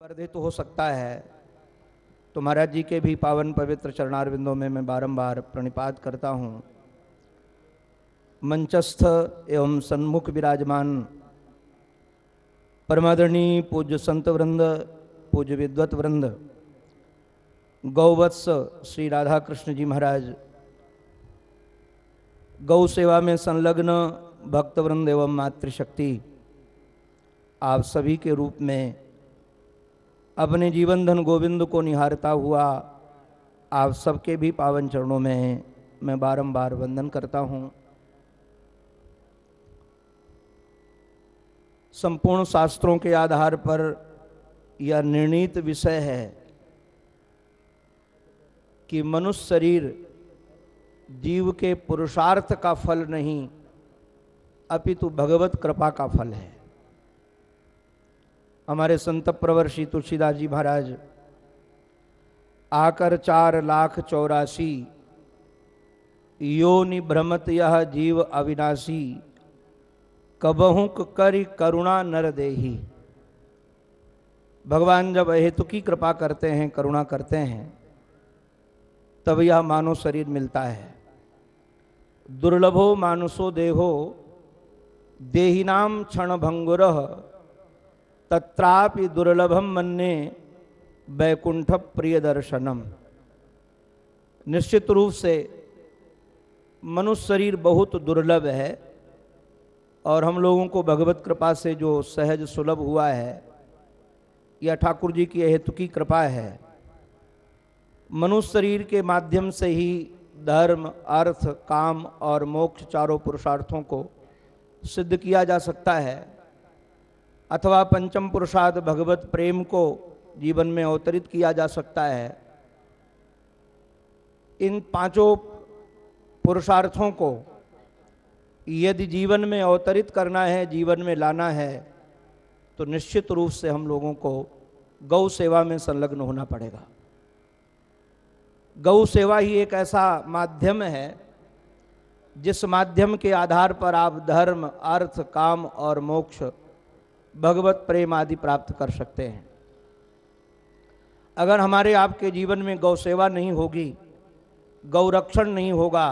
वर्धित हो सकता है। तो महाराज जी के भी पावन पवित्र चरणारविंदों में मैं बारंबार प्रणिपात करता हूँ। मंचस्थ एवं सन्मुख विराजमान परमादरणीय पूज्य संत वृंद पूज्य विद्वत वृंद गौवत्स श्री राधा कृष्ण जी महाराज, गौ सेवा में संलग्न भक्त वृंद एवं मातृशक्ति, आप सभी के रूप में अपने जीवन धन गोविंद को निहारता हुआ आप सबके भी पावन चरणों में मैं बारंबार वंदन करता हूँ। संपूर्ण शास्त्रों के आधार पर यह निर्णीत विषय है कि मनुष्य शरीर जीव के पुरुषार्थ का फल नहीं, अपितु भगवत कृपा का फल है। हमारे संत प्रवर श्री तुलसीदास जी महाराज, आकर चार लाख चौरासी, योनि भ्रमत यह जीव अविनाशी कबहू करी करुणा नर देही। भगवान जब हेतु की कृपा करते हैं, करुणा करते हैं, तब यह मानव शरीर मिलता है। दुर्लभो मानुषो देहो, देहिनाम क्षण भंगुर तत्रापि दुर्लभम मन्ने वैकुंठ प्रिय दर्शनम निश्चित रूप से मनुष्य शरीर बहुत दुर्लभ है। और हम लोगों को भगवत कृपा से जो सहज सुलभ हुआ है यह ठाकुर जी की हेतु की कृपा है, मनुष्य शरीर के माध्यम से ही धर्म, अर्थ, काम और मोक्ष चारों पुरुषार्थों को सिद्ध किया जा सकता है। अथवा पंचम पुरुषार्थ भगवत प्रेम को जीवन में अवतरित किया जा सकता है। इन पाँचों पुरुषार्थों को यदि जीवन में अवतरित करना है, जीवन में लाना है तो निश्चित रूप से हम लोगों को गौ सेवा में संलग्न होना पड़ेगा। गौ सेवा ही एक ऐसा माध्यम है, जिस माध्यम के आधार पर आप धर्म, अर्थ, काम और मोक्ष, भगवत प्रेम आदि प्राप्त कर सकते हैं। अगर हमारे आपके जीवन में गौ सेवा नहीं होगी गौरक्षण नहीं होगा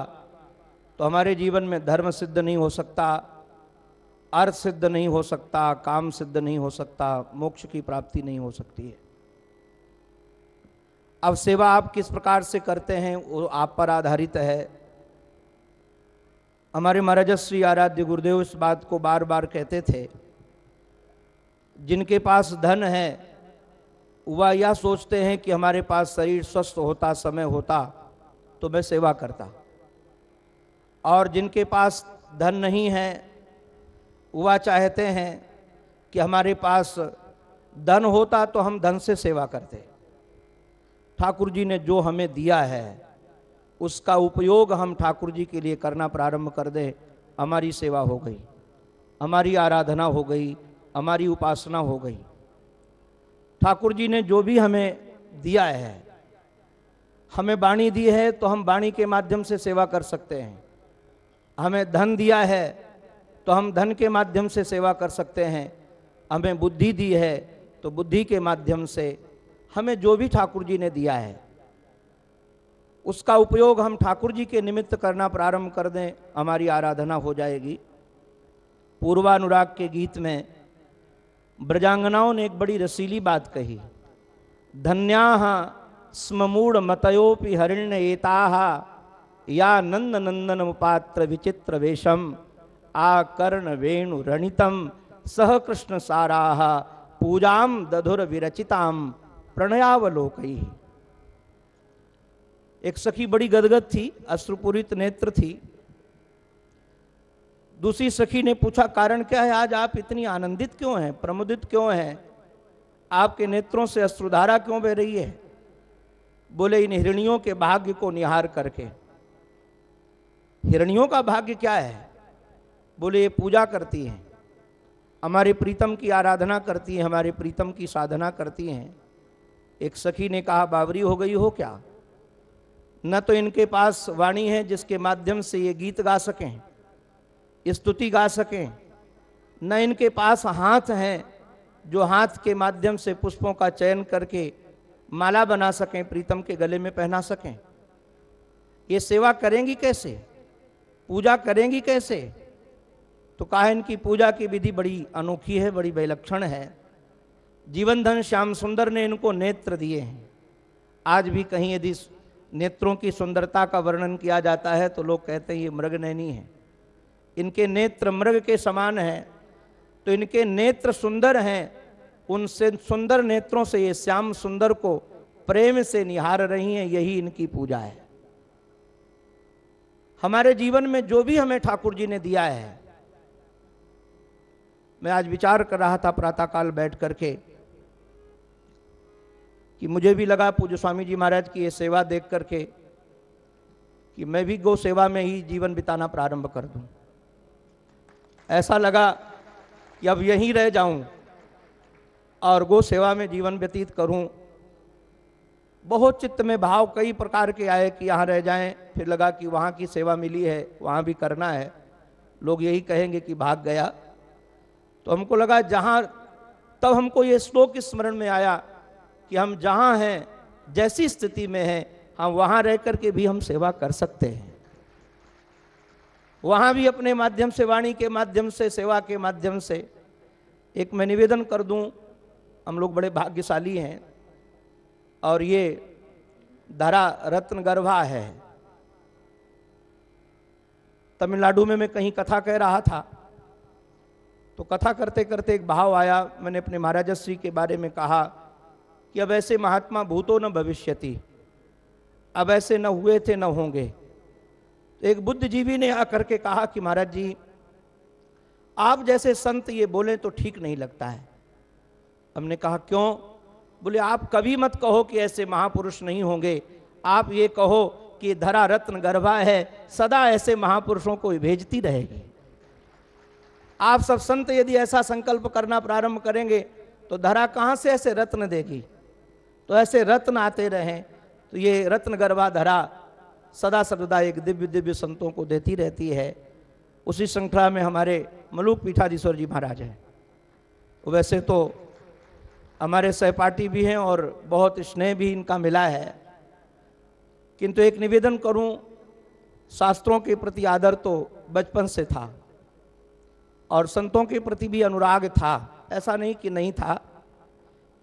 तो हमारे जीवन में धर्म सिद्ध नहीं हो सकता, अर्थ सिद्ध नहीं हो सकता, काम सिद्ध नहीं हो सकता, मोक्ष की प्राप्ति नहीं हो सकती है। अब सेवा आप किस प्रकार से करते हैं, वो आप पर आधारित है। हमारे महाराजश्री आराध्य गुरुदेव इस बात को बार बार कहते थे, जिनके पास धन है, वह यह सोचते हैं कि हमारे पास शरीर स्वस्थ होता, समय होता तो मैं सेवा करता। और जिनके पास धन नहीं है, वह चाहते हैं कि हमारे पास धन होता तो हम धन से सेवा करते। ठाकुर जी ने जो हमें दिया है, उसका उपयोग हम ठाकुर जी के लिए करना प्रारंभ कर दें, हमारी सेवा हो गई। हमारी आराधना हो गई, हमारी उपासना हो गई। ठाकुर जी ने जो भी हमें दिया है, हमें वाणी दी है तो हम वाणी के माध्यम से सेवा कर सकते हैं। हमें धन दिया है तो हम धन के माध्यम से सेवा कर सकते हैं। हमें बुद्धि दी है तो बुद्धि के माध्यम से हमें जो भी ठाकुर जी ने दिया है, उसका उपयोग हम ठाकुर जी के निमित्त करना प्रारंभ कर दें, हमारी आराधना हो जाएगी। पूर्वानुराग के गीत में ब्रजांगनाओं ने एक बड़ी रसीली बात कही, धन्या स्मूढ़ मतयोपि हरिण्य एता या नंद नंदन पात्र विचित्र वेशम आकर्ण वेणु रणितम सह कृष्ण सारा पूजाम दधुर विरचिताम प्रणयावलोक। एक सखी बड़ी गदगद थी, अश्रुपूरित नेत्र थी। दूसरी सखी ने पूछा, कारण क्या है? आज आप इतनी आनंदित क्यों हैं? प्रमुदित क्यों हैं? आपके नेत्रों से अश्रुधारा क्यों बह रही है? बोले, इन हिरणियों के भाग्य को निहार करके। हिरणियों का भाग्य क्या है? बोले, ये पूजा करती हैं। हमारे प्रीतम की आराधना करती हैं, हमारे प्रीतम की साधना करती हैं। एक सखी ने कहा, बावरी हो गई हो क्या? न तो इनके पास वाणी है जिसके माध्यम से ये गीत गा सकें स्तुति गा सकें, न इनके पास हाथ हैं जो हाथ के माध्यम से पुष्पों का चयन करके माला बना सकें, प्रीतम के गले में पहना सकें। ये सेवा करेंगी कैसे? पूजा करेंगी कैसे? तो कहा इनकी पूजा की विधि बड़ी अनोखी है, बड़ी विलक्षण है। जीवन धन श्याम सुंदर ने इनको नेत्र दिए हैं। आज भी कहीं यदि नेत्रों की सुंदरता का वर्णन किया जाता है तो लोग कहते हैं ये मृग नैनी है। इनके नेत्र मृग के समान हैं। तो इनके नेत्र सुंदर हैं। उनसे सुंदर नेत्रों से ये श्याम सुंदर को प्रेम से निहार रही हैं, यही इनकी पूजा है। हमारे जीवन में जो भी हमें ठाकुर जी ने दिया है। मैं आज विचार कर रहा था प्रातःकाल बैठ करके कि मुझे भी लगा पूज्य स्वामी जी महाराज की ये सेवा देख करके कि मैं भी गौ सेवा में ही जीवन बिताना प्रारंभ कर दूँ। ऐसा लगा कि अब यहीं रह जाऊँ और गो सेवा में जीवन व्यतीत करूँ। बहुत चित्त में भाव कई प्रकार के आए कि यहाँ रह जाएँ, फिर लगा कि वहाँ की सेवा मिली है, वहाँ भी करना है। लोग यही कहेंगे कि भाग गया। तो हमको लगा जहाँ, तब हमको ये श्लोक स्मरण में आया कि हम जहाँ हैं, जैसी स्थिति में हैं, हम वहाँ रह कर के भी हम सेवा कर सकते हैं। वहाँ भी अपने माध्यम से, वाणी के माध्यम से, सेवा के माध्यम से, एक मैं निवेदन कर दूँ, हम लोग बड़े भाग्यशाली हैं। और ये धरा रत्न गर्भा है। तमिलनाडु में मैं कहीं कथा कह रहा था तो कथा करते करते एक भाव आया। मैंने अपने महाराजश्री के बारे में कहा कि अब ऐसे महात्मा भूतो न भविष्यति, अब ऐसे न हुए थे न होंगे। तो एक बुद्धिजीवी ने आकर के कहा कि महाराज जी, आप जैसे संत ये बोले तो ठीक नहीं लगता है। हमने कहा, क्यों? बोले, आप कभी मत कहो कि ऐसे महापुरुष नहीं होंगे। आप ये कहो कि धरा रत्न गर्भा है, सदा ऐसे महापुरुषों को भेजती रहेगी। आप सब संत यदि ऐसा संकल्प करना प्रारंभ करेंगे तो धरा कहाँ से ऐसे रत्न देगी? तो ऐसे रत्न आते रहें तो ये रत्न गर्भा धरा सदा सर्वदा एक दिव्य दिव्य संतों को देती रहती है। उसी श्रृंखला में हमारे मलूक पीठाधीश्वर जी महाराज हैं। वैसे तो हमारे सहपाठी भी हैं और बहुत स्नेह भी इनका मिला है। किंतु एक निवेदन करूँ, शास्त्रों के प्रति आदर तो बचपन से था और संतों के प्रति भी अनुराग था। ऐसा नहीं कि नहीं था,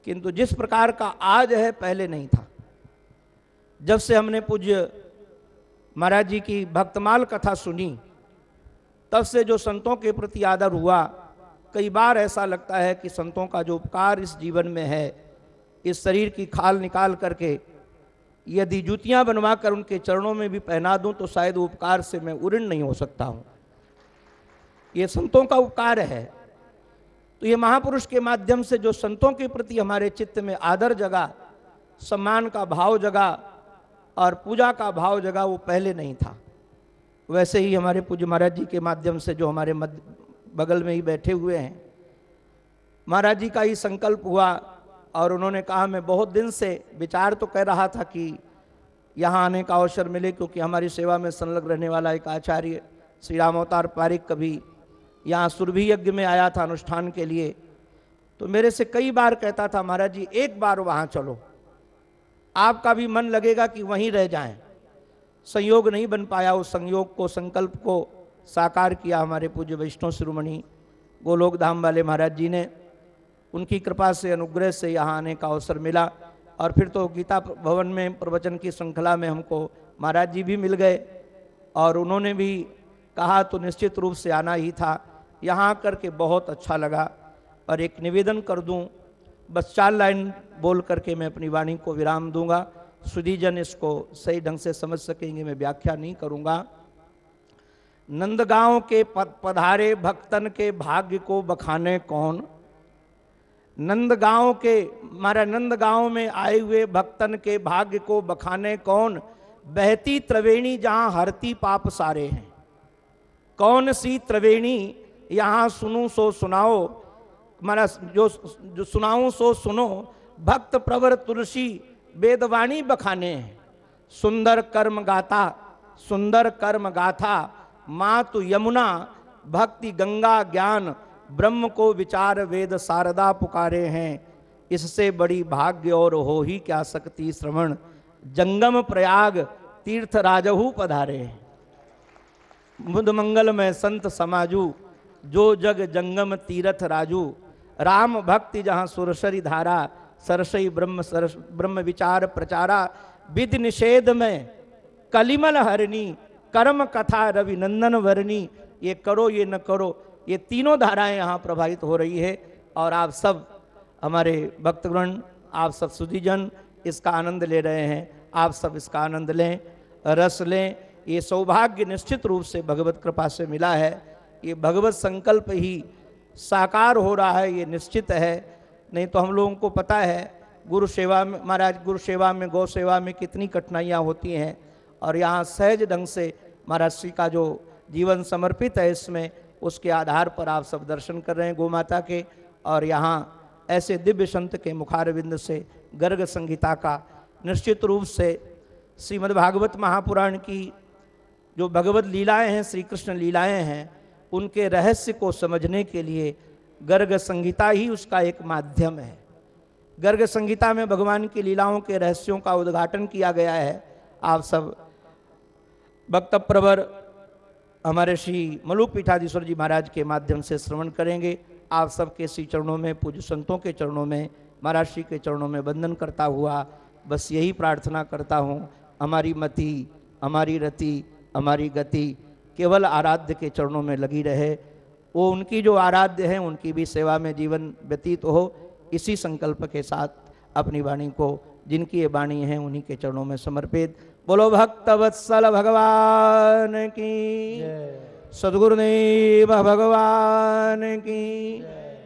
किंतु जिस प्रकार का आज है, पहले नहीं था। जब से हमने पूज्य महाराज जी की भक्तमाल कथा सुनी, तब से जो संतों के प्रति आदर हुआ कई बार ऐसा लगता है कि संतों का जो उपकार इस जीवन में है, इस शरीर की खाल निकाल करके, यदि जूतियाँ बनवा कर उनके चरणों में भी पहना दूँ तो शायद उपकार से मैं उऋण नहीं हो सकता हूँ। ये संतों का उपकार है। तो ये महापुरुष के माध्यम से जो संतों के प्रति हमारे चित्त में आदर जगा, सम्मान का भाव जगा, और पूजा का भाव जगा, वो पहले नहीं था। वैसे ही हमारे पूज्य महाराज जी के माध्यम से जो हमारे मध्य बगल में ही बैठे हुए हैं। महाराज जी का ही संकल्प हुआ और उन्होंने कहा, मैं बहुत दिन से विचार तो कह रहा था कि यहाँ आने का अवसर मिले क्योंकि हमारी सेवा में संलग्न रहने वाला एक आचार्य श्री राम अवतार पारिक कभी यहाँ सुरभि यज्ञ में आया था अनुष्ठान के लिए। तो मेरे से कई बार कहता था, महाराज जी, एक बार वहाँ चलो। आपका भी मन लगेगा कि वहीं रह जाएँ। संयोग नहीं बन पाया उस संयोग को, संकल्प को साकार किया हमारे पूज्य वैष्णव शिरोमणि, गोलोक धाम वाले महाराज जी ने। उनकी कृपा से, अनुग्रह से यहाँ आने का अवसर मिला। और फिर तो गीता भवन में प्रवचन की श्रृंखला में हमको महाराज जी भी मिल गए। और उन्होंने भी कहा तो निश्चित रूप से आना ही था। यहाँ करके बहुत अच्छा लगा। और एक निवेदन कर दूँ, बस चार लाइन बोल करके मैं अपनी वाणी को विराम दूँगा। सुधीजन इसको सही ढंग से समझ सकेंगे, मैं व्याख्या नहीं करूँगा। नंदगांव के पधारे भक्तन के भाग्य को बखाने कौन? नंदगांव के हमारा नंदगांव में आए हुए भक्तन के भाग्य को बखाने कौन? बहती त्रिवेणी जहाँ हरती पाप सारे हैं। कौन सी त्रिवेणी? यहाँ सुनू सो सुनाओ। हमारा जो जो सुनाऊं सो सुनो। भक्त प्रवर तुलसी वेदवाणी बखाने हैं। सुंदर कर्म गाथा, सुंदर कर्म गाथा मातु यमुना, भक्ति, गंगा, ज्ञान, ब्रह्म को विचार, वेद, शारदा पुकारे हैं। इससे बड़ी भाग्य और हो ही क्या सकती श्रवण? जंगम प्रयाग, तीर्थ राजहू पधारे हैं। बुध मंगल में संत समाजू, जो जग जंगम तीर्थ राजू। राम भक्ति जहाँ सुरसरी धारा, सरसई ब्रह्म, सरस ब्रह्म विचार प्रचारा। विधि निषेध में कलिमल हरणी कर्म कथा रवि नंदन वरणी, ये करो, ये न करो, ये तीनों धाराएँ यहाँ प्रभावित हो रही है। और आप सब, हमारे भक्तगण, आप सब सुधीजन, इसका आनंद ले रहे हैं। आप सब इसका आनंद लें, रस लें। ये सौभाग्य निश्चित रूप से भगवत कृपा से मिला है। ये भगवत संकल्प ही साकार हो रहा है, ये निश्चित है। नहीं तो हम लोगों को पता है, गुरु सेवा में, महाराज, गुरु सेवा में, गौ सेवा में कितनी कठिनाइयाँ होती हैं। और यहाँ सहज ढंग से महाराज श्री का जो जीवन समर्पित है इसमें, उसके आधार पर आप सब दर्शन कर रहे हैं गौ माता के, और यहाँ ऐसे दिव्य संत के मुखारविंद से, गर्ग संहिता का निश्चित रूप से श्रीमद् भागवत महापुराण की जो भगवत लीलाएँ हैं श्री कृष्ण लीलाएँ हैं, उनके रहस्य को समझने के लिए गर्ग संहिता ही उसका एक माध्यम है। गर्ग संहिता में भगवान की लीलाओं के रहस्यों का उद्घाटन किया गया है। आप सब भक्त प्रवर हमारे श्री मलुक पीठाधीश्वर जी महाराज के माध्यम से श्रवण करेंगे। आप सबके श्री चरणों में, पूज्य संतों के चरणों में, महाराज श्री के चरणों में वंदन करता हुआ बस यही प्रार्थना करता हूँ। हमारी मति, हमारी रति, हमारी गति केवल आराध्य के चरणों में लगी रहे। वो उनकी जो आराध्य हैं, उनकी भी सेवा में जीवन व्यतीत हो, इसी संकल्प के साथ अपनी वाणी को, जिनकी ये वाणी है, उन्हीं के चरणों में समर्पित। बोलो भक्त वत्सल भगवान की। सदगुरुदेव भगवान की।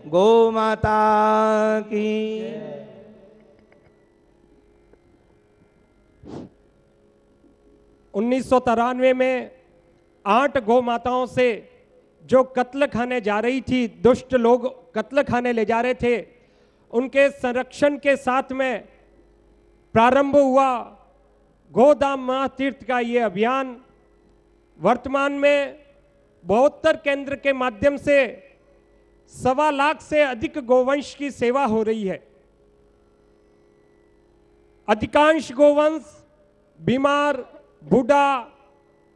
गौ माता की। उन्नीस में आठ गौ माताओं से जो कत्ल खाने जा रही थी दुष्ट लोग कत्ल खाने ले जा रहे थे उनके संरक्षण के साथ में प्रारंभ हुआ। गोदाम महातीर्थ का ये अभियान वर्तमान में बहत्तर केंद्र के माध्यम से सवा लाख से अधिक गोवंश की सेवा हो रही है। अधिकांश गोवंश बीमार, बूढ़ा,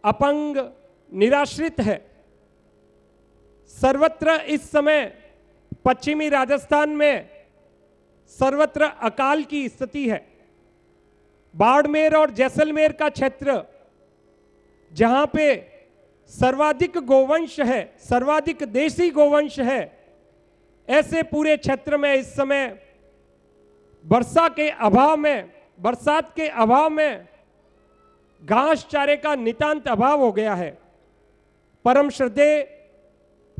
अपंग, निराश्रित है। सर्वत्र इस समय पश्चिमी राजस्थान में सर्वत्र अकाल की स्थिति है। बाड़मेर और जैसलमेर का क्षेत्र, जहाँ पे सर्वाधिक गोवंश है, सर्वाधिक देसी गोवंश है, ऐसे पूरे क्षेत्र में इस समय वर्षा के अभाव में, बरसात के अभाव में घास चारे का नितांत अभाव हो गया है। परम श्रद्धे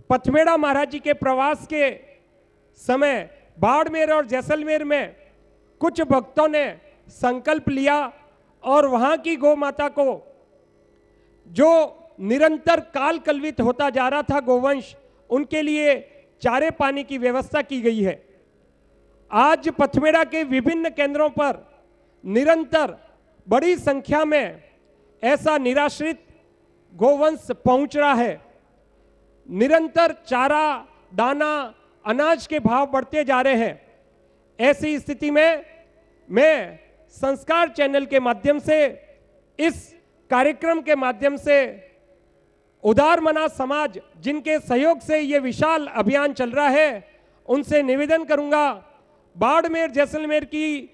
पथमेड़ा महाराज जी के प्रवास के समय बाड़मेर और जैसलमेर में कुछ भक्तों ने संकल्प लिया और वहाँ की गौ माता को, जो निरंतर काल कलवित होता जा रहा था गोवंश, उनके लिए चारे पानी की व्यवस्था की गई है। आज पथमेड़ा के विभिन्न केंद्रों पर निरंतर बड़ी संख्या में ऐसा निराश्रित गोवंश पहुँच रहा है। निरंतर चारा, दाना, अनाज के भाव बढ़ते जा रहे हैं। ऐसी स्थिति में मैं संस्कार चैनल के माध्यम से, इस कार्यक्रम के माध्यम से उदार मना समाज जिनके सहयोग से यह विशाल अभियान चल रहा है, उनसे निवेदन करूँगा, बाड़मेर, जैसलमेर की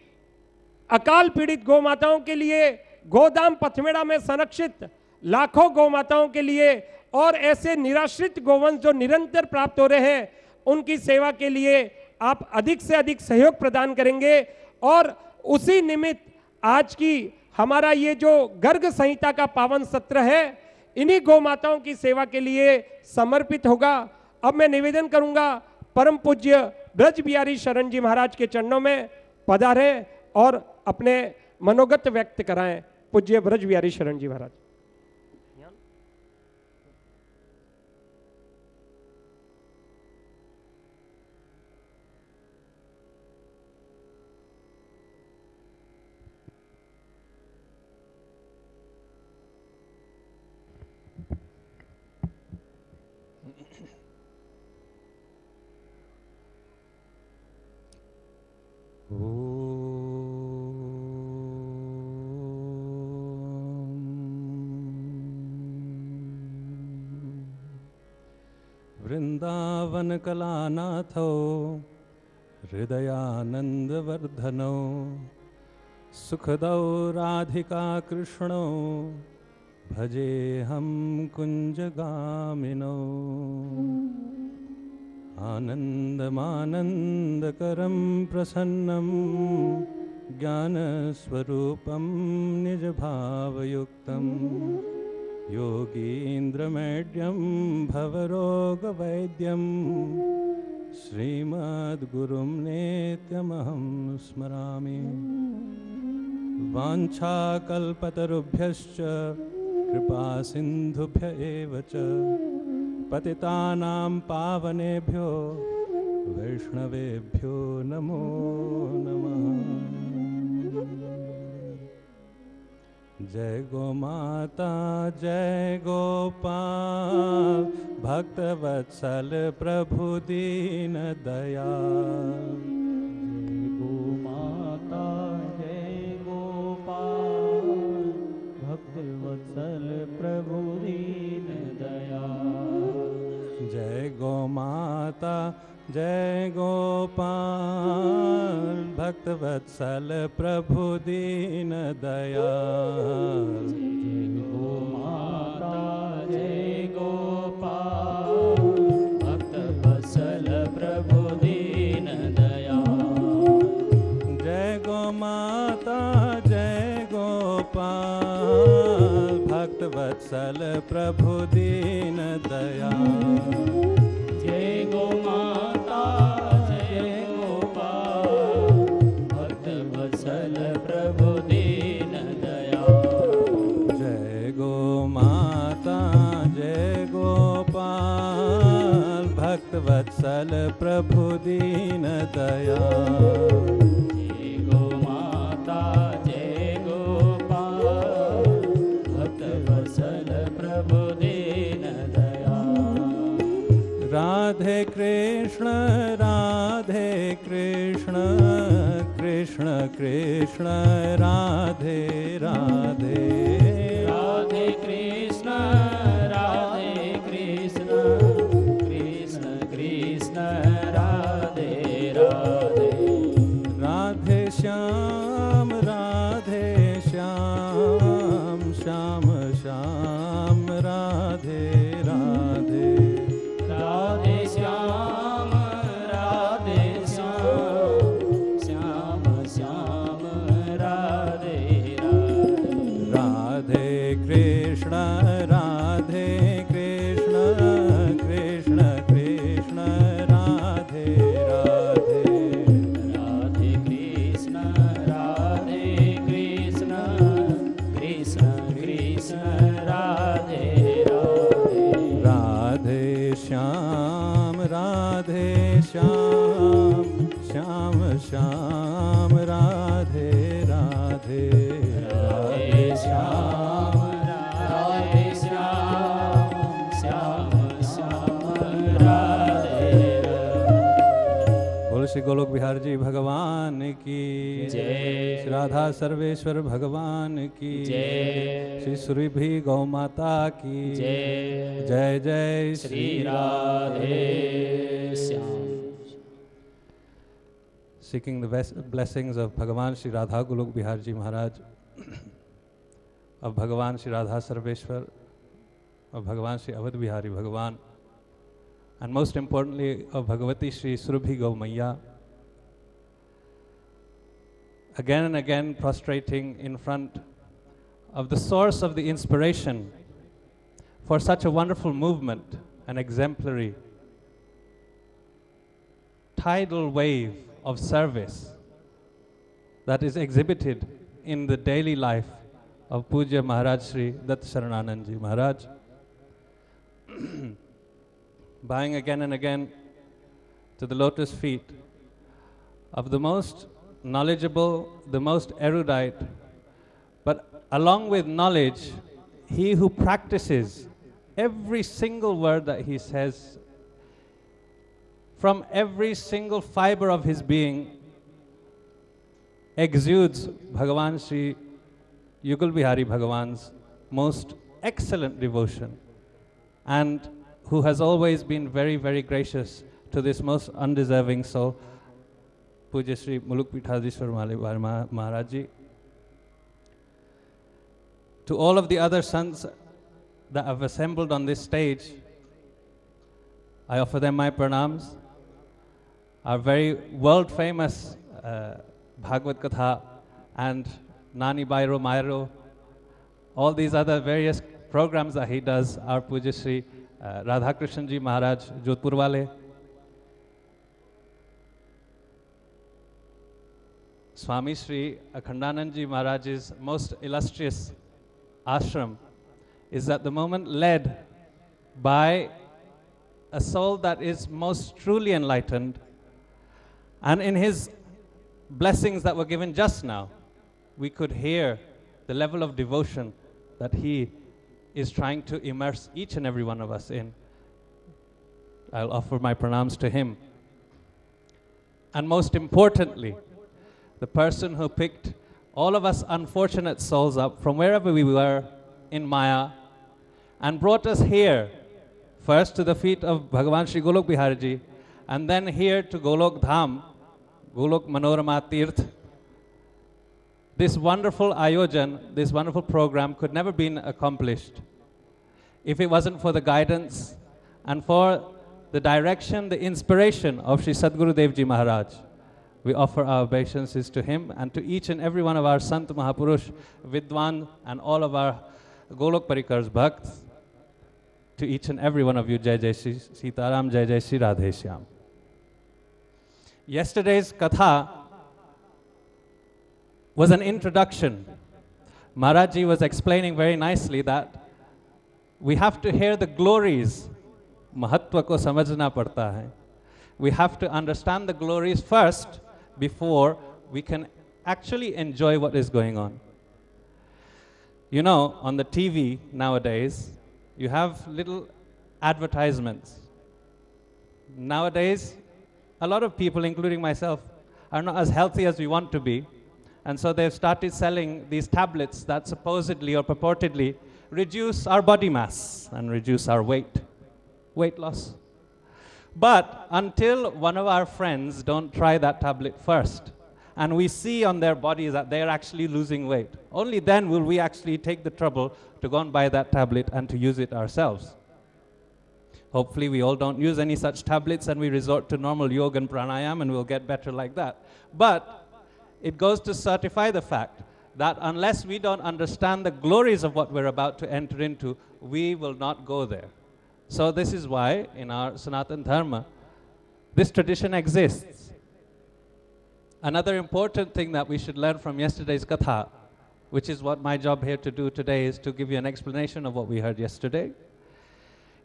अकाल पीड़ित गौ माताओं के लिए, गोदाम पथमेड़ा में संरक्षित लाखों गौ माताओं के लिए और ऐसे निराश्रित गोवंश जो निरंतर प्राप्त हो रहे हैं, उनकी सेवा के लिए आप अधिक से अधिक सहयोग प्रदान करेंगे और उसी निमित्त आज की हमारा ये जो गर्ग संहिता का पावन सत्र है, इन्हीं गौ माताओं की सेवा के लिए समर्पित होगा। अब मैं निवेदन करूँगा, परम पूज्य ब्रज बिहारी शरण जी महाराज के चरणों में पधारें और अपने मनोगत व्यक्त कराएँ। पूज्य ब्रज बिहारी शरण जी महाराज। वृन्दावनकलानाथो हृदयानन्दवर्धनौ सुखदौ राधिका कृष्णौ भजेऽहं कुञ्जगामिनौ। आनन्दमानन्दकरं प्रसन्नं ज्ञानस्वरूपं निजभावयुक्तं योगीन्द्रमेड्यं भवरोगवैद्यं श्रीमद्गुरुं नेत्यमहं स्मरामि। वाञ्छाकल्पतरुभ्यश्च कृपासिन्धुभ्य एव च पतितानां पावनेभ्यो वैष्णवेभ्यो नमो नमः। जय गोमाता जय गोपाल भक्तवत्सल प्रभु दीन दयाल। माता, जय गोपाल भक्त वत्सल प्रभु दीन दया जय गो माता जय गोपाल, भक्त वत्सल, प्रभु दीन दयाल। गो जय प्रभु दीन दया जय गो माता जय प्रभु दीन दयाल। जय गो माता वत्सल प्रभु दीन जय गो माता जय गोपाल भक्त वत्सल प्रभु दीन दया। राधे कृष्ण राधे कृष्ण कृष्ण कृष्ण राधे राधे। श्री गोलोक बिहार जी भगवान की। जय। श्री राधा सर्वेश्वर भगवान की। जय। श्री सूर्य भी गौ माता की। जय। जय जय Shri Radhe seeking the of Bhagwan Shri Radha Golok Bihar जी महाराज अब भगवान श्री राधा सर्वेश्वर और भगवान श्री अवध बिहारी भगवान and most importantly of Bhagavati Sri Surabhi Gau Maiya. Again and again prostrating in front of the source of the inspiration for such a wonderful movement, an exemplary tidal wave of service that is exhibited in the daily life of Puja Maharaj Sri Datta Sharananandji Maharaj. Bowing again and again to the lotus feet of the most knowledgeable, the most erudite, but along with knowledge, he who practices every single word that he says from every single fiber of his being exudes Bhagavan Sri Yugal Bihari Bhagavan's most excellent devotion. And who has always been very, very gracious to this most undeserving soul, Puja Sri Muluk Pithadishwar Mali- Ma- Maharaj To all of the other sons that have assembled on this stage, I offer them my pranams. Our very world famous uh, Bhagavad Katha and Nani Bairo Mairo, all these other various programs that he does, our Puja Sri Radhakrishnan Ji Maharaj, Jodhpur Wale. Swami Sri Akhandanand Ji Maharaj's most illustrious ashram is at the moment led by a soul that is most truly enlightened. And in his blessings that were given just now, we could hear the level of devotion that he is trying to immerse each and every one of us in. I'll offer my pranams to him. And most importantly, the person who picked all of us unfortunate souls up from wherever we were in Maya and brought us here, first to the feet of Bhagavan Sri Golok Biharji, and then here to Golok Dham, Golok Manorama Tirth. This wonderful ayojan, this wonderful program could never been accomplished if it wasn't for the guidance and for the direction, the inspiration of Sri Sadguru Dev Ji Maharaj. We offer our obeisances to him and to each and every one of our Sant Mahapurush, Vidwan, and all of our Golok Parikars Bhakts. To each and every one of you, Jai Jai Shri Sitaram, Jai Jai Shri Radhe Shyam. Yesterday's Katha was an introduction. Maharaji was explaining very nicely that we have to hear the glories. Mahatva ko samajna padta hai. We have to understand the glories first before we can actually enjoy what is going on. You know, on the TV nowadays, you have little advertisements. Nowadays, a lot of people, including myself, are not as healthy as we want to be and so they've started selling these tablets that supposedly or purportedly reduce our body mass and reduce our weight, weight loss. But until one of our friends don't try that tablet first, and we see on their bodies that they're actually losing weight, only then will we actually take the trouble to go and buy that tablet and to use it ourselves. Hopefully, we all don't use any such tablets and we resort to normal yoga and pranayam and we'll get better like that. But it goes to certify the fact that unless we don't understand the glories of what we're about to enter into, we will not go there. So, this is why in our Sanatan Dharma, this tradition exists. Another important thing that we should learn from yesterday's Katha, which is what my job here to do today, is to give you an explanation of what we heard yesterday.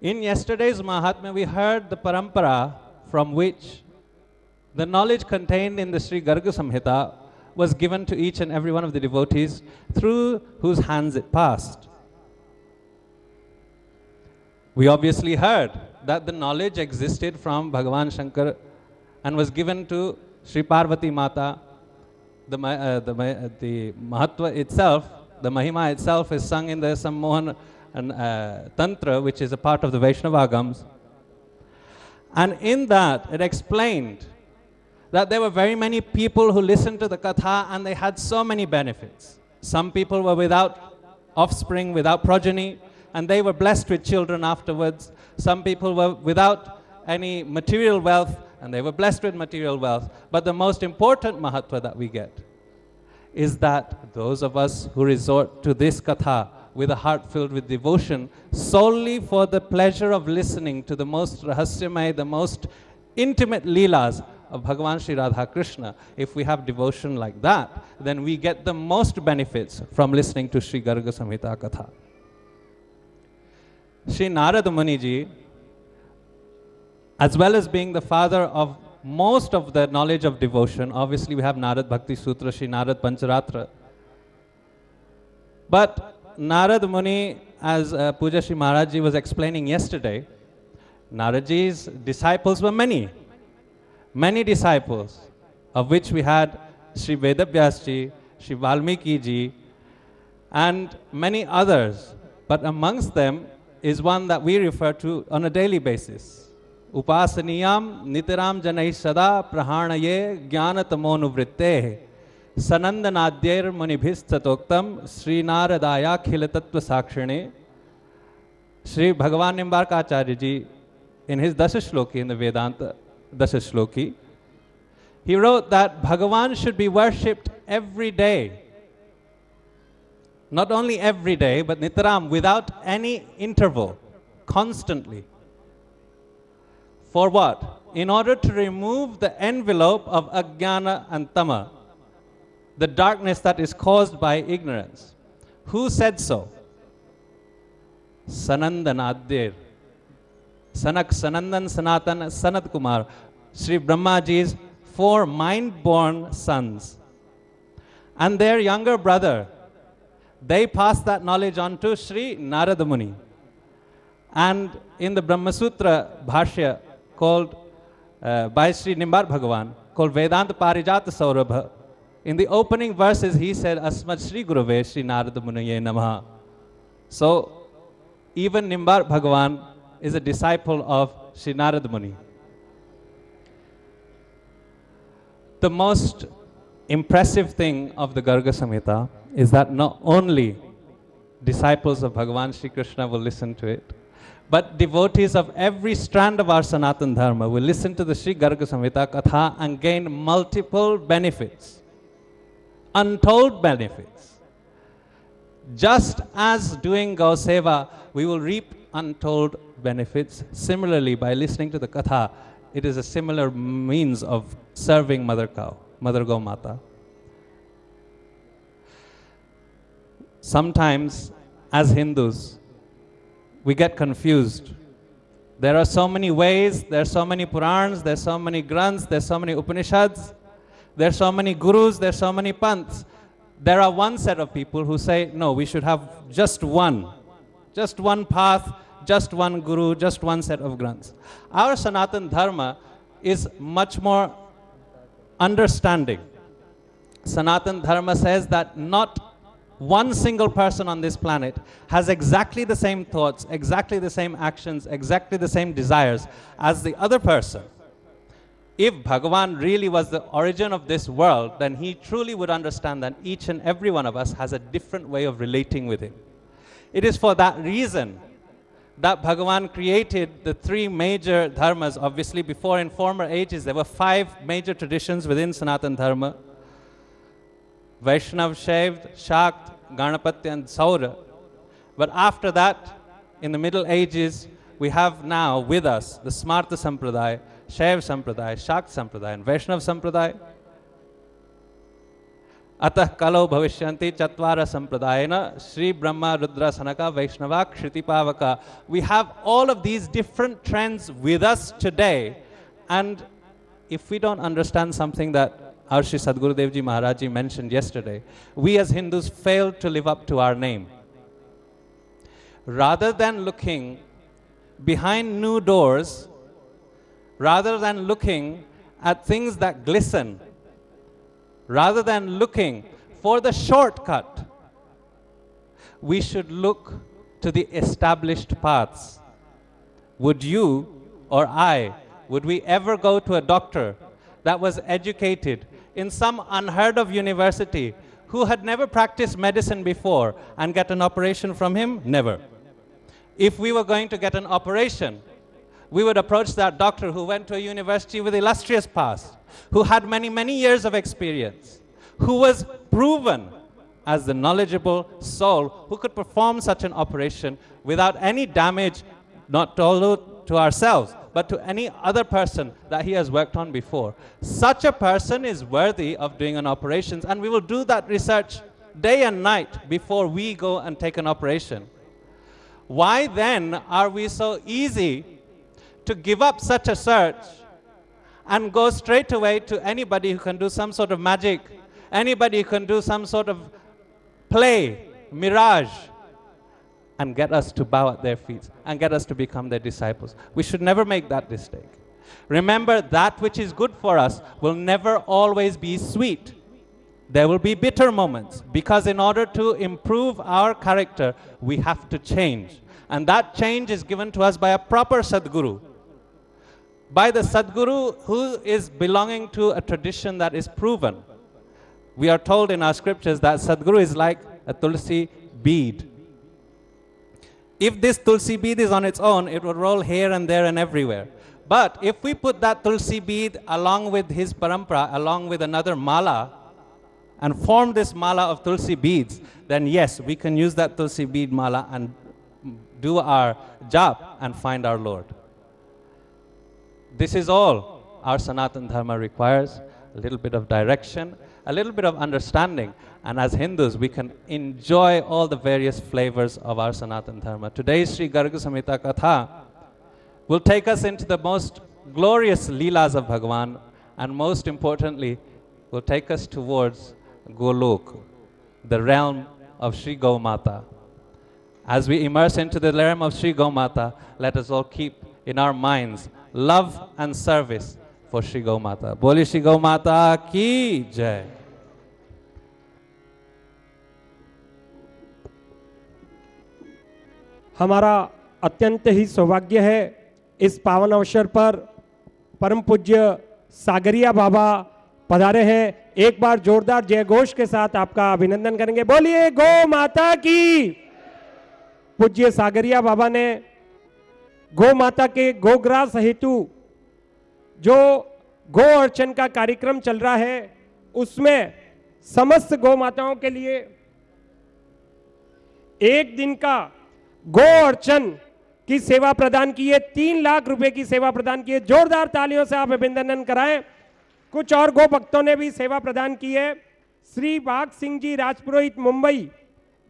In yesterday's Mahatmya, we heard the parampara from which the knowledge contained in the Sri Garga Samhita was given to each and every one of the devotees through whose hands it passed. We obviously heard that the knowledge existed from Bhagavan Shankar and was given to Sri Parvati Mata. The, uh, the, uh, the Mahatva itself, the Mahima itself, is sung in the Sammohan and, uh, Tantra, which is a part of the Vaishnavagams. And in that, it explained that there were very many people who listened to the Katha and they had so many benefits. Some people were without offspring, without progeny, and they were blessed with children afterwards. Some people were without any material wealth, and they were blessed with material wealth. But the most important Mahatva that we get is that those of us who resort to this Katha with a heart filled with devotion solely for the pleasure of listening to the most rahasyamay, the most intimate leelas of Bhagavan Sri Radha Krishna, if we have devotion like that, then we get the most benefits from listening to Sri Garga Samhita Katha. Sri Narada Muni ji, as well as being the father of most of the knowledge of devotion, obviously we have Narad Bhakti Sutra, Sri Narad Pancharatra. But Narad Muni, as uh, Puja Sri Maharaj was explaining yesterday, Naradji's disciples were many, many disciples, of which we had Sri Vedavyas ji, Sri Valmiki ji, and many others. But amongst them is one that we refer to on a daily basis. Upasaniyam nitiram janai sada prahanaye jnanatamonuvritte sanandanadyir munibhistatoktam srinaradaya khilatattva sakshane Sri Bhagavan Nimbarkacharya ji, in his Dasashloki in the Vedanta Dasashloki, he wrote that Bhagavan should be worshipped every day. Not only every day, but Nitaram, without any interval, constantly. For what? In order to remove the envelope of Ajnana and Tama, the darkness that is caused by ignorance. Who said so? Sanandanadir. Sanak Sanandan Sanatan Sanat Kumar, Sri Brahmaji's four mind born sons. And their younger brother, they passed that knowledge on to Sri Narada Muni. And in the Brahma Sutra Bhashya called uh, by Sri Nimbar Bhagavan, called Vedanta Parijata Saurabha, in the opening verses he said, Asmat Sri Gurave Sri Narada Muniye Namaha. So even Nimbar Bhagavan is a disciple of Sri Narada Muni. The most impressive thing of the Garga Samhita is that not only disciples of Bhagavan Sri Krishna will listen to it, but devotees of every strand of our Sanatan Dharma will listen to the Sri Garga Samhita Katha and gain multiple benefits, untold benefits. Just as doing Gauseva, we will reap untold benefits. Similarly, by listening to the Katha, it is a similar means of serving Mother Cow, Mother Gomata. Sometimes, as Hindus, we get confused. There are so many ways, there are so many Purans, there are so many Granths, there are so many Upanishads, there are so many Gurus, there are so many Panths. There are one set of people who say, no, we should have just one, just one path, just one Guru, just one set of Granths. Our Sanatan Dharma is much more understanding. Sanatan Dharma says that not one single person on this planet has exactly the same thoughts, exactly the same actions, exactly the same desires as the other person. If Bhagavan really was the origin of this world, then he truly would understand that each and every one of us has a different way of relating with him. It is for that reason that Bhagavan created the three major dharmas. Obviously, before in former ages, there were five major traditions within Sanatan Dharma Vaishnav, Shaiv, Shakt, Ganapati, and Saura. But after that, in the Middle Ages, we have now with us the Smarta Sampradaya, Shaiv Sampradaya, Shakt Sampradaya, and Vaishnav Sampradaya. अतः कलो भविष्यन्ति चत्वार संप्रदायन श्री ब्रह्मा रुद्र सनका वैष्णवा क्षितिपावका we have all of these different trends with us today and if we don't understand something that our Sri Sadguru Devji Maharaj ji mentioned yesterday we as Hindus fail to live up to our name rather than looking behind new doors rather than looking at things that glisten rather than looking for the shortcut, we should look to the established paths. Would you or I, would we ever go to a doctor that was educated in some unheard of university who had never practiced medicine before and get an operation from him? Never. If we were going to get an operation, we would approach that doctor who went to a university with illustrious past, who had many, many years of experience, who was proven as the knowledgeable soul who could perform such an operation without any damage, not only to ourselves, but to any other person that he has worked on before. Such a person is worthy of doing an operation, and we will do that research day and night before we go and take an operation. Why then are we so easy to give up such a search and go straight away to anybody who can do some sort of magic, anybody who can do some sort of play, mirage, and get us to bow at their feet and get us to become their disciples. We should never make that mistake. Remember, that which is good for us will never always be sweet. There will be bitter moments because, in order to improve our character, we have to change. And that change is given to us by a proper Sadguru. By the Sadguru who is belonging to a tradition that is proven. We are told in our scriptures that Sadguru is like a Tulsi bead. If this Tulsi bead is on its own, it will roll here and there and everywhere. But if we put that Tulsi bead along with his parampara, along with another mala, and form this mala of Tulsi beads, then yes, we can use that Tulsi bead mala and do our job and find our Lord. This is all our Sanatan Dharma requires a little bit of direction, a little bit of understanding, and as Hindus, we can enjoy all the various flavors of our Sanatan Dharma. Today's Sri Garga Samhita Katha will take us into the most glorious Leelas of Bhagavan, and most importantly, will take us towards Golok, the realm of Sri Gaumata. As we immerse into the realm of Sri Gaumata, let us all keep in our minds love and service for Sri Gaumata. Boli Sri Gaumata ki jai. हमारा अत्यंत ही सौभाग्य है इस पावन अवसर पर परम पूज्य सागरिया बाबा पधारे हैं एक बार जोरदार जय घोष के साथ आपका अभिनंदन करेंगे बोलिए, गौ माता की पूज्य सागरिया बाबा ने गौ माता के गोग्रास हेतु जो गो अर्चन का कार्यक्रम चल रहा है, उसमें समस्त गौ माताओं के लिए एक दिन का गो अर्चन की सेवा प्रदान की है, तीन लाख रुपए की सेवा प्रदान की है। जोरदार तालियों से आप अभिनंदन कराएँ। कुछ और गो भक्तों ने भी सेवा प्रदान की है। श्री बाग सिंह जी राजपुरोहित मुंबई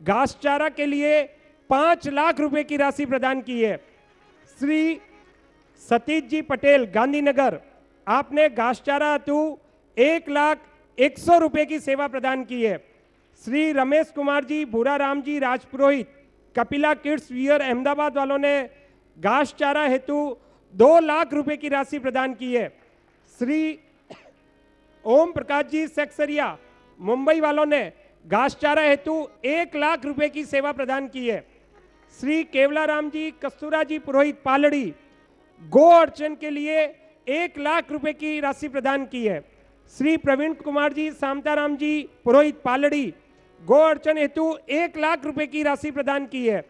घासचारा के लिए पाँच लाख रुपए की राशि प्रदान की है। श्री सतीश जी पटेल, गांधीनगर। आपने घासचारा हेतु एक लाख एक सौ रुपये की सेवा प्रदान की है। श्री रमेश कुमार जी भूरा राम जी, राजपुरोहित, कपिला किड्स, वियर, अहमदाबाद वालों ने घास चारा हेतु दो लाख रुपए की राशि प्रदान की है। श्री ओम प्रकाश जी, सेक्सरिया, मुंबई वालों ने घास चारा हेतु एक लाख रुपए की सेवा प्रदान की है। श्री केवला राम जी कस्तूरा जी पुरोहित पालड़ी गो अर्चन के लिए एक लाख रुपए की राशि प्रदान की है। श्री प्रवीण कुमार जी सामताराम जी, पुरोहित पालड़ी गो अर्चन हेतु एक लाख रुपए की राशि प्रदान की है।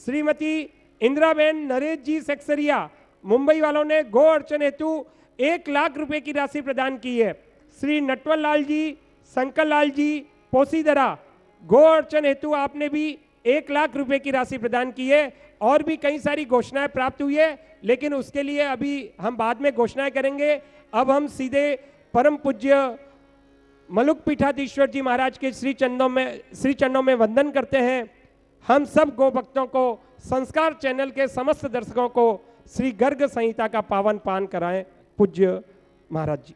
श्रीमती इंदिराबेन नरेश जी सेक्सरिया मुंबई वालों ने गो अर्चन हेतु एक लाख रुपए की राशि प्रदान की है। श्री नटवर लाल जी शंकर लाल जी, पोसीदरा गो अर्चन हेतु आपने भी एक लाख रुपए की राशि प्रदान की है, और भी कई सारी घोषणाएँ प्राप्त हुई है, लेकिन उसके लिए अभी हम बाद में घोषणाएँ करेंगे। अब हम सीधे परम पूज्य मलुक पीठाधीश्वर जी महाराज के श्री चरणों में, श्री चरणों में वंदन करते हैं। हम सब गो भक्तों को संस्कार चैनल के समस्त दर्शकों को श्री गर्ग संहिता का पावन पान कराएँ, पूज्य महाराज जी।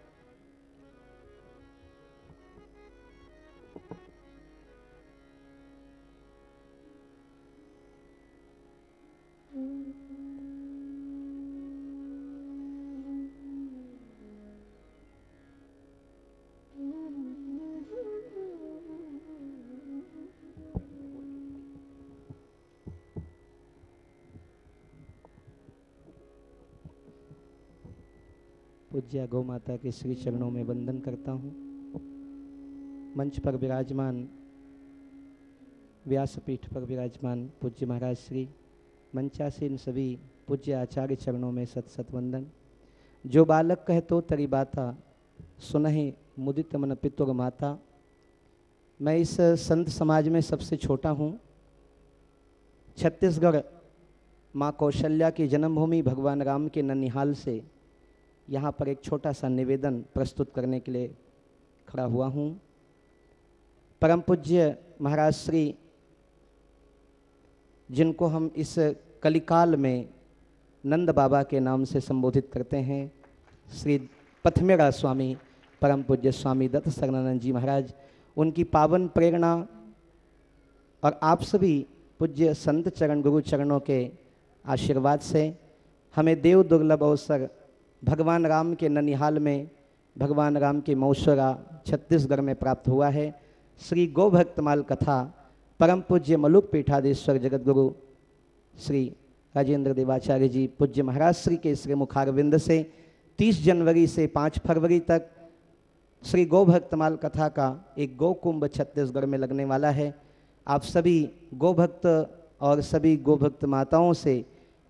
पूज्य गौ माता के श्री चरणों में वंदन करता हूँ। मंच पर विराजमान, व्यासपीठ पर विराजमान पूज्य महाराज श्री, मंचासीन सभी पूज्य आचार्य चरणों में सत सत वंदन। जो बालक कह तो तरी बाता, सुनहे मुदित मन पितुर माता। मैं इस संत समाज में सबसे छोटा हूँ। छत्तीसगढ़ माँ कौशल्या की जन्मभूमि भगवान राम के ननिहाल से यहाँ पर एक छोटा सा निवेदन प्रस्तुत करने के लिए खड़ा हुआ हूँ। परम पूज्य महाराज श्री, जिनको हम इस कलिकाल में नंद बाबा के नाम से संबोधित करते हैं, श्री पथमेरा स्वामी, परम पूज्य स्वामी दत्त सरनानंद जी महाराज, उनकी पावन प्रेरणा और आप सभी पूज्य संत चरण गुरु चरणों के आशीर्वाद से हमें देव दुर्लभ अवसर भगवान राम के ननिहाल में, भगवान राम के मौसरा छत्तीसगढ़ में प्राप्त हुआ है। श्री गो भक्तमाल कथा, परम पूज्य मलुक पीठाधीश्वर जगत गुरु श्री राजेंद्र देवाचार्य जी पूज्य महाराज श्री के श्री मुखारविंद से 30 जनवरी से 5 फरवरी तक श्री गोभक्तमाल कथा का एक गोकुंभ छत्तीसगढ़ में लगने वाला है। आप सभी गोभक्त और सभी गोभक्त माताओं से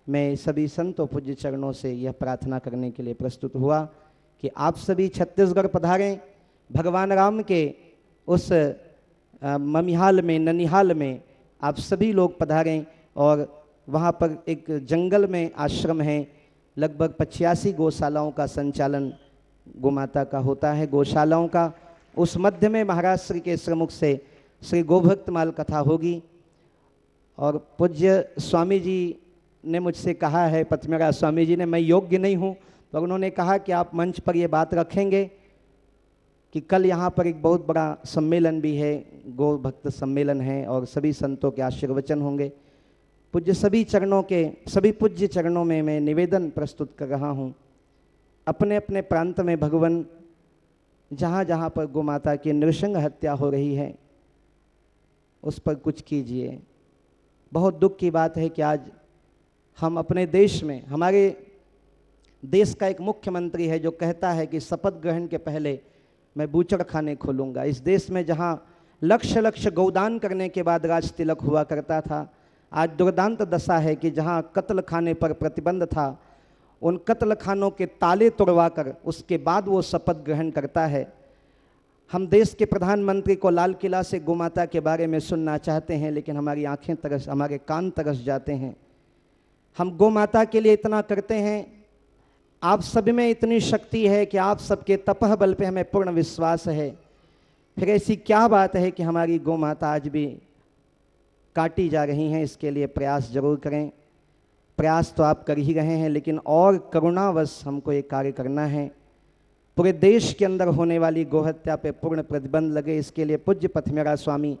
मैं सभी संतों पूज्य चरणों से यह प्रार्थना करने के लिए प्रस्तुत हुआ कि आप सभी छत्तीसगढ़ पधारें, भगवान राम के उस ममिहाल में, ननिहाल में आप सभी लोग पधारें और वहाँ पर एक जंगल में आश्रम है। लगभग पचासी गौशालाओं का संचालन गोमाता का होता है, गौशालाओं का। उस मध्य में महाराज श्री के श्रमुख से श्री गोभक्तमाल कथा होगी और पूज्य स्वामी जी ने मुझसे कहा है पथमेरा स्वामी जी ने, मैं योग्य नहीं हूँ। तो उन्होंने कहा कि आप मंच पर ये बात रखेंगे कि कल यहाँ पर एक बहुत बड़ा सम्मेलन भी है गौ भक्त सम्मेलन है और सभी संतों के आशीर्वचन होंगे। पूज्य सभी चरणों के, सभी पूज्य चरणों में मैं निवेदन प्रस्तुत कर रहा हूँ। अपने अपने प्रांत में भगवान जहाँ जहाँ पर गौ माता की नृशंग हत्या हो रही है, उस पर कुछ कीजिए। बहुत दुख की बात है कि आज हम अपने देश में, हमारे देश का एक मुख्यमंत्री है जो कहता है कि शपथ ग्रहण के पहले मैं बूचड़ खाने खोलूँगा। इस देश में जहाँ लक्ष्य लक्ष्य गौदान करने के बाद राज तिलक हुआ करता था, आज दुर्दांत दशा है कि जहाँ कत्ल खाने पर प्रतिबंध था, उन कत्ल खानों के ताले तोड़वा कर उसके बाद वो शपथ ग्रहण करता है। हम देश के प्रधानमंत्री को लाल किला से गोमाता के बारे में सुनना चाहते हैं, लेकिन हमारी आँखें तरस, हमारे कान तरस जाते हैं। हम गौ माता के लिए इतना करते हैं। आप सब में इतनी शक्ति है कि आप सबके तपह बल पे हमें पूर्ण विश्वास है। फिर ऐसी क्या बात है कि हमारी गौ माता आज भी काटी जा रही हैं, इसके लिए प्रयास ज़रूर करें। प्रयास तो आप कर ही रहे हैं, लेकिन और करुणावश हमको ये कार्य करना है। पूरे देश के अंदर होने वाली गोहत्या पे पूर्ण प्रतिबंध लगे, इसके लिए पूज्य पथमेरा स्वामी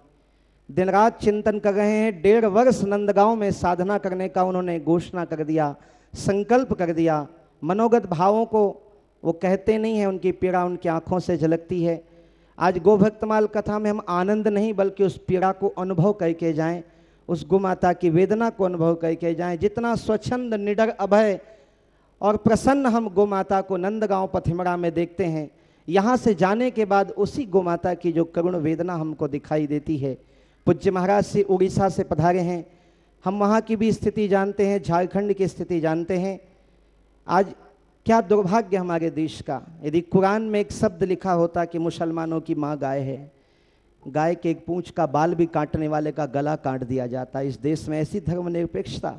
दिन रात चिंतन कर रहे हैं, डेढ़ वर्ष नंदगांव में साधना करने का उन्होंने घोषणा कर दिया, संकल्प कर दिया। मनोगत भावों को वो कहते नहीं हैं, उनकी पीड़ा उनकी आँखों से झलकती है। आज गोभक्तमाल कथा में हम आनंद नहीं, बल्कि उस पीड़ा को अनुभव करके जाएँ, उस गोमाता की वेदना को अनुभव करके जाएँ। जितना स्वच्छंद, निडर, अभय और प्रसन्न हम गोमाता को नंदगांव पथिमड़ा में देखते हैं, यहाँ से जाने के बाद उसी गोमाता की जो करुण वेदना हमको दिखाई देती है। पूज्य महाराज से उड़ीसा से पधारे हैं। हम वहाँ की भी स्थिति जानते हैं, झारखंड की स्थिति जानते हैं। आज क्या दुर्भाग्य हमारे देश का। यदि कुरान में एक शब्द लिखा होता कि मुसलमानों की माँ गाय है, गाय के एक पूंछ का बाल भी काटने वाले का गला काट दिया जाता। इस देश में ऐसी धर्मनिरपेक्षता।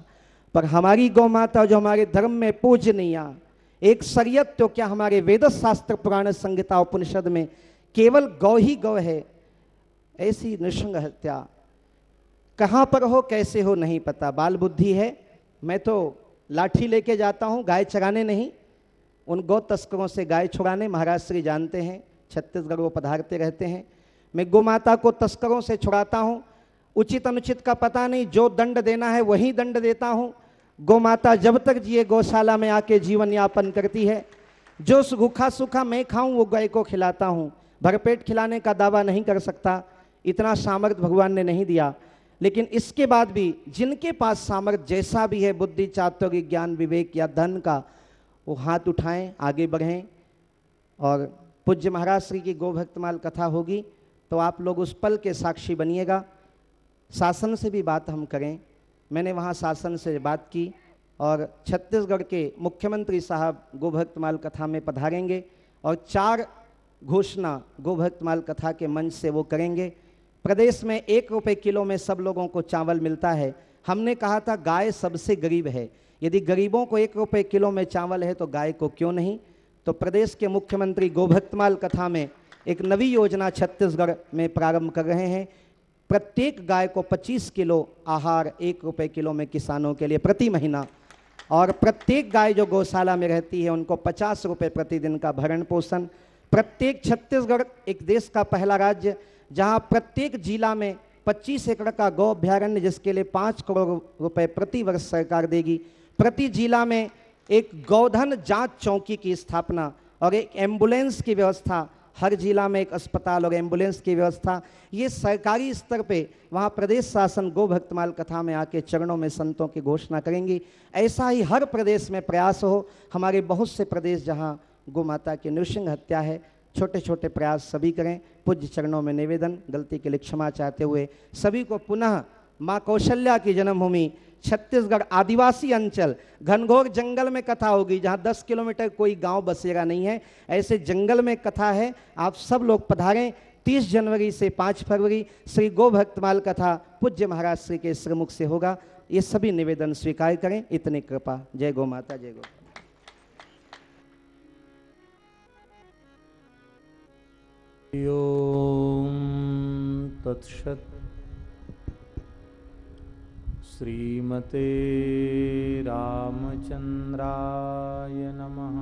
पर हमारी गौ माता जो हमारे धर्म में पूजनीया, एक शरीयत तो क्या हमारे वेद शास्त्र पुराण संहिता उपनिषद में केवल गौ ही गौ है ऐसी नृशंग हत्या कहाँ पर हो, कैसे हो, नहीं पता। बाल बुद्धि है। मैं तो लाठी लेके जाता हूँ, गाय चराने नहीं। उन गौ तस्करों से गाय छुड़ाने, महाराज श्री जानते हैं। छत्तीसगढ़ वो पधारते रहते हैं। मैं गौ माता को तस्करों से छुड़ाता हूँ। उचित अनुचित का पता नहीं, जो दंड देना है, वही दंड देता हूँ। गौ माता जब तक जिए, गौशाला में आके जीवन यापन करती है। जो सूखा सूखा मैं खाऊं, वो गाय को खिलाता हूँ। भरपेट खिलाने का दावा नहीं कर सकता। इतना सामर्थ्य भगवान ने नहीं दिया। लेकिन इसके बाद भी, जिनके पास सामर्थ्य जैसा भी है, बुद्धि, चातुर्य, ज्ञान, विवेक या धन का, वो हाथ उठाएँ, आगे बढ़ें। और पूज्य महाराज श्री की गोभक्तमाल कथा होगी तो आप लोग उस पल के साक्षी बनिएगा। शासन से भी बात हम करें। मैंने वहाँ शासन से बात की और छत्तीसगढ़ के मुख्यमंत्री साहब गोभक्तमाल कथा में पधारेंगे और चार घोषणा गोभक्तमाल कथा के मंच से वो करेंगे। प्रदेश में एक रुपये किलो में सब लोगों को चावल मिलता है। हमने कहा था, गाय सबसे गरीब है। यदि गरीबों को एक रुपये किलो में चावल है तो गाय को क्यों नहीं? तो प्रदेश के मुख्यमंत्री गोभक्तमाल कथा में एक नवी योजना छत्तीसगढ़ में प्रारंभ कर रहे हैं। प्रत्येक गाय को 25 किलो आहार एक रुपये किलो में किसानों के लिए प्रति महीना। और प्रत्येक गाय जो गौशाला में रहती है, उनको पचास रुपये प्रतिदिन का भरण पोषण। प्रत्येक छत्तीसगढ़ एक देश का पहला राज्य। जहाँ प्रत्येक जिला में 25 एकड़ का गौ अभ्यारण्य जिसके लिए पाँच करोड़ रुपए प्रति वर्ष सरकार देगी। प्रति जिला में एक गौधन जाँच चौकी की स्थापना और एक एंबुलेंस की व्यवस्था। हर जिला में एक अस्पताल और एंबुलेंस की व्यवस्था। ये सरकारी स्तर पे वहाँ प्रदेश शासन गो भक्तमाल कथा में आके चरणों में संतों की घोषणा करेंगी। ऐसा ही हर प्रदेश में प्रयास हो। हमारे बहुत से प्रदेश जहाँ गो माता की नृसिंह हत्या है छोटे छोटे प्रयास सभी करें। पूज्य चरणों में निवेदन, गलती के लिए क्षमा चाहते हुए सभी को पुनः माँ कौशल्या की जन्मभूमि, छत्तीसगढ़ आदिवासी अंचल, घनघोर जंगल में कथा होगी, जहाँ 10 किलोमीटर कोई गाँव बसेगा नहीं है। ऐसे जंगल में कथा है, आप सब लोग पधारें। 30 जनवरी से 5 फरवरी, श्री गो भक्तमाल कथा पूज्य महाराज श्री के श्रीमुख से होगा। ये सभी निवेदन स्वीकार करें। इतनी कृपा। जय गो माता, जय गो। ॐ तत्सत् श्रीमते रामचन्द्राय नमः।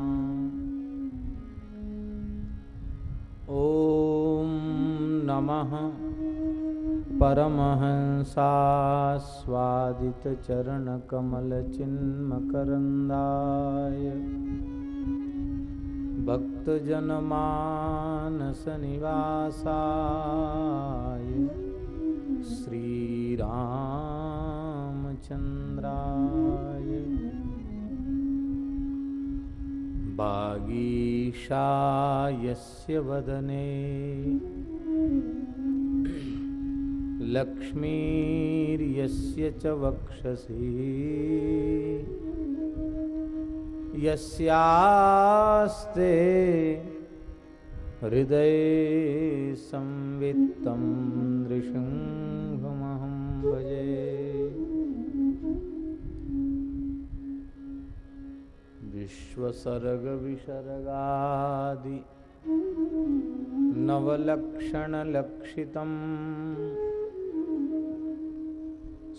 ॐ नमः। परमहंसास्वादितचरणकमलचिन्मकरन्दाय। भक्तजनमानसनिवासाय श्रीरामचन्द्राय। बागीशायस्य वदने। लक्ष्मीर्यस्य च वक्षसि। यस्यास्ते हृदये संवित्तं नृसिंहमहं भजे। विश्वसर्गविसर्गादि नवलक्षणलक्षितम्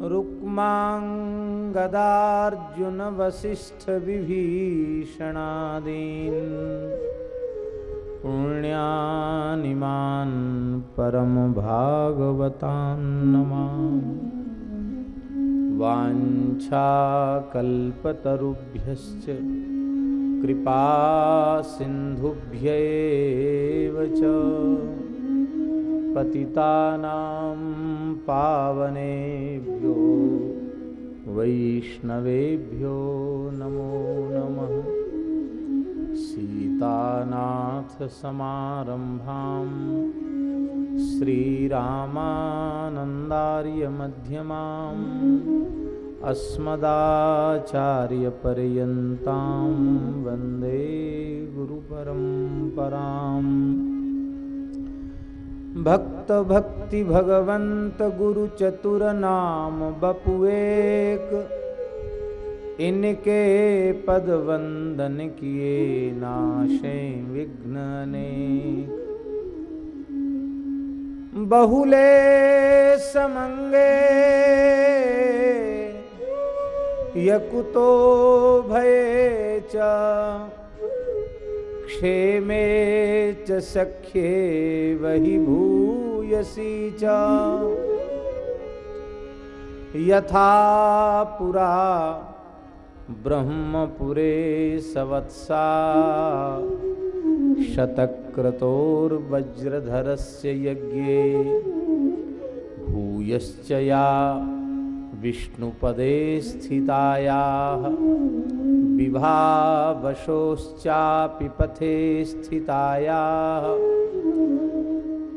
पराशर पुण्डरीक व्यासाम्बरीश शुकशौनक भीष्मदाल्भ्याम् वसिष्ठ विभीषणादीन् पुण्यानिमान् परमभागवतान् नमामि। वाञ्छाकल्पतरुभ्यश्च कृपा सिन्धुभ्यैव च। पतितानां पावनेभ्यो वैष्णवेभ्यो नमो नमः। सीतानाथसमारम्भां श्रीरामानन्दार्यमध्यमाम् अस्मदाचार्यपर्यन्तां वंदे गुरुपरम्पराम्। भक्त भक्ति भगवंत गुरु चतुर नाम बपुएक। इनके पद वंदन किए नाशे विघ्न अनेक बहुले समंगे। यकुतो भये च क्षेमे च सख्ये वहि भूयसी च। यथा पुरा ब्रह्मपुरे सवत्सा शतक्रतोर्वज्रधरस्य यज्ञे। भूयश्च या विष्णुपदे स्थितायाः। विभावशोश्चापि पथे स्थितायाः।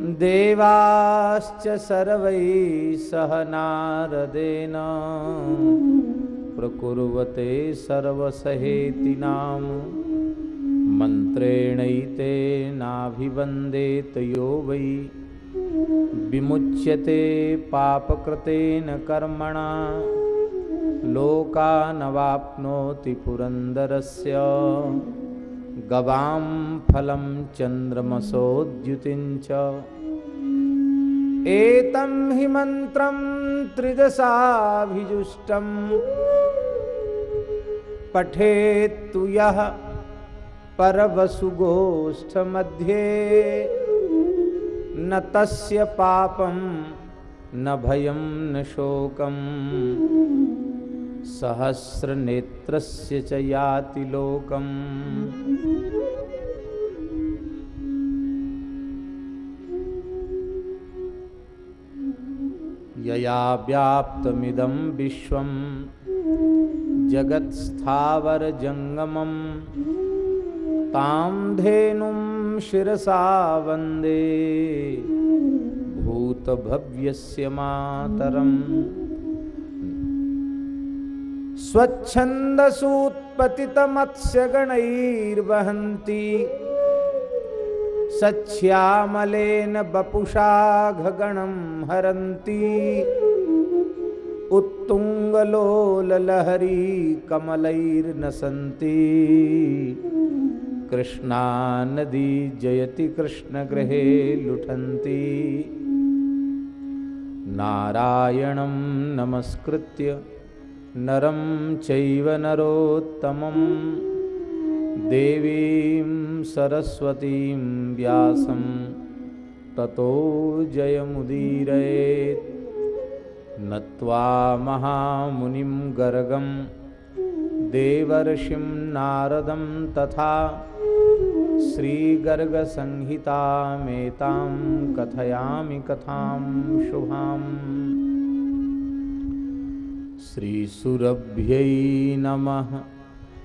देवाश्च सर्वैः सह नारदेन। प्रकुर्वते सर्वसहेति नाम मन्त्रेणैते यो वै। विमुच्यते पापकृतेन कर्मणा। लोकानवाप्नोति पुरन्दरस्य। गवां फलं चन्द्रमसोद्युतिं च। एतं हि मन्त्रं त्रिदशाभिजुष्टम् पठेत्तु यः परवसुगोष्ठमध्ये। न तस्य पापं, न भयं, न शोकम् सहस्रनेत्रस्य च याति लोकम्। यया व्याप्तमिदं विश्वं जगत्स्थावरजङ्गमं तां धेनुं शिरसा वंदे। भूतभव्यस्य मातरम्। स्वच्छन्दसूत्पतितमत्स्यगणैर्वहन्ति। सच्छ्यामलेन बपुषाघगणं हरन्ति। उत्तुङ्गलोललहरी कमलैर्नसन्ति कृष्णानदी जयति कृष्णगृहे लुठन्ति। नारायणं नमस्कृत्य नरं चैव नरोत्तमं। देवीं सरस्वतीं व्यासं ततो जयमुदीरयेत्। नत्वा महामुनिं गर्गं देवर्षिं नारदं तथा श्रीगर्गसंहितामेतां कथयामि कथां शुभाम्। श्रीसुरभ्यै नमः।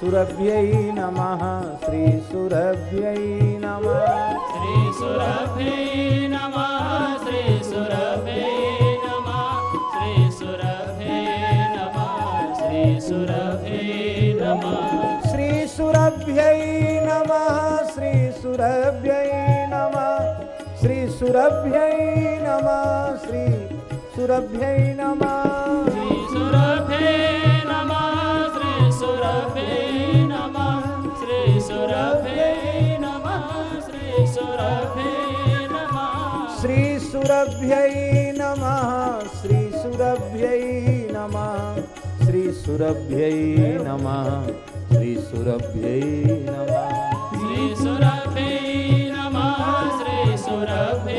सुरभे नमः श्री सुरभे नमः श्री सुरभ्यै नमः श्री सुरभ्यै नमः श्री सुरभ्यै नमः श्री सुरभ्यै नमः श्री सुरभे नमः सुरभे नमः श्री सुरभे नमः। श्री सुरभ्यै नमः श्री सुरभ्यै नमः श्री सुरभ्यै नमः श्री सुरभ्यै नमः। श्री सुरभे नमः श्री सुरभे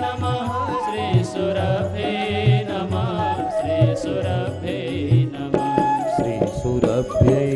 नमः श्री सुरभे नमः श्री सुरभे नमः। श्री सुरभ्यै नमः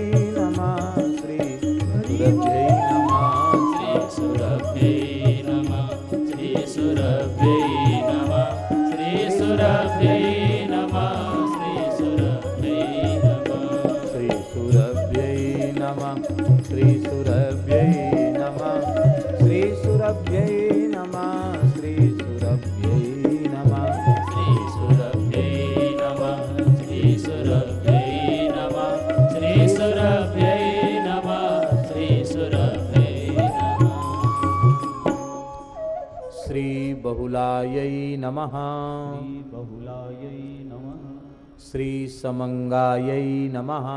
बहुलायै नमः। बहुलायै नमः। श्री समङ्गायै नमः।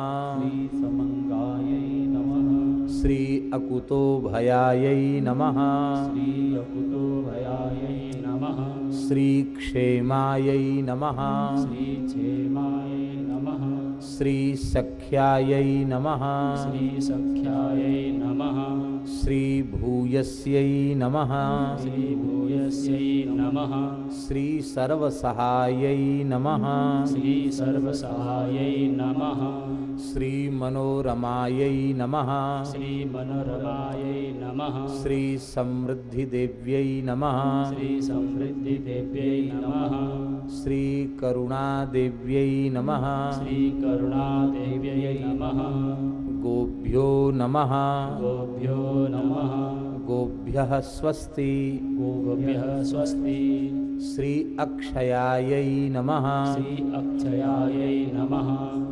श्रीसमङ्गायै नमः। श्री अकुतो भयायै नमः। श्री अकुतोभयायै नमः। श्री क्षेमायै नमः। श्री क्षेमायै नमः। श्रीसख्यायै नमः। श्रीसख्यायै नमः। श्रीभूयस्यै नमः। श्रीभूयस्यै नमः। श्रीसर्वसहायै नमः। श्रीसर्वसहायै नमः। श्रीमनोरमायै नमः। श्रीमनोरमायै नमः। श्रीसमृद्धिदेव्यै नमः। श्रीसमृद्धिदेव्यै नमः। श्रीकरुणादेव्यै नमः। श्रीकरु करुणादेव्यै नमः। गोभ्यो नमः। गोभ्यो नमः। गोभ्यः स्वस्ति। गोभ्यः स्वस्ति। श्री अक्षयायै नमः। श्री अक्षयायै नमः।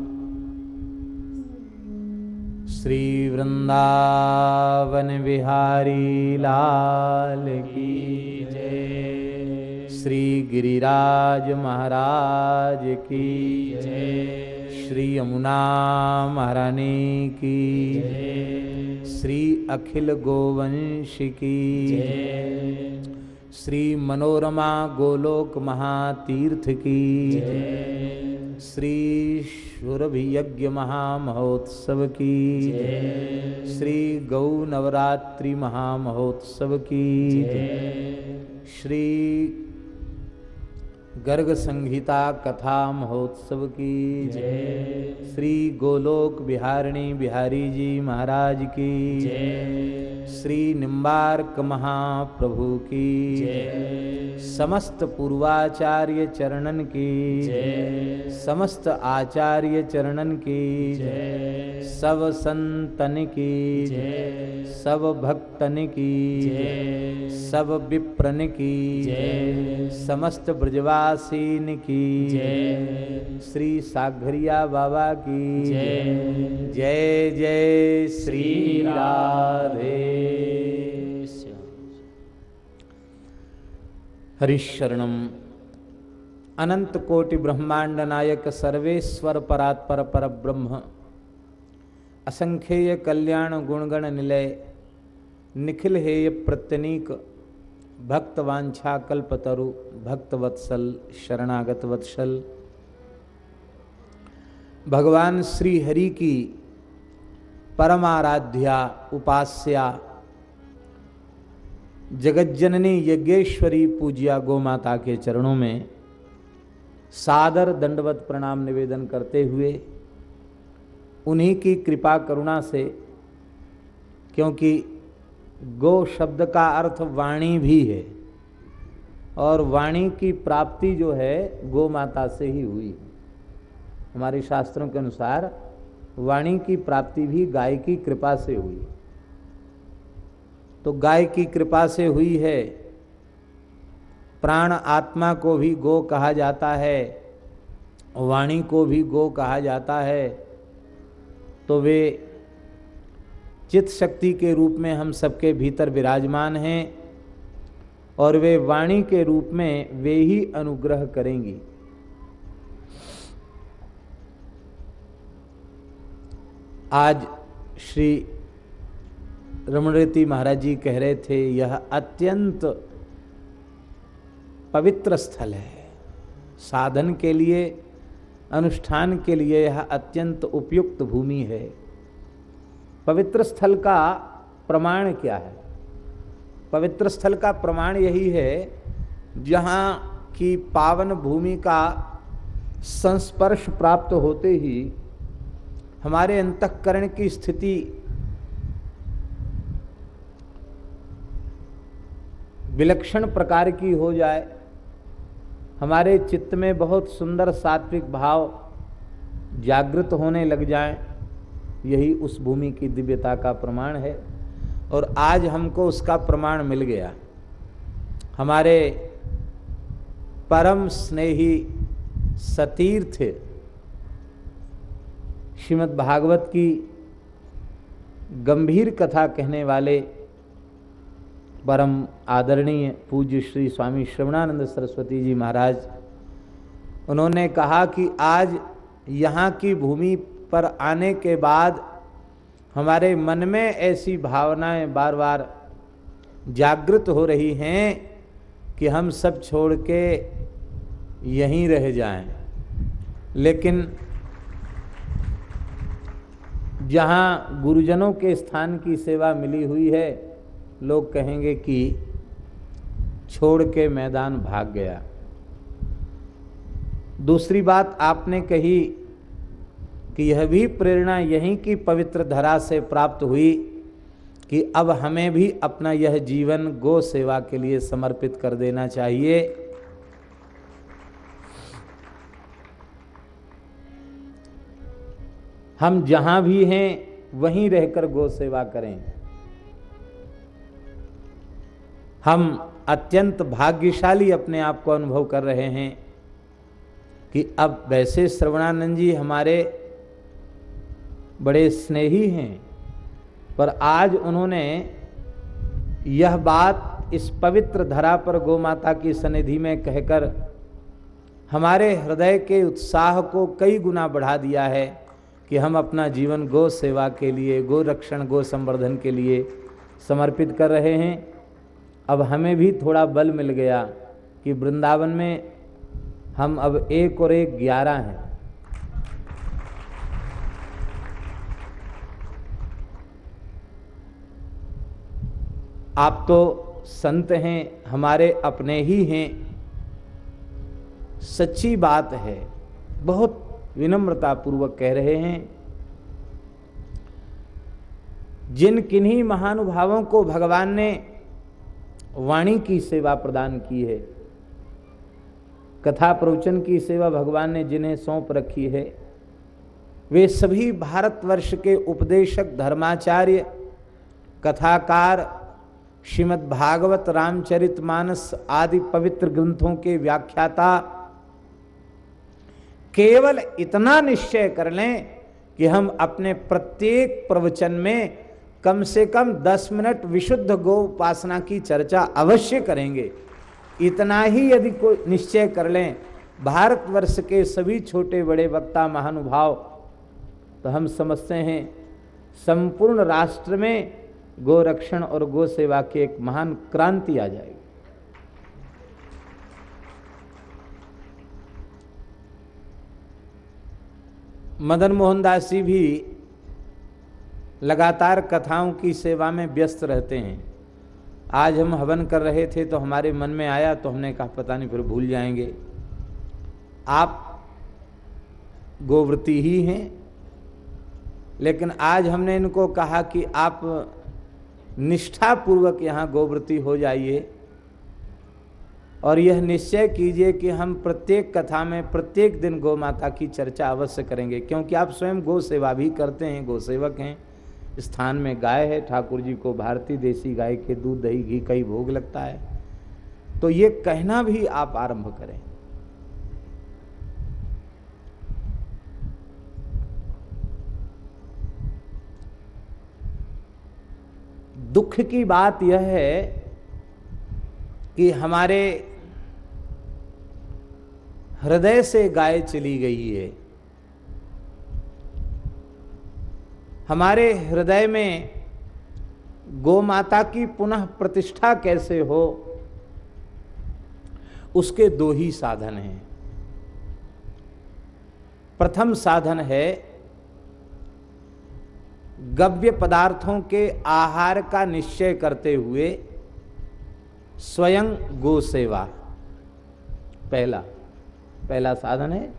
श्री वृंदावन बिहारी लाल की जय। श्री गिरिराज महाराज की जय। श्री यमुना महारानी की। श्री अखिल गोवंश की। श्री मनोरमा गोलोक महातीर्थ की। श्री सुरभि यज्ञ महामहोत्सव की। श्री गौ नवरात्रि महामहोत्सव की। श्री गर्ग संहिता कथा महोत्सव की जय। श्री गोलोक बिहारिणी बिहारी जी महाराज की जय। श्री निम्बार्क महाप्रभु की जय। समस्त पूर्वाचार्य चरणन की जय। समस्त आचार्य चरणन की जय। सब संतन की जय। सब भक्तन की जय। सब विप्रन की जय। समस्त ब्रजवासीन की। जय। श्री साघरिया बाबा की। जय। जय जय श्री राधे। हरिशरणम। अनंत कोटि ब्रह्मांड नायक सर्वेश्वर परात्पर पर ब्रह्म। असंख्येय कल्याण गुणगण निलय। निखिल हेय प्रत्यनीक। भक्त वांछा कल्पतरु भक्त वत्सल शरणागत वत्सल भगवान श्री हरि की परमाराध्या, उपास्या। जगज्जननी यज्ञेश्वरी पूज्या गोमाता के चरणों में सादर दंडवत प्रणाम निवेदन करते हुए उन्हीं की कृपा करुणा से, क्योंकि गो शब्द का अर्थ वाणी भी है। और वाणी की प्राप्ति जो है, गो माता से ही हुई। है हमारे शास्त्रों के अनुसार वाणी की प्राप्ति भी गाय की कृपा से हुई। तो गाय की कृपा से हुई है। प्राण आत्मा को भी गो कहा जाता है। वाणी को भी गो कहा जाता है। तो वे चित शक्ति के रूप में हम सबके भीतर विराजमान हैं और वे वाणी के रूप में वे ही अनुग्रह करेंगी। आज श्री रमणरेती महाराज जी कह रहे थे, यह अत्यंत पवित्र स्थल है। साधन के लिए, अनुष्ठान के लिए यह अत्यंत उपयुक्त भूमि है। पवित्र स्थल का प्रमाण क्या है? पवित्र स्थल का प्रमाण यही है, जहाँ की पावन भूमि का संस्पर्श प्राप्त होते ही हमारे अंतकरण की स्थिति विलक्षण प्रकार की हो जाए। हमारे चित्त में बहुत सुंदर सात्विक भाव जागृत होने लग जाएँ। यही उस भूमि की दिव्यता का प्रमाण है और आज हमको उसका प्रमाण मिल गया। हमारे परम स्नेही सतीर्थ श्रीमद् भागवत की गंभीर कथा कहने वाले परम आदरणीय पूज्य श्री स्वामी श्रवणानंद सरस्वती जी महाराज, उन्होंने कहा कि आज यहाँ की भूमि पर आने के बाद हमारे मन में ऐसी भावनाएँ बार बार जागृत हो रही हैं कि हम सब छोड़ के यहीं रह जाएँ। लेकिन जहाँ गुरुजनों के स्थान की सेवा मिली हुई है, लोग कहेंगे कि छोड़ के मैदान भाग गया। दूसरी बात आपने कही कि यह भी प्रेरणा यहीं की पवित्र धरा से प्राप्त हुई कि अब हमें भी अपना यह जीवन गो सेवा के लिए समर्पित कर देना चाहिए। हम जहाँ भी हैं, वहीं रहकर गो सेवा करें। हम अत्यंत भाग्यशाली अपने आप को अनुभव कर रहे हैं कि अब वैसे श्रवणानंद जी हमारे बड़े स्नेही हैं। पर आज उन्होंने यह बात इस पवित्र धरा पर गौ माता की सनिधि में कहकर हमारे हृदय के उत्साह को कई गुना बढ़ा दिया है कि हम अपना जीवन गौ सेवा के लिए, गो रक्षण, गो संवर्धन के लिए समर्पित कर रहे हैं। अब हमें भी थोड़ा बल मिल गया कि वृंदावन में हम अब एक और एक ग्यारह हैं। आप तो संत हैं, हमारे अपने ही हैं। सच्ची बात है, बहुत विनम्रता पूर्वक कह रहे हैं। जिन किन्हीं महानुभावों को भगवान ने वाणी की सेवा प्रदान की है, कथा प्रवचन की सेवा भगवान ने जिन्हें सौंप रखी है, वे सभी भारतवर्ष के उपदेशक, धर्माचार्य, कथाकार श्रीमद् भागवत रामचरितमानस आदि पवित्र ग्रंथों के व्याख्याता, केवल इतना निश्चय कर लें कि हम अपने प्रत्येक प्रवचन में कम से कम 10 मिनट विशुद्ध गो उपासना की चर्चा अवश्य करेंगे। इतना ही यदि कोई निश्चय कर लें, भारतवर्ष के सभी छोटे बड़े वक्ता महानुभाव तो हम समझते हैं, संपूर्ण राष्ट्र में गो रक्षण और गो सेवा की एक महान क्रांति आ जाएगी। मदन मोहन दास जी भी लगातार कथाओं की सेवा में व्यस्त रहते हैं। आज हम हवन कर रहे थे तो हमारे मन में आया तो हमने कहा, पता नहीं, फिर भूल जाएँगे। आप गोव्रती ही हैं, लेकिन आज हमने इनको कहा कि आप निष्ठापूर्वक यहाँ गोव्रती हो जाइए और यह निश्चय कीजिए कि हम प्रत्येक कथा में, प्रत्येक दिन गौ माता की चर्चा अवश्य करेंगे, क्योंकि आप स्वयं गौ सेवा भी करते हैं, गौ सेवक हैं। स्थान में गाय है, ठाकुर जी को भारतीय देसी गाय के दूध, दही, घी, कई भोग लगता है। तो ये कहना भी आप आरंभ करें। दुख की बात यह है कि हमारे हृदय से गाय चली गई है। हमारे हृदय में गौ माता की पुनः प्रतिष्ठा कैसे हो, उसके दो ही साधन हैं। प्रथम साधन है गव्य पदार्थों के आहार का निश्चय करते हुए स्वयं गो सेवा। पहला पहला साधन है,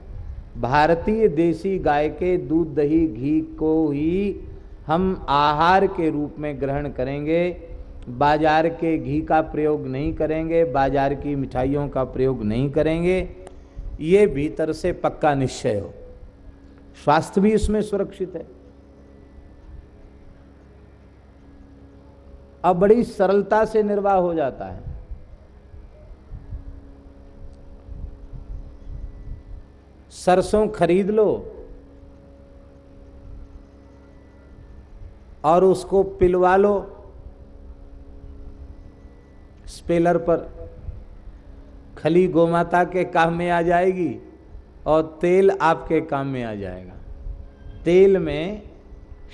भारतीय देसी गाय के दूध, दही, घी को ही हम आहार के रूप में ग्रहण करेंगे। बाज़ार के घी का प्रयोग नहीं करेंगे, बाज़ार की मिठाइयों का प्रयोग नहीं करेंगे। ये भीतर से पक्का निश्चय हो। स्वास्थ्य भी इसमें सुरक्षित है। अब बड़ी सरलता से निर्वाह हो जाता है। सरसों खरीद लो और उसको पिलवा लो स्पेलर पर। खली गोमाता के काम में आ जाएगी और तेल आपके काम में आ जाएगा। तेल में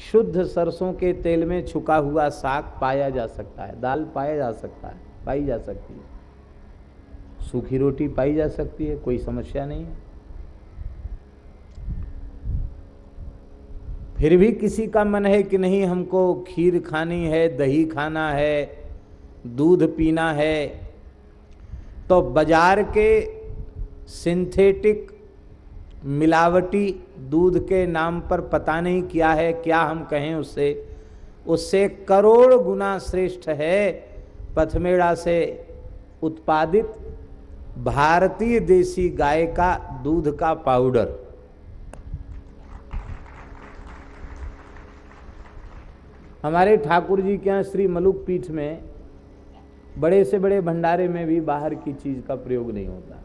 शुद्ध सरसों के तेल में छुका हुआ साग पाया जा सकता है, दाल पाया जा सकता है, पाई जा सकती है। सूखी रोटी पाई जा सकती है, कोई समस्या नहीं है। फिर भी किसी का मन है कि नहीं, हमको खीर खानी है, दही खाना है, दूध पीना है तो बाज़ार के सिंथेटिक मिलावटी दूध के नाम पर पता नहीं क्या है, क्या हम कहें उससे उससे करोड़ गुना श्रेष्ठ है पथमेड़ा से उत्पादित भारतीय देसी गाय का दूध का पाउडर। हमारे ठाकुर जी के यहाँ श्री मलुक पीठ में बड़े से बड़े भंडारे में भी बाहर की चीज़ का प्रयोग नहीं होता।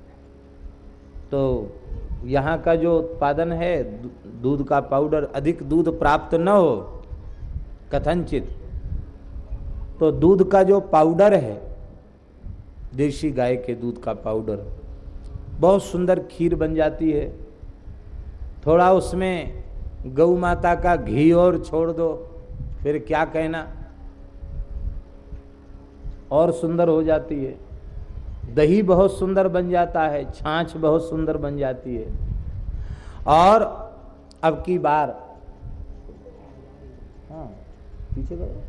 तो यहाँ का जो उत्पादन है दूध का पाउडर अधिक दूध प्राप्त न हो, कथनचित तो दूध का जो पाउडर है, देशी गाय के दूध का पाउडर बहुत सुंदर खीर बन जाती है। थोड़ा उसमें गौ माता का घी और छोड़ दो, फिर क्या कहना? और सुंदर हो जाती है। दही बहुत सुंदर बन जाता है, छाछ बहुत सुंदर बन जाती है। और अब की बार। हाँ पीछे करो।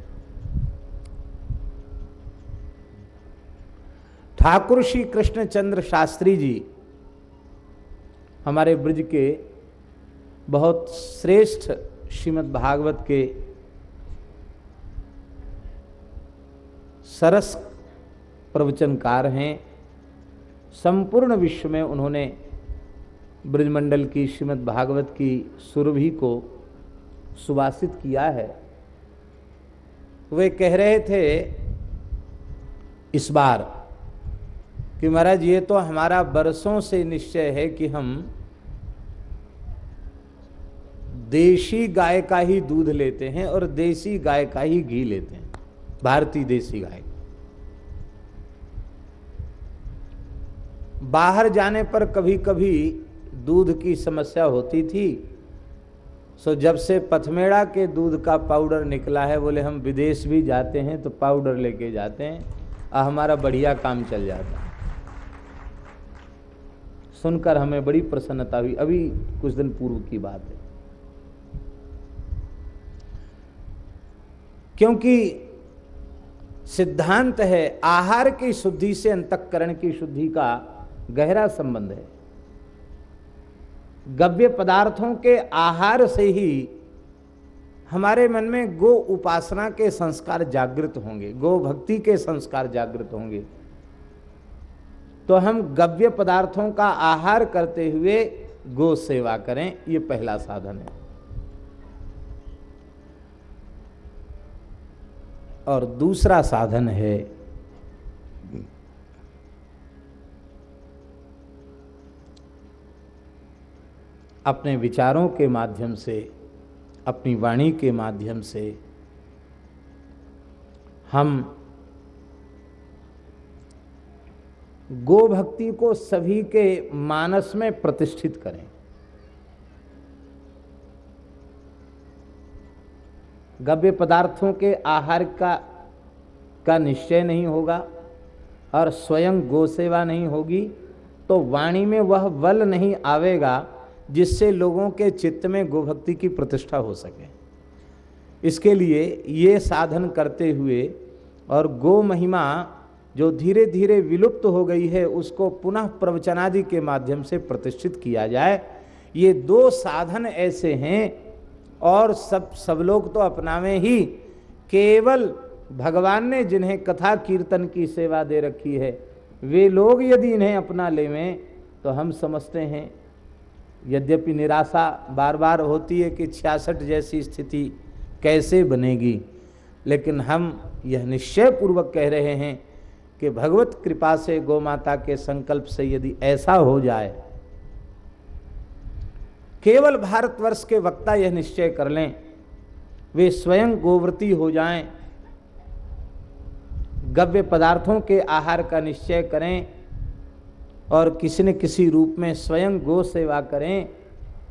ठाकुर श्री कृष्णचंद्र शास्त्री जी हमारे ब्रज के बहुत श्रेष्ठ श्रीमद् भागवत के सरस प्रवचनकार हैं। संपूर्ण विश्व में उन्होंने ब्रजमंडल की, श्रीमद् भागवत की सुरभि को सुवासित किया है। वे कह रहे थे इस बार कि महाराज, ये तो हमारा बरसों से निश्चय है कि हम देशी गाय का ही दूध लेते हैं और देसी गाय का ही घी लेते हैं। भारतीय देसी गाय। बाहर जाने पर कभी कभी दूध की समस्या होती थी। सो जब से पथमेड़ा के दूध का पाउडर निकला है, बोले हम विदेश भी जाते हैं तो पाउडर लेके जाते हैं। और हमारा बढ़िया काम चल जाता। है सुनकर हमें बड़ी प्रसन्नता हुई। अभी कुछ दिन पूर्व की बात है। क्योंकि सिद्धांत है, आहार की शुद्धि से अंतकरण की शुद्धि का गहरा संबंध है। गव्य पदार्थों के आहार से ही हमारे मन में गो उपासना के संस्कार जागृत होंगे, गो भक्ति के संस्कार जागृत होंगे। तो हम गव्य पदार्थों का आहार करते हुए गो सेवा करें, ये पहला साधन है। और दूसरा साधन है अपने विचारों के माध्यम से, अपनी वाणी के माध्यम से हम गो भक्ति को सभी के मानस में प्रतिष्ठित करें। गव्य पदार्थों के आहार का का निश्चय नहीं होगा और स्वयं गो सेवा नहीं होगी तो वाणी में वह बल नहीं आवेगा जिससे लोगों के चित्त में गोभक्ति की प्रतिष्ठा हो सके। इसके लिए ये साधन करते हुए और गो महिमा जो धीरे धीरे विलुप्त हो गई है, उसको पुनः प्रवचनादि के माध्यम से प्रतिष्ठित किया जाए। ये दो साधन ऐसे हैं और सब सब लोग तो अपनावे ही। केवल भगवान ने जिन्हें कथा कीर्तन की सेवा दे रखी है, वे लोग यदि इन्हें अपना लेवें तो हम समझते हैं यद्यपि निराशा बार बार होती है कि छियासठ जैसी स्थिति कैसे बनेगी, लेकिन हम यह निश्चय पूर्वक कह रहे हैं कि भगवत कृपा से गौ माता के संकल्प से यदि ऐसा हो जाए, केवल भारतवर्ष के वक्ता यह निश्चय कर लें, वे स्वयं गोव्रती हो जाएँ, गव्य पदार्थों के आहार का निश्चय करें और किसी न किसी रूप में स्वयं गो सेवा करें,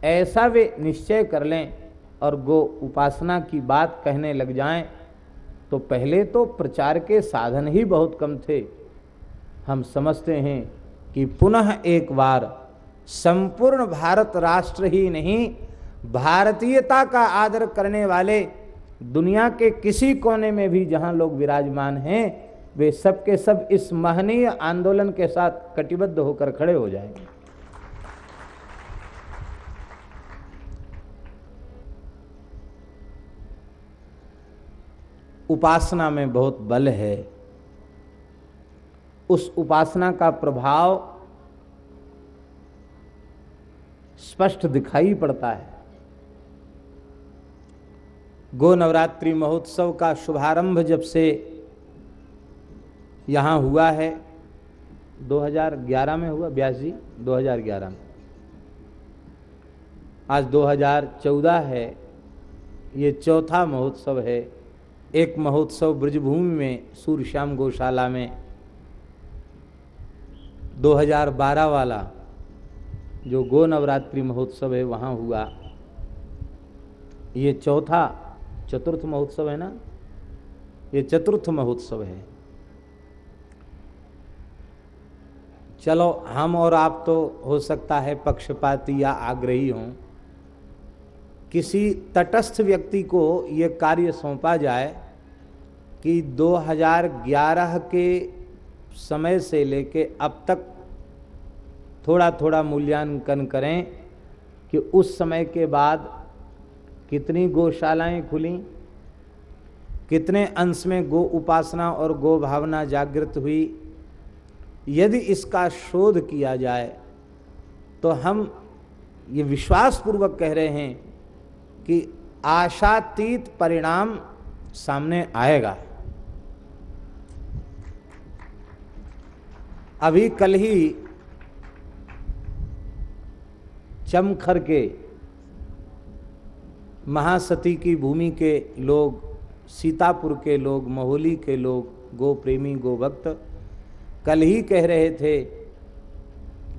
ऐसा वे निश्चय कर लें और गो उपासना की बात कहने लग जाएँ तो पहले तो प्रचार के साधन ही बहुत कम थे। हम समझते हैं कि पुनः एक बार संपूर्ण भारत राष्ट्र ही नहीं, भारतीयता का आदर करने वाले दुनिया के किसी कोने में भी जहाँ लोग विराजमान हैं वे सब के सब इस महनीय आंदोलन के साथ कटिबद्ध होकर खड़े हो जाएँगे। उपासना में बहुत बल है। उस उपासना का प्रभाव स्पष्ट दिखाई पड़ता है। गो नवरात्रि महोत्सव का शुभारंभ जब से यहाँ हुआ है 2011 में हुआ ब्यास जी 2011 में। आज 2014 है, ये चौथा महोत्सव है। एक महोत्सव ब्रजभूमि में, सूर्यश्याम गौशाला में। 2012 वाला जो गो नवरात्रि महोत्सव है, वहाँ हुआ। ये चौथा, चतुर्थ महोत्सव है ना? ये चतुर्थ महोत्सव है। चलो, हम और आप तो हो सकता है पक्षपाती या आग्रही हों। किसी तटस्थ व्यक्ति को ये कार्य सौंपा जाए कि 2011 के समय से लेके अब तक थोड़ा थोड़ा मूल्यांकन करें कि उस समय के बाद कितनी गौशालाएँ खुली, कितने अंश में गो उपासना और गो भावना जागृत हुई यदि इसका शोध किया जाए तो हम ये विश्वास पूर्वक कह रहे हैं कि आशातीत परिणाम सामने आएगा। अभी कल ही चमखर के महासती की भूमि के लोग, सीतापुर के लोग, महोली के लोग गो प्रेमी गो भक्त कल ही कह रहे थे,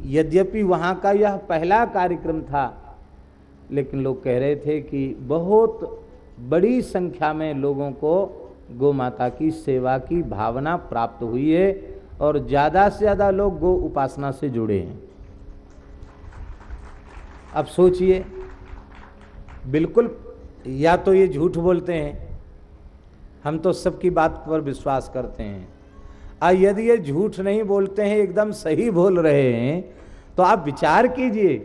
यद्यपि वहाँ का यह पहला कार्यक्रम था, लेकिन लोग कह रहे थे कि बहुत बड़ी संख्या में लोगों को गो माता की सेवा की भावना प्राप्त हुई है और ज़्यादा से ज़्यादा लोग गो उपासना से जुड़े हैं। अब सोचिए, बिल्कुल या तो ये झूठ बोलते हैं, हम तो सबकी बात पर विश्वास करते हैं। आ, यदि ये झूठ नहीं बोलते हैं, एकदम सही बोल रहे हैं तो आप विचार कीजिए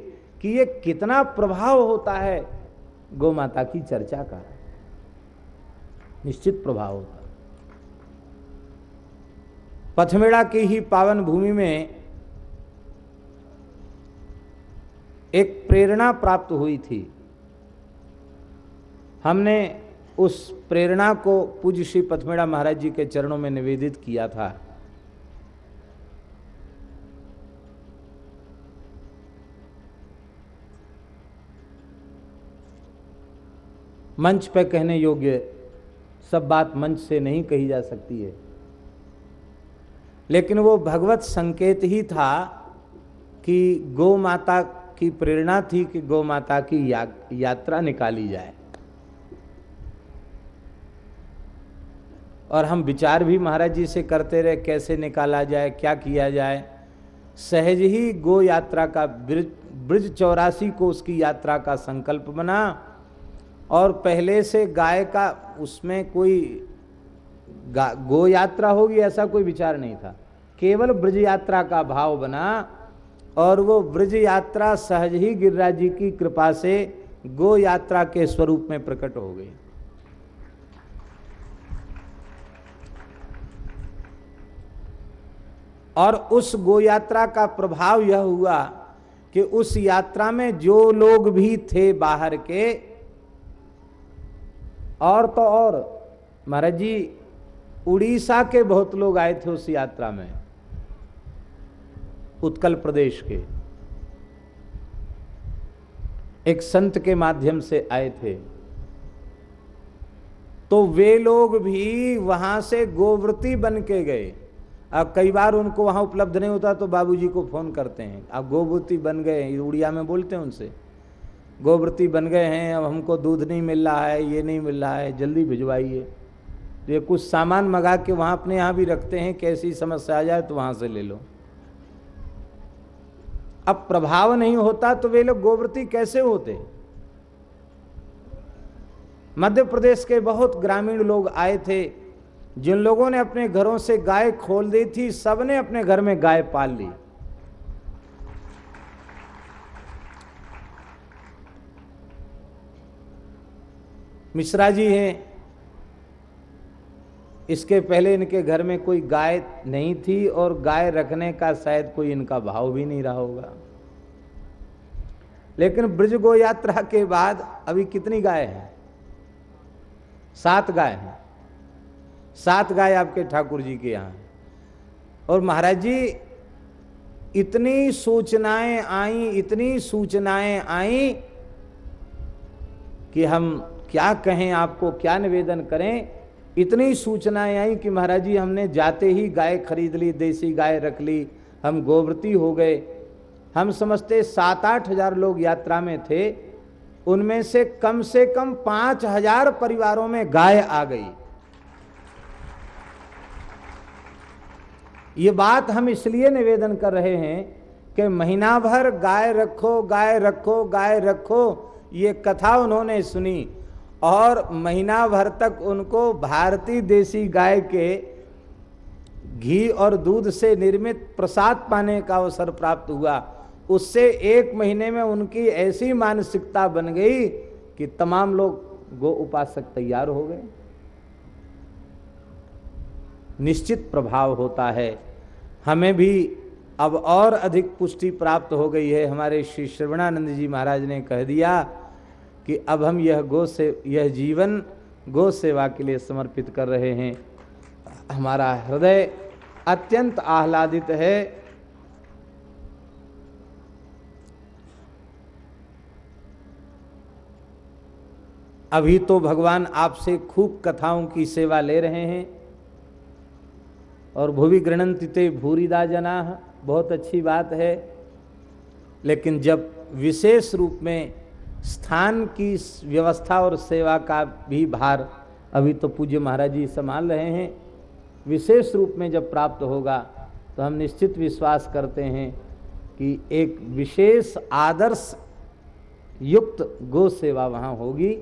कि ये कितना प्रभाव होता है। गौ माता की चर्चा का निश्चित प्रभाव होता पथमेड़ा की ही पावन भूमि में एक प्रेरणा प्राप्त हुई थी। हमने उस प्रेरणा को पूज्य श्री पथमेड़ा महाराज जी के चरणों में निवेदित किया था। मंच पर कहने योग्य सब बात मंच से नहीं कही जा सकती है। लेकिन वो भगवत संकेत ही था कि गौ माता की प्रेरणा थी कि गौ माता की या, यात्रा निकाली जाए। और हम विचार भी महाराज जी से करते रहे, कैसे निकाला जाए, क्या किया जाए। सहज ही गो यात्रा का ब्रिज ब्रिज चौरासी को उसकी यात्रा का संकल्प बना और पहले से गाय का उसमें कोई गो यात्रा होगी ऐसा कोई विचार नहीं था। केवल ब्रज यात्रा का भाव बना और वो ब्रज यात्रा सहज ही गिरिराज जी की कृपा से गो यात्रा के स्वरूप में प्रकट हो गई। और उस गो यात्रा का प्रभाव यह हुआ कि उस यात्रा में जो लोग भी थे बाहर के, और तो और, महाराज जी, उड़ीसा के बहुत लोग आए थे उस यात्रा में, उत्कल प्रदेश के। एक संत के माध्यम से आए थे। तो वे लोग भी वहाँ से गोव्रती बन के गए। अब कई बार उनको वहाँ उपलब्ध नहीं होता तो बाबूजी को फ़ोन करते हैं। अब गोव्रती बन गए हैं, उड़िया में बोलते हैं उनसे। गोव्रती बन गए हैं, अब हमको दूध नहीं मिल रहा है, ये नहीं मिल रहा है, जल्दी भिजवाइए। तो ये कुछ सामान मंगा के वहाँ अपने यहाँ भी रखते हैं, कैसी समस्या आ जाए तो वहाँ से ले लो। अब प्रभाव नहीं होता तो वे लोग गोव्रती कैसे होते? मध्य प्रदेश के बहुत ग्रामीण लोग आए थे जिन लोगों ने अपने घरों से गाय खोल दी थी, सबने अपने घर में गाय पाल ली। मिश्रा जी हैं। इसके पहले इनके घर में कोई गाय नहीं थी और गाय रखने का शायद कोई इनका भाव भी नहीं रहा होगा। लेकिन ब्रज गो यात्रा के बाद अभी कितनी गाय है? सात गाय हैं। सात गाय आपके ठाकुर जी के यहाँ। और महाराज जी, इतनी सूचनाएँ आई, इतनी सूचनाएँ आई कि हम क्या कहें, आपको क्या निवेदन करें। इतनी सूचनाएँ आई कि महाराज जी, हमने जाते ही गाय खरीद ली, देसी गाय रख ली, हम गोवृती हो गए। हम समझते सात आठ हज़ार लोग यात्रा में थे, उनमें से कम से कम पाँच हज़ार परिवारों में गाय आ गई। ये बात हम इसलिए निवेदन कर रहे हैं कि महीना भर गाय रखो गाय रखो गाय रखो, ये कथा उन्होंने सुनी और महीना भर तक उनको भारतीय देसी गाय के घी और दूध से निर्मित प्रसाद पाने का अवसर प्राप्त हुआ। उससे एक महीने में उनकी ऐसी मानसिकता बन गई कि तमाम लोग गो उपासक तैयार हो गए। निश्चित प्रभाव होता है। हमें भी अब और अधिक पुष्टि प्राप्त हो गई है। हमारे श्री श्रवणानंद जी महाराज ने कह दिया कि अब हम यह गो से, यह जीवन गो सेवा के लिए समर्पित कर रहे हैं। हमारा हृदय अत्यंत आह्लादित है। अभी तो भगवान आपसे खूब कथाओं की सेवा ले रहे हैं। और भूवि गृणंतिते भूरिदा जना। बहुत अच्छी बात है। लेकिन जब विशेष रूप में स्थान की व्यवस्था और सेवा का भी भार अभी तो पूज्य महाराज जी संभाल रहे हैं, विशेष रूप में जब प्राप्त होगा तो हम निश्चित विश्वास करते हैं कि एक विशेष आदर्श युक्त गो सेवा वहाँ होगी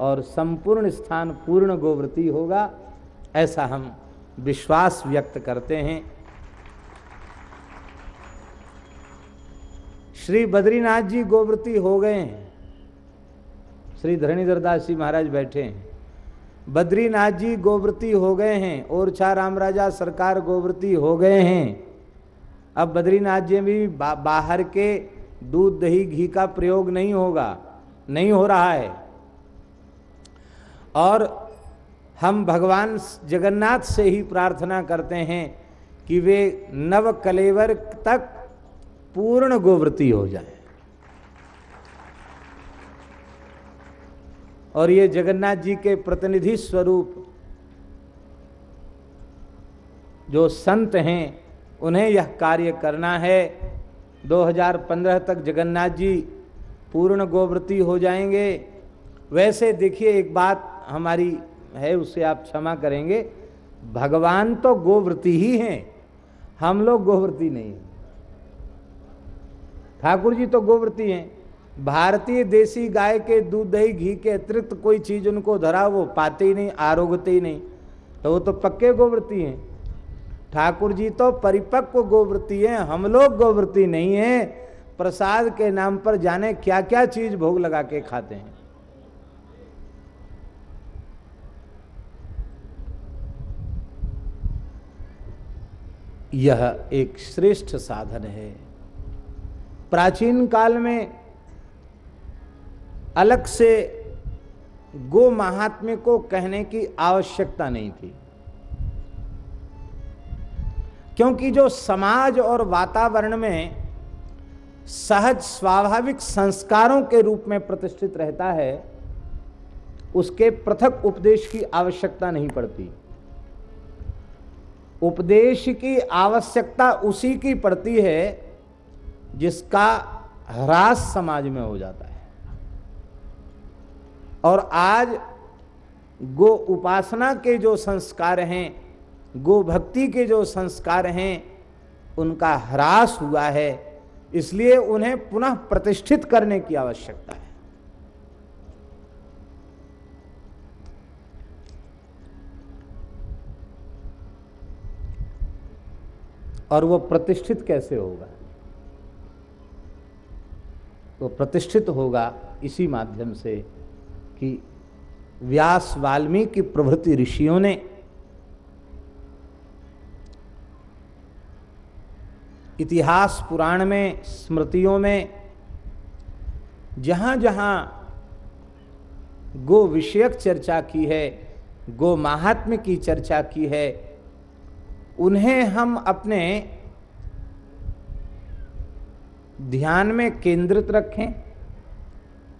और संपूर्ण स्थान पूर्ण गोव्रती होगा, ऐसा हम विश्वास व्यक्त करते हैं। श्री बद्रीनाथ जी गोव्रती हो गए हैं। श्री धरणीधर दास जी महाराज बैठे हैं। बद्रीनाथ जी गोव्रती हो गए हैं ओरछा राम राजा सरकार गोव्रती हो गए हैं। अब बद्रीनाथ जी भी बा, बाहर के दूध दही घी का प्रयोग नहीं होगा नहीं हो रहा है। और हम भगवान जगन्नाथ से ही प्रार्थना करते हैं कि वे नव कलेवर तक पूर्ण गोवृत्ति हो जाए। और ये जगन्नाथ जी के प्रतिनिधि स्वरूप जो संत हैं, उन्हें यह कार्य करना है। 2015 तक जगन्नाथ जी पूर्ण गोवृत्ति हो जाएँगे। वैसे देखिए एक बात हमारी है, उसे आप क्षमा करेंगे। भगवान तो गोवृत्ति ही हैं। हम लोग गोवृत्ति नहीं हैं। ठाकुर जी तो गोवृत्ति हैं। भारतीय देसी गाय के दूध, दही, घी के अतिरिक्त कोई चीज़ उनको धरा, वो पाते ही नहीं, आरोगते ही नहीं। तो वो तो पक्के गोवृत्ति हैं। ठाकुर जी तो परिपक्व गोवृत्ति हैं। हम लोग गोवृत्ति नहीं है। प्रसाद के नाम पर जाने क्या क्या चीज़ भोग लगा के खाते हैं। यह एक श्रेष्ठ साधन है। प्राचीन काल में अलग से गो महात्म्य को कहने की आवश्यकता नहीं थी। क्योंकि जो समाज और वातावरण में सहज स्वाभाविक संस्कारों के रूप में प्रतिष्ठित रहता है, उसके पृथक उपदेश की आवश्यकता नहीं पड़ती। उपदेश की आवश्यकता उसी की पड़ती है जिसका ह्रास समाज में हो जाता है। और आज गो उपासना के जो संस्कार हैं, गो भक्ति के जो संस्कार हैं, उनका ह्रास हुआ है, इसलिए उन्हें पुनः प्रतिष्ठित करने की आवश्यकता है। और वो प्रतिष्ठित कैसे होगा? वो प्रतिष्ठित होगा इसी माध्यम से कि व्यास वाल्मीकि प्रभृति ऋषियों ने इतिहास पुराण में, स्मृतियों में जहाँ जहाँ गो विषयक चर्चा की है, गो महात्म्य की चर्चा की है उन्हें हम अपने ध्यान में केंद्रित रखें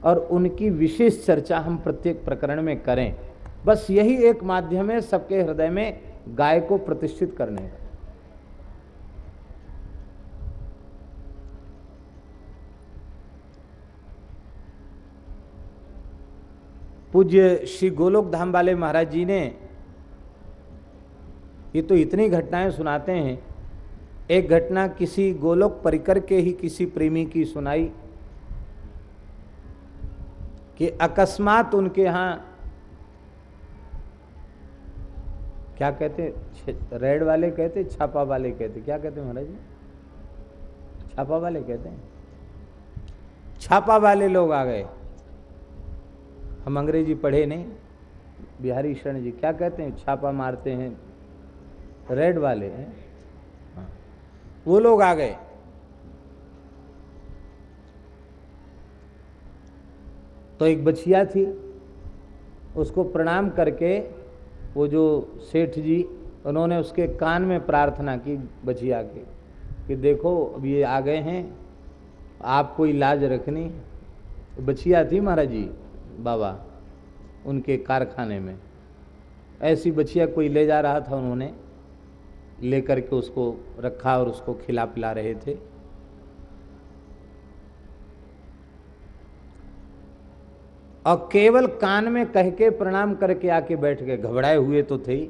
और उनकी विशेष चर्चा हम प्रत्येक प्रकरण में करें। बस यही एक माध्यम है सबके हृदय में गाय को प्रतिष्ठित करने का। पूज्य श्री गोलोक धाम वाले महाराज जी ने ये तो इतनी घटनाएँ सुनाते हैं। एक घटना किसी गोलोक परिकर के ही किसी प्रेमी की सुनाई कि अकस्मात उनके यहाँ क्या कहते रेड वाले कहते छापा वाले कहते क्या कहते महाराज जी? छापा वाले कहते हैं? छापा वाले लोग आ गए। हम अंग्रेज़ी पढ़े नहीं। बिहारी शरण जी क्या कहते हैं? छापा मारते हैं। रेड वाले हैं। हाँ। वो लोग आ गए। तो एक बछिया थी उसको प्रणाम करके वो जो सेठ जी उन्होंने उसके कान में प्रार्थना की बछिया के कि देखो अब ये आ गए हैं आपको इलाज रखनी। बछिया थी महाराज जी बाबा उनके कारखाने में। ऐसी बछिया कोई ले जा रहा था उन्होंने। लेकर के उसको रखा और उसको खिला पिला रहे थे। और केवल कान में कह के प्रणाम करके आके बैठ गए, घबराए हुए तो थे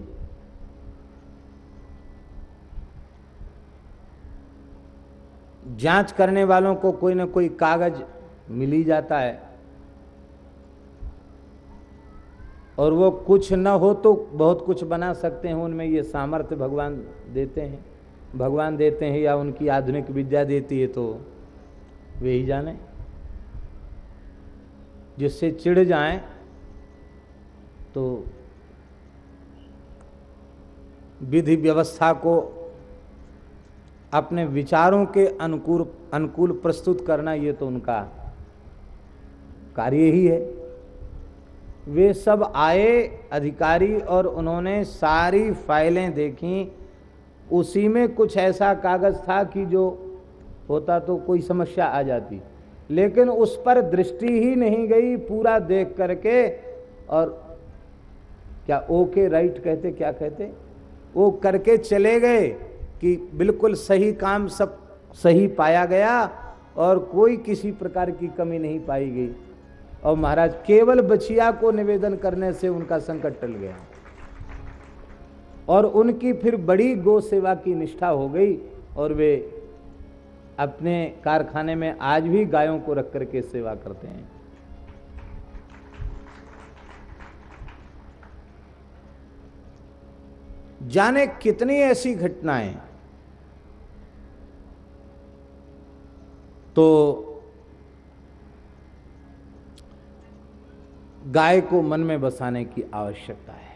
जाँच करने वालों को कोई ना कोई कागज़ मिल ही जाता है। और वो कुछ न हो तो बहुत कुछ बना सकते हैं, उनमें ये सामर्थ्य भगवान देते हैं। भगवान देते हैं या उनकी आधुनिक विद्या देती है तो वे ही जाने। जिससे चिढ़ जाए तो विधि व्यवस्था को अपने विचारों के अनुकूल अनुकूल प्रस्तुत करना, ये तो उनका कार्य ही है। वे सब आए, अधिकारी और उन्होंने सारी फाइलें देखी। उसी में कुछ ऐसा कागज़ था कि जो होता तो कोई समस्या आ जाती। लेकिन उस पर दृष्टि ही नहीं गई पूरा देख करके और क्या ओके राइट कहते, क्या कहते? वो करके चले गए कि बिल्कुल सही काम सब सही पाया गया और कोई किसी प्रकार की कमी नहीं पाई गई। और महाराज, केवल बचिया को निवेदन करने से उनका संकट टल गया। और उनकी फिर बड़ी गो सेवा की निष्ठा हो गई और वे अपने कारखाने में आज भी गायों को रख करके सेवा करते हैं। जाने कितनी ऐसी घटनाएँ। तो गाय को मन में बसाने की आवश्यकता है।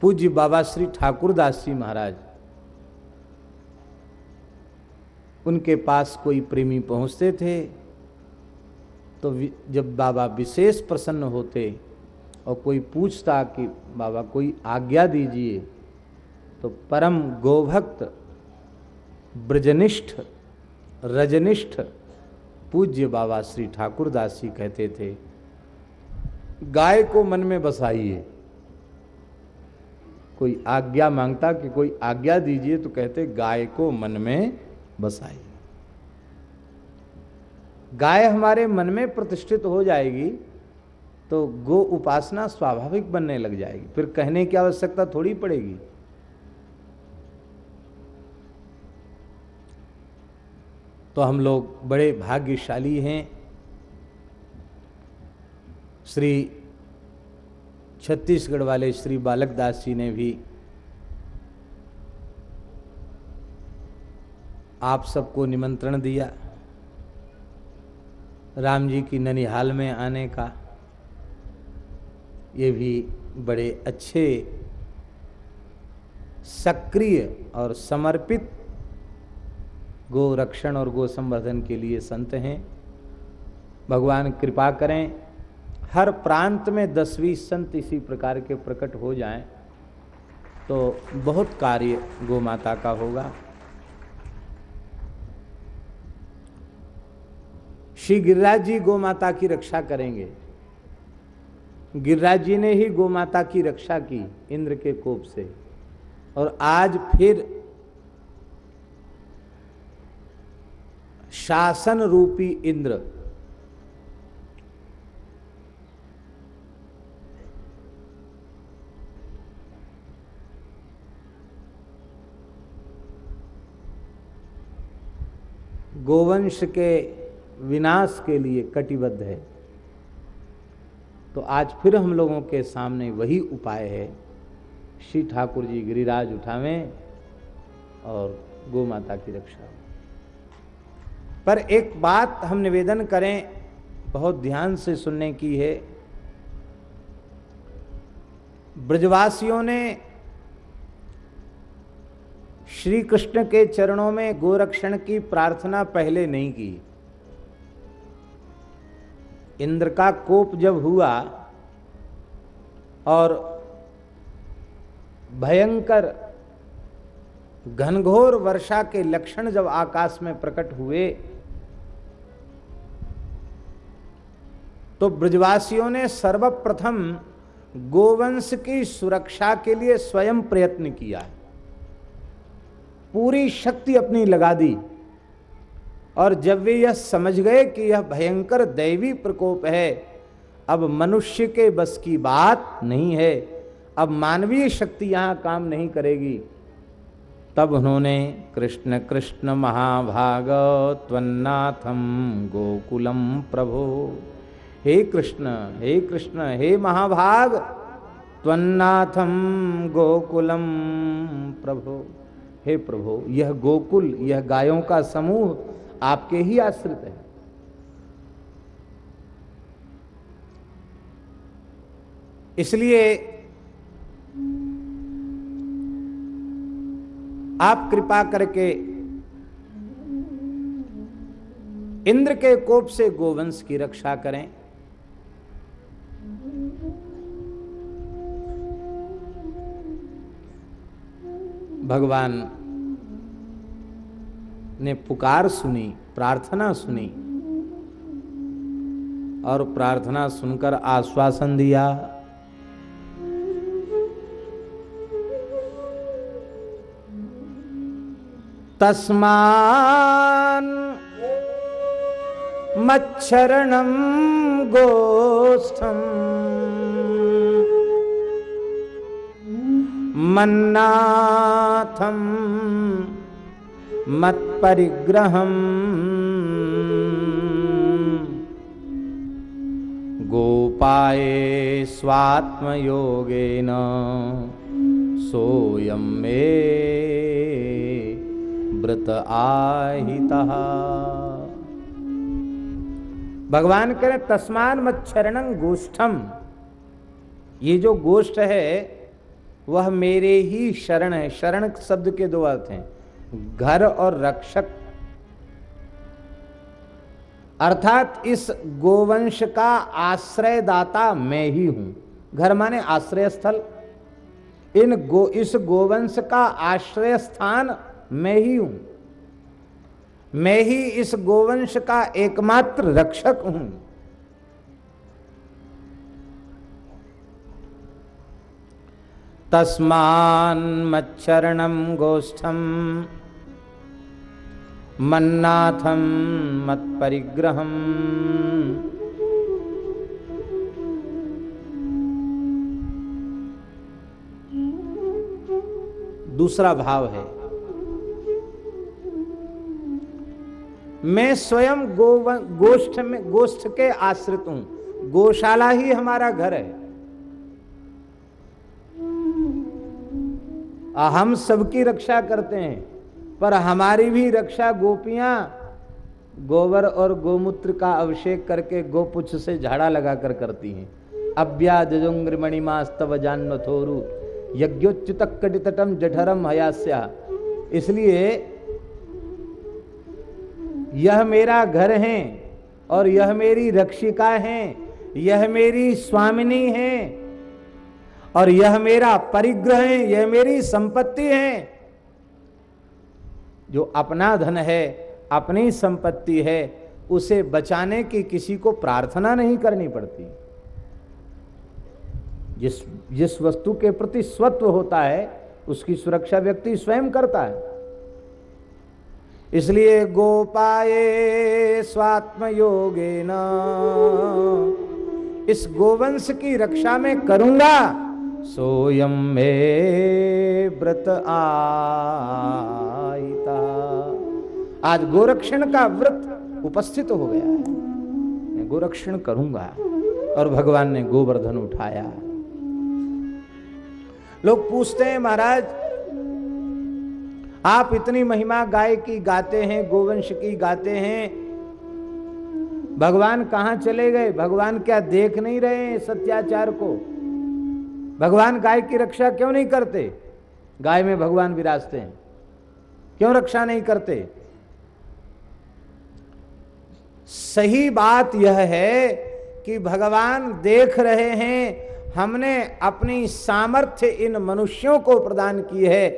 पूज्य बाबा श्री ठाकुरदास जी महाराज, उनके पास कोई प्रेमी पहुँचते थे तो जब बाबा विशेष प्रसन्न होते और कोई पूछता कि, बाबा, कोई आज्ञा दीजिए? तो परम गोभक्त, ब्रजनिष्ठ, रजनिष्ठ पूज्य बाबा श्री ठाकुरदास जी कहते थे, गाय को मन में बसाइए। कोई आज्ञा माँगता कि कोई आज्ञा दीजिए तो कहते, गाय को मन में बसाइए। गाय हमारे मन में प्रतिष्ठित हो जाएगी तो गो उपासना स्वाभाविक बनने लग जाएगी। फिर कहने की आवश्यकता थोड़ी पड़ेगी। तो हम लोग बड़े भाग्यशाली हैं। श्री छत्तीसगढ़ वाले श्री बालक दास जी ने भी आप सबको निमंत्रण दिया। राम जी की ननिहाल में आने का ये भी बड़े अच्छे, सक्रिय और समर्पित गो रक्षण और गो संवर्धन के लिए संत हैं। भगवान कृपा करें, हर प्रांत में दसवीं संत इसी प्रकार के प्रकट हो जाएँ तो बहुत कार्य गो माता का होगा। श्री गिरिराज जी गो माता की रक्षा करेंगे। गिरिराज जी ने ही गो माता की रक्षा की, इंद्र के कोप से। और आज फिर शासन रूपी इंद्र। गोवंश के विनाश के लिए कटिबद्ध है। तो आज फिर हम लोगों के सामने वही उपाय है। श्री ठाकुर जी गिरिराज उठावें और गौ माता की रक्षा पर एक बात हम निवेदन करें, बहुत ध्यान से सुनने की है। ब्रजवासियों ने श्री कृष्ण के चरणों में गोरक्षण की प्रार्थना पहले नहीं की। इंद्र का कोप जब हुआ और भयंकर घनघोर वर्षा के लक्षण जब आकाश में प्रकट हुए तो ब्रजवासियों ने सर्वप्रथम गोवंश की सुरक्षा के लिए स्वयं प्रयत्न किया पूरी शक्ति अपनी लगा दी। और जब वे यह समझ गए कि यह भयंकर दैवी प्रकोप है, अब मनुष्य के बस की बात नहीं है। अब मानवीय शक्ति यहाँ काम नहीं करेगी। तब उन्होंने कृष्ण कृष्ण महाभाग त्वन्नाथम गोकुलम प्रभो हे कृष्ण हे कृष्ण, हे महाभाग। त्वन्नाथम गोकुलम प्रभो। हे प्रभो, यह गोकुल, यह गायों का समूह आपके ही आश्रित है। इसलिए आप कृपा करके इंद्र के कोप से गोवंश की रक्षा करें। भगवान ने पुकार सुनी प्रार्थना सुनी और प्रार्थना सुनकर आश्वासन दिया। तस्मान मच्छरणं गोस्थम मन्नाथम मत मत्परिग्रहम् गोपाये स्वात्मयोगेन सोऽयं मे व्रत आहिता। भगवान करें तस्मान मच्छरणं गोष्ठम ये जो गोष्ठ है वह मेरे ही शरण है। शरण शब्द के दो अर्थ हैं। घर और रक्षक। अर्थात इस गोवंश का आश्रयदाता मैं ही हूँ। घर माने आश्रय स्थल इन गो, इस गोवंश का आश्रय स्थान मैं ही हूँ। मैं ही इस गोवंश का एकमात्र रक्षक हूँ। तस्मान्मच्छरणं गोष्ठम मन्नाथं मत्परिग्रहम्। दूसरा भाव है, मैं स्वयं गोष्ठ में, गोष्ठ के आश्रित हूँ। गौशाला ही हमारा घर है। हम सबकी रक्षा करते हैं, पर हमारी भी रक्षा गोपियाँ गोबर और गोमूत्र का अभिषेक करके गोपुच्छ से झाड़ा लगाकर करती हैं। अव्या जजुंग्र मणिमास्तव थोरू यज्ञोच्युत कटितटम जठरम हयास्या। इसलिए यह मेरा घर है और यह मेरी रक्षिका है, यह मेरी स्वामिनी है। और यह मेरा परिग्रह है, यह मेरी संपत्ति है। जो अपना धन है, अपनी संपत्ति है, उसे बचाने की किसी को प्रार्थना नहीं करनी पड़ती। जिस जिस वस्तु के प्रति स्वत्व होता है, उसकी सुरक्षा व्यक्ति स्वयं करता है। इसलिए गोपाए स्वात्म योगे न इस गोवंश की रक्षा में करूँगा। सोयम मे व्रत आईता आज गोरक्षण का व्रत उपस्थित हो गया है। मैं गोरक्षण करूँगा और भगवान ने गोवर्धन उठाया। लोग पूछते हैं, महाराज, आप इतनी महिमा गाय की गाते हैं, गोवंश की गाते हैं। भगवान कहाँ चले गए? भगवान क्या देख नहीं रहे हैं सत्याचार को? भगवान गाय की रक्षा क्यों नहीं करते? गाय में भगवान विराजते हैं। क्यों रक्षा नहीं करते? सही बात यह है कि भगवान देख रहे हैं, हमने अपनी सामर्थ्य इन मनुष्यों को प्रदान की है,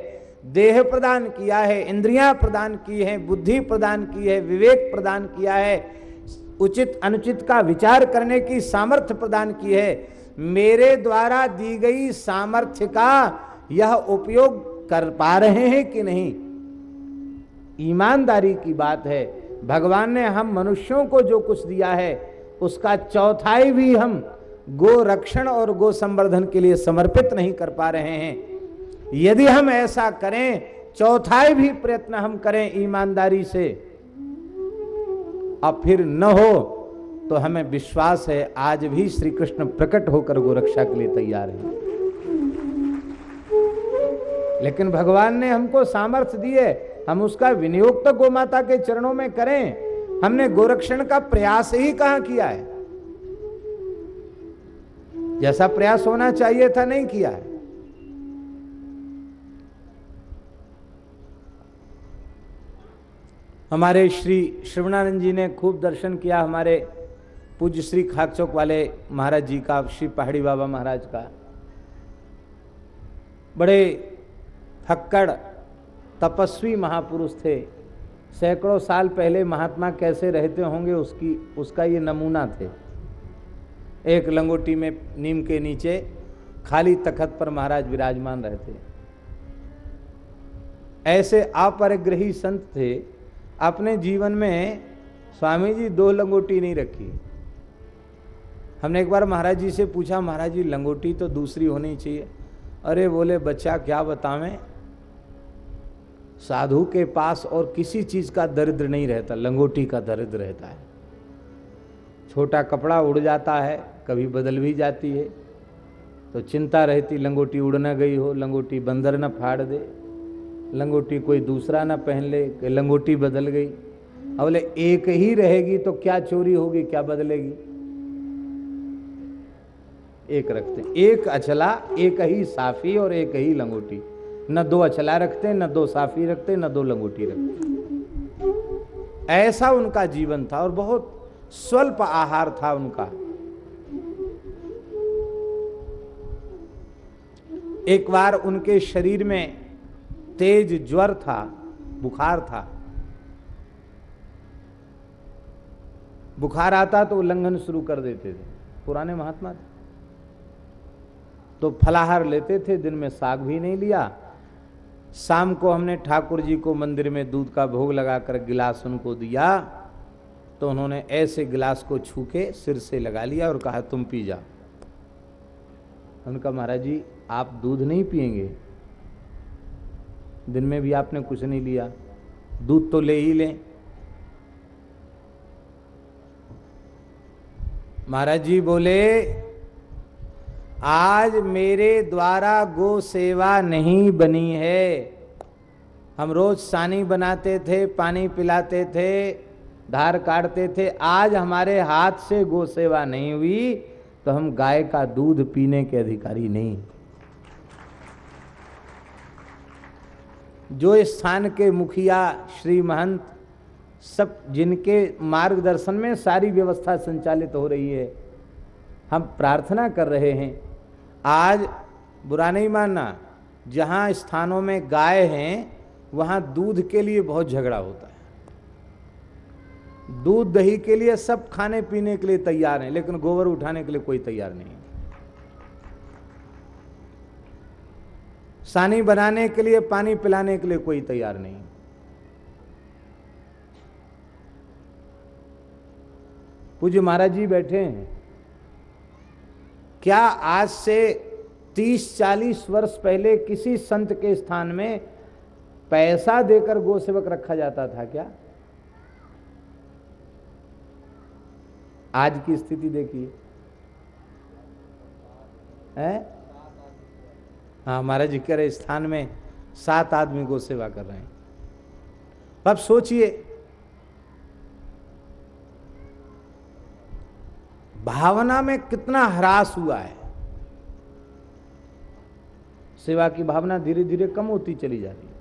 देह प्रदान किया है, इंद्रियाँ प्रदान की है, बुद्धि प्रदान की है, विवेक प्रदान किया है, उचित अनुचित का विचार करने की सामर्थ्य प्रदान की है। मेरे द्वारा दी गई सामर्थ्य का यह उपयोग कर पा रहे हैं कि नहीं? ईमानदारी की बात है। भगवान ने हम मनुष्यों को जो कुछ दिया है, उसका चौथाई भी हम गो रक्षण और गो संवर्धन के लिए समर्पित नहीं कर पा रहे हैं। यदि हम ऐसा करें, चौथाई भी प्रयत्न हम करें ईमानदारी से। अब फिर न हो तो हमें विश्वास है, आज भी श्री कृष्ण प्रकट होकर गोरक्षा के लिए तैयार हैं। लेकिन भगवान ने हमको सामर्थ्य दिए, हम उसका विनियोग तो गो माता के चरणों में करें। हमने गोरक्षण का प्रयास ही कहा किया है? जैसा प्रयास होना चाहिए था, नहीं किया है। हमारे श्री श्रवणानंद जी ने खूब दर्शन किया, हमारे पूज्य श्री खाक चौक वाले महाराज जी का, श्री पहाड़ी बाबा महाराज का। बड़े फक्कड़ तपस्वी महापुरुष थे। सैकड़ों साल पहले महात्मा कैसे रहते होंगे उसकी, उसका ये नमूना थे। एक लंगोटी में नीम के नीचे खाली तखत पर महाराज विराजमान रहते। ऐसे अपरिग्रही संत थे। अपने जीवन में स्वामी जी दो लंगोटी नहीं रखी। हमने एक बार महाराज जी से पूछा, महाराज जी, लंगोटी तो दूसरी होनी चाहिए। अरे बोले, बच्चा, क्या बतावें? साधु के पास और किसी चीज़ का दरिद्र नहीं रहता, लंगोटी का दरिद्र रहता है। छोटा कपड़ा उड़ जाता है, कभी बदल भी जाती है। तो चिंता रहती, लंगोटी उड़ ना गई हो, लंगोटी बंदर न फाड़ दे। लंगोटी कोई दूसरा ना पहन ले, लंगोटी बदल गई। अब बोले, एक ही रहेगी तो क्या चोरी होगी, क्या बदलेगी? एक रखते एक अचला, एक ही साफी और एक ही लंगोटी। न दो अचला रखते, न दो साफी रखते, न दो लंगोटी रखते। ऐसा उनका जीवन था और बहुत स्वल्प आहार था उनका। एक बार उनके शरीर में तेज ज्वर था, बुखार था। बुखार आता तो उल्लंघन शुरू कर देते थे। पुराने महात्मा थे। तो फलाहार लेते थे, दिन में साग भी नहीं लिया। शाम को हमने ठाकुर जी को मंदिर में दूध का भोग लगाकर गिलास उनको दिया तो उन्होंने ऐसे गिलास को छू के सिर से लगा लिया और कहा, तुम पी जाओ। उनका महाराज जी, आप दूध नहीं पिएँगे दिन में भी आपने कुछ नहीं लिया। दूध तो ले ही लें। महाराज जी बोले आज मेरे द्वारा गो सेवा नहीं बनी है। हम रोज सानी बनाते थे, पानी पिलाते थे, धार काटते थे। आज हमारे हाथ से गो सेवा नहीं हुई तो हम गाय का दूध पीने के अधिकारी नहीं। जो स्थान के मुखिया श्री महंत, सब जिनके मार्गदर्शन में सारी व्यवस्था संचालित हो रही है, हम प्रार्थना कर रहे हैं। आज बुरा नहीं मानना, जहाँ स्थानों में गाय हैं, वहाँ दूध के लिए बहुत झगड़ा होता है। दूध दही के लिए सब खाने पीने के लिए तैयार हैं, लेकिन गोबर उठाने के लिए कोई तैयार नहीं सानी बनाने के लिए, पानी पिलाने के लिए कोई तैयार नहीं पूज्य महाराज जी बैठे हैं। क्या आज से 30-40 वर्ष पहले किसी संत के स्थान में पैसा देकर गोसेवक रखा जाता था क्या? आज की स्थिति देखिए। है? हाँ महाराज जी कह रहे स्थान में सात आदमी गो सेवा कर रहे हैं। अब सोचिए भावना में कितना ह्रास हुआ है। सेवा की भावना धीरे धीरे कम होती चली जा रही है।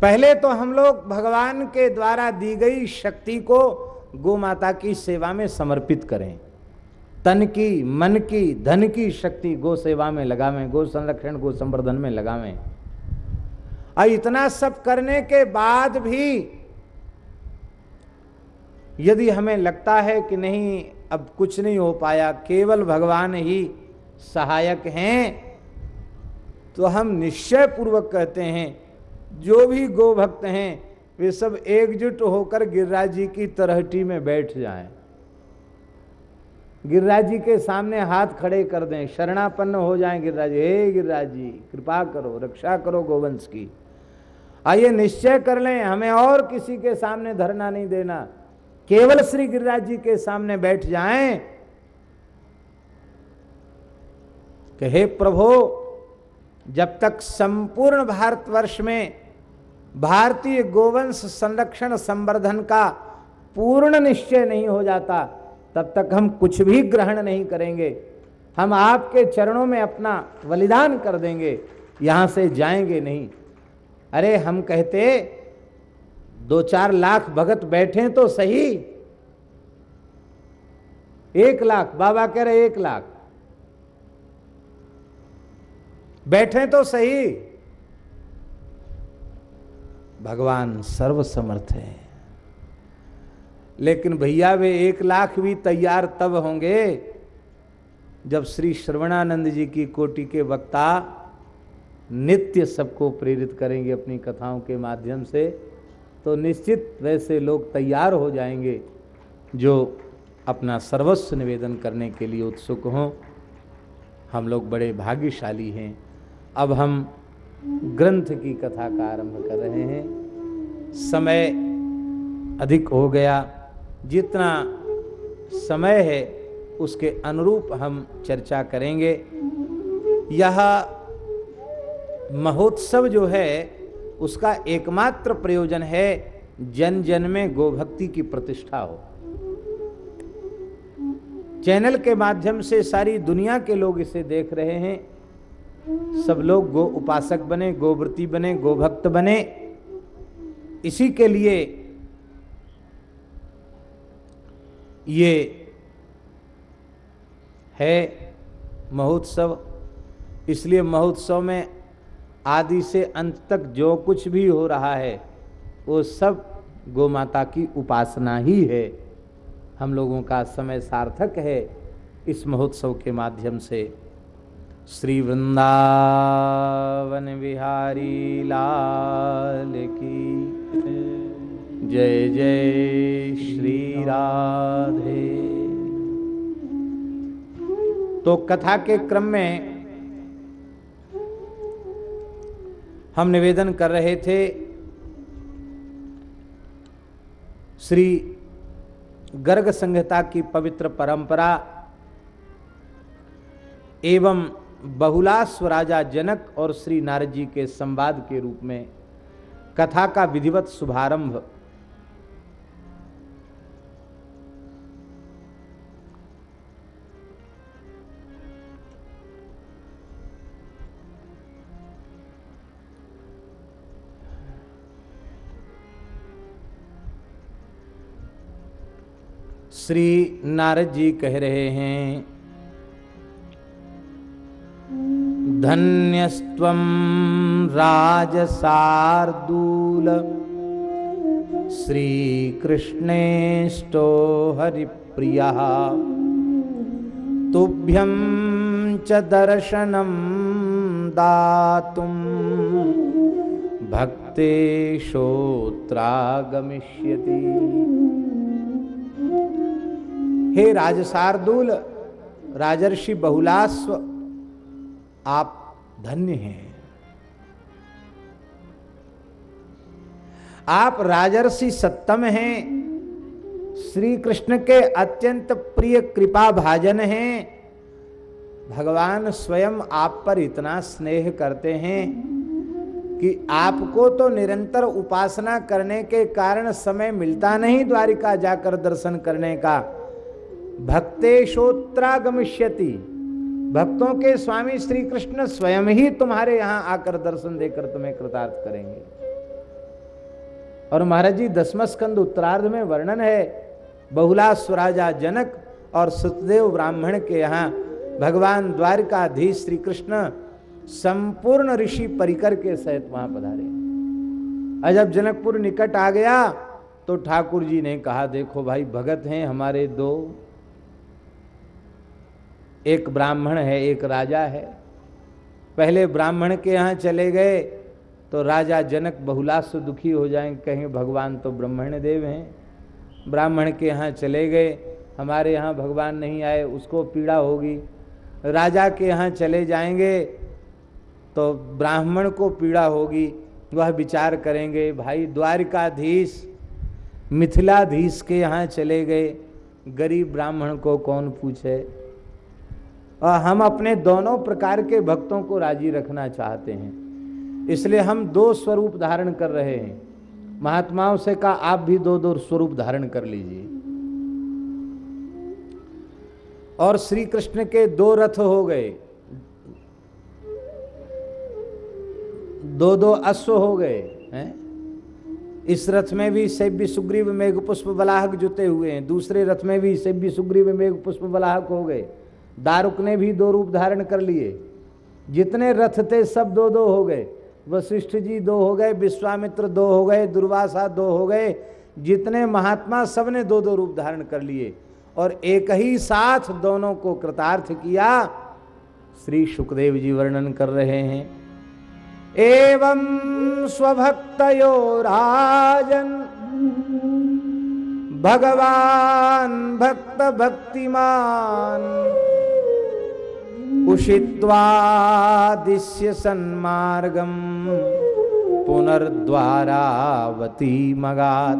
पहले तो हम लोग भगवान के द्वारा दी गई शक्ति को गो माता की सेवा में समर्पित करें। तन की, मन की, धन की शक्ति गो सेवा में लगावें, गो संरक्षण, गो संवर्धन में लगावें। और इतना सब करने के बाद भी यदि हमें लगता है कि नहीं, अब कुछ नहीं हो पाया, केवल भगवान ही सहायक हैं तो हम निश्चय पूर्वक कहते हैं, जो भी गो भक्त हैं, वे सब एकजुट होकर गिरिराज जी की तरहटी में बैठ जाएँ। गिरिराज जी के सामने हाथ खड़े कर दें। शरणापन्न हो जाएँ गिरिराज। हे गिरिराज जी कृपा करो, रक्षा करो गोवंश की। आइए निश्चय कर लें, हमें और किसी के सामने धरना नहीं देना। केवल श्री गिरिराज जी के सामने बैठ जाएँ। कि हे प्रभु, जब तक संपूर्ण भारतवर्ष में भारतीय गोवंश संरक्षण संवर्धन का पूर्ण निश्चय नहीं हो जाता तब तक हम कुछ भी ग्रहण नहीं करेंगे। हम आपके चरणों में अपना बलिदान कर देंगे। यहाँ से जाएँगे नहीं। अरे, हम कहते, दो चार लाख भगत बैठे तो सही। एक लाख, बाबा कह रहे, एक लाख। बैठे तो सही। भगवान सर्वसमर्थ है। लेकिन भैया वे एक लाख भी तैयार तब होंगे जब श्री श्रवणानंद जी की कोटि के वक्ता नित्य सबको प्रेरित करेंगे अपनी कथाओं के माध्यम से। तो निश्चित वैसे लोग तैयार हो जाएँगे जो अपना सर्वस्व निवेदन करने के लिए उत्सुक हों। हम लोग बड़े भाग्यशाली हैं। अब हम ग्रंथ की कथा का आरंभ कर रहे हैं। समय अधिक हो गया। जितना समय है, उसके अनुरूप हम चर्चा करेंगे। यह महोत्सव जो है, उसका एकमात्र प्रयोजन है जन जन में गोभक्ति की प्रतिष्ठा हो। चैनल के माध्यम से सारी दुनिया के लोग इसे देख रहे हैं। सब लोग गो उपासक बने गोव्रती बने, गोभक्त बने। इसी के लिए ये है महोत्सव। इसलिए महोत्सव में आदि से अंत तक जो कुछ भी हो रहा है, वो सब गो माता की उपासना ही है। हम लोगों का समय सार्थक है इस महोत्सव के माध्यम से। श्री वृंदावन बिहारी लाल की जय जय श्री राधे। तो कथा के क्रम में हम निवेदन कर रहे थे श्री गर्ग संहिता की पवित्र परंपरा एवं बहुलास्व राजा जनक और श्री नारद जी के संवाद के रूप में कथा का विधिवत शुभारंभ श्री नारद जी कह रहे हैं, धन्यस्त्वं राजसार्दूल, श्रीकृष्णेष्टो हरिप्रियः। तुभ्यं च दर्शनं दातुं भक्तेशोत्रागमिष्यति हे राजसार्दूल, राजर्षि बहुलास्व, आप धन्य हैं। आप राजर्षि सत्तम हैं श्री कृष्ण के अत्यंत प्रिय कृपा भाजन हैं, भगवान स्वयं आप पर इतना स्नेह करते हैं कि आपको तो निरंतर उपासना करने के कारण समय मिलता नहीं द्वारिका जाकर दर्शन करने का। भक्तेशोत्रागमिष्यति भक्तों के स्वामी श्री कृष्ण स्वयं ही तुम्हारे यहाँ आकर दर्शन देकर तुम्हें कृतार्थ करेंगे। और महाराज जी दसम स्कंद उत्तरार्ध में वर्णन है बहुला स्वराजा जनक और सुतदेव ब्राह्मण के यहाँ भगवान द्वारिकाधीश श्री कृष्ण संपूर्ण ऋषि परिकर के सहित वहाँ पधारे। और जब जनकपुर निकट आ गया तो ठाकुर जी ने कहा, देखो भाई, भगत हैं हमारे दो एक ब्राह्मण है, एक राजा है। पहले ब्राह्मण के यहाँ चले गए तो राजा जनक बहुलास्व दुखी हो जाएँगे कहीं, भगवान तो ब्राह्मण देव हैं। ब्राह्मण के यहाँ चले गए। हमारे यहाँ भगवान नहीं आए, उसको पीड़ा होगी। राजा के यहाँ चले जाएँगे तो ब्राह्मण को पीड़ा होगी। वह विचार करेंगे, भाई द्वारिकाधीश, मिथिलाधीश के यहाँ चले गए। गरीब ब्राह्मण को कौन पूछे? और हम अपने दोनों प्रकार के भक्तों को राज़ी रखना चाहते हैं। इसलिए हम दो स्वरूप धारण कर रहे हैं। महात्माओं से कहा, आप भी दो दो स्वरूप धारण कर लीजिए। और श्री कृष्ण के दो रथ हो गए। दो दो अश्व हो गए, हैं। इस रथ में भी सेव्य सुग्रीव मेघ पुष्प बलाहक जुते हुए हैं। दूसरे रथ में भी सेव्य सुग्रीव मेघ पुष्प बलाहक हो गए। दारुक ने भी दो रूप धारण कर लिए। जितने रथ थे सब दो दो हो गए। वशिष्ठ जी दो हो गए, विश्वामित्र दो हो गए, दुर्वासा दो हो गए। जितने महात्मा सबने दो दो रूप धारण कर लिए और एक ही साथ दोनों को कृतार्थ किया। श्री सुखदेव जी वर्णन कर रहे हैं। एवं स्वभक्तयो राजन, भगवान भक्त भक्तिमान उषित्वादिश्य सन्मार्गम पुनर्द्वारावती मगात।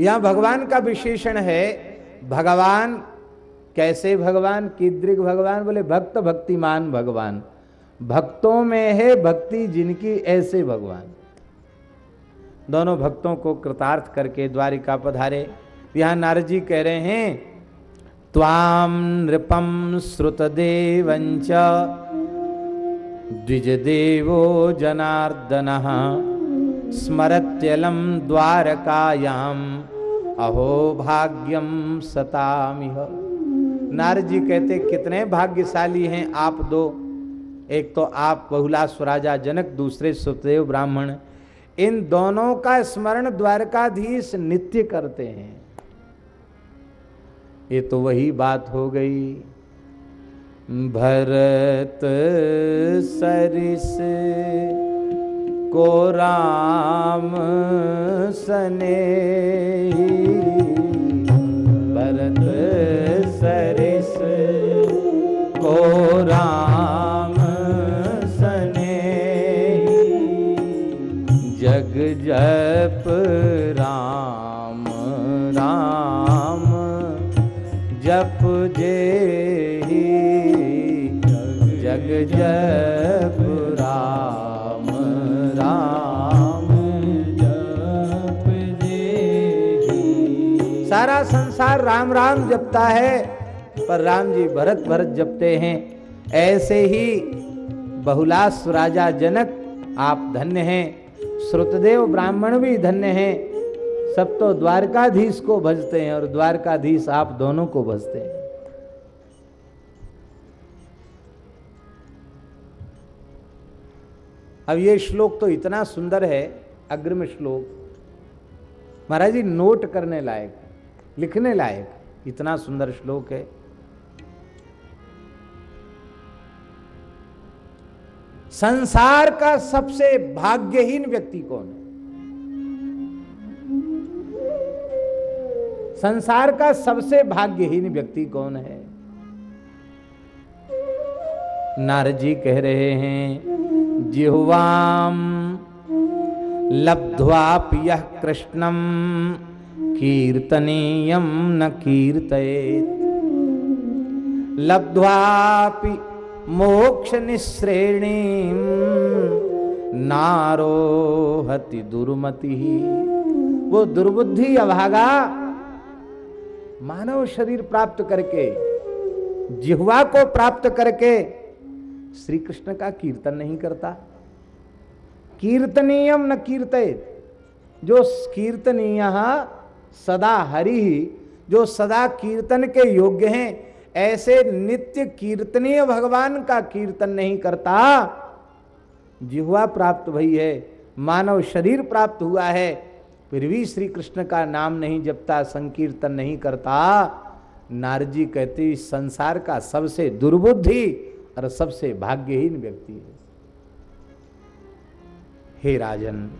यहाँ भगवान का विशेषण है, भगवान, कैसे भगवान? कीदृग भगवान बोले, भक्त भक्तिमान भगवान। भक्तों में है भक्ति जिनकी ऐसे भगवान। दोनों भक्तों को कृतार्थ करके द्वारिका पधारे। यहाँ नारद जी कह रहे हैं त्वाम नृपम श्रुतदेवंच द्विजदेवो जनार्दन स्मरत्यलम द्वारकायाम। अहो भाग्यम सतामिह। नारद जी कहते, कितने भाग्यशाली हैं आप दो। एक तो आप बहुला स्वराजा जनक, दूसरे सुखदेव ब्राह्मण। इन दोनों का स्मरण द्वारकाधीश नित्य करते हैं। ये तो वही बात हो गई। भरत सरिस को राम सने भरत सरिस को राम सने जग जप जे जग राम राम जप जे सारा संसार राम राम जपता है, पर राम जी भरत भरत जपते हैं। ऐसे ही बहुलास राजा जनक आप धन्य हैं, श्रुतदेव ब्राह्मण भी धन्य हैं। सब तो द्वारकाधीश को भजते हैं और द्वारकाधीश आप दोनों को भजते हैं। अब ये श्लोक तो इतना सुंदर है, अग्रिम श्लोक। महाराज जी, नोट करने लायक, लिखने लायक, इतना सुंदर श्लोक है। संसार का सबसे भाग्यहीन व्यक्ति कौन है? संसार का सबसे भाग्यहीन व्यक्ति कौन है? नारद जी कह रहे हैं जिह्वाम। लब्ध्वापि यह कृष्णम, कीर्तनीयम न कीर्तयेत। लब्ध्वापि मोक्ष निश्रेणी नारोहति दुर्मति। वो दुर्बुद्धि अभागा मानव शरीर प्राप्त करके, जिह्वा को प्राप्त करके श्री कृष्ण का कीर्तन नहीं करता। कीर्तनीयम न कीर्तित जो कीर्तनीय सदा हरि जो सदा कीर्तन के योग्य हैं, ऐसे नित्य कीर्तनीय भगवान का कीर्तन नहीं करता। जिह्वा प्राप्त भई है, मानव शरीर प्राप्त हुआ है, फिर भी श्री कृष्ण का नाम नहीं जपता, संकीर्तन नहीं करता। नारजी कहती संसार का सबसे दुर्बुद्धि और सबसे भाग्यहीन व्यक्ति है। हे राजन,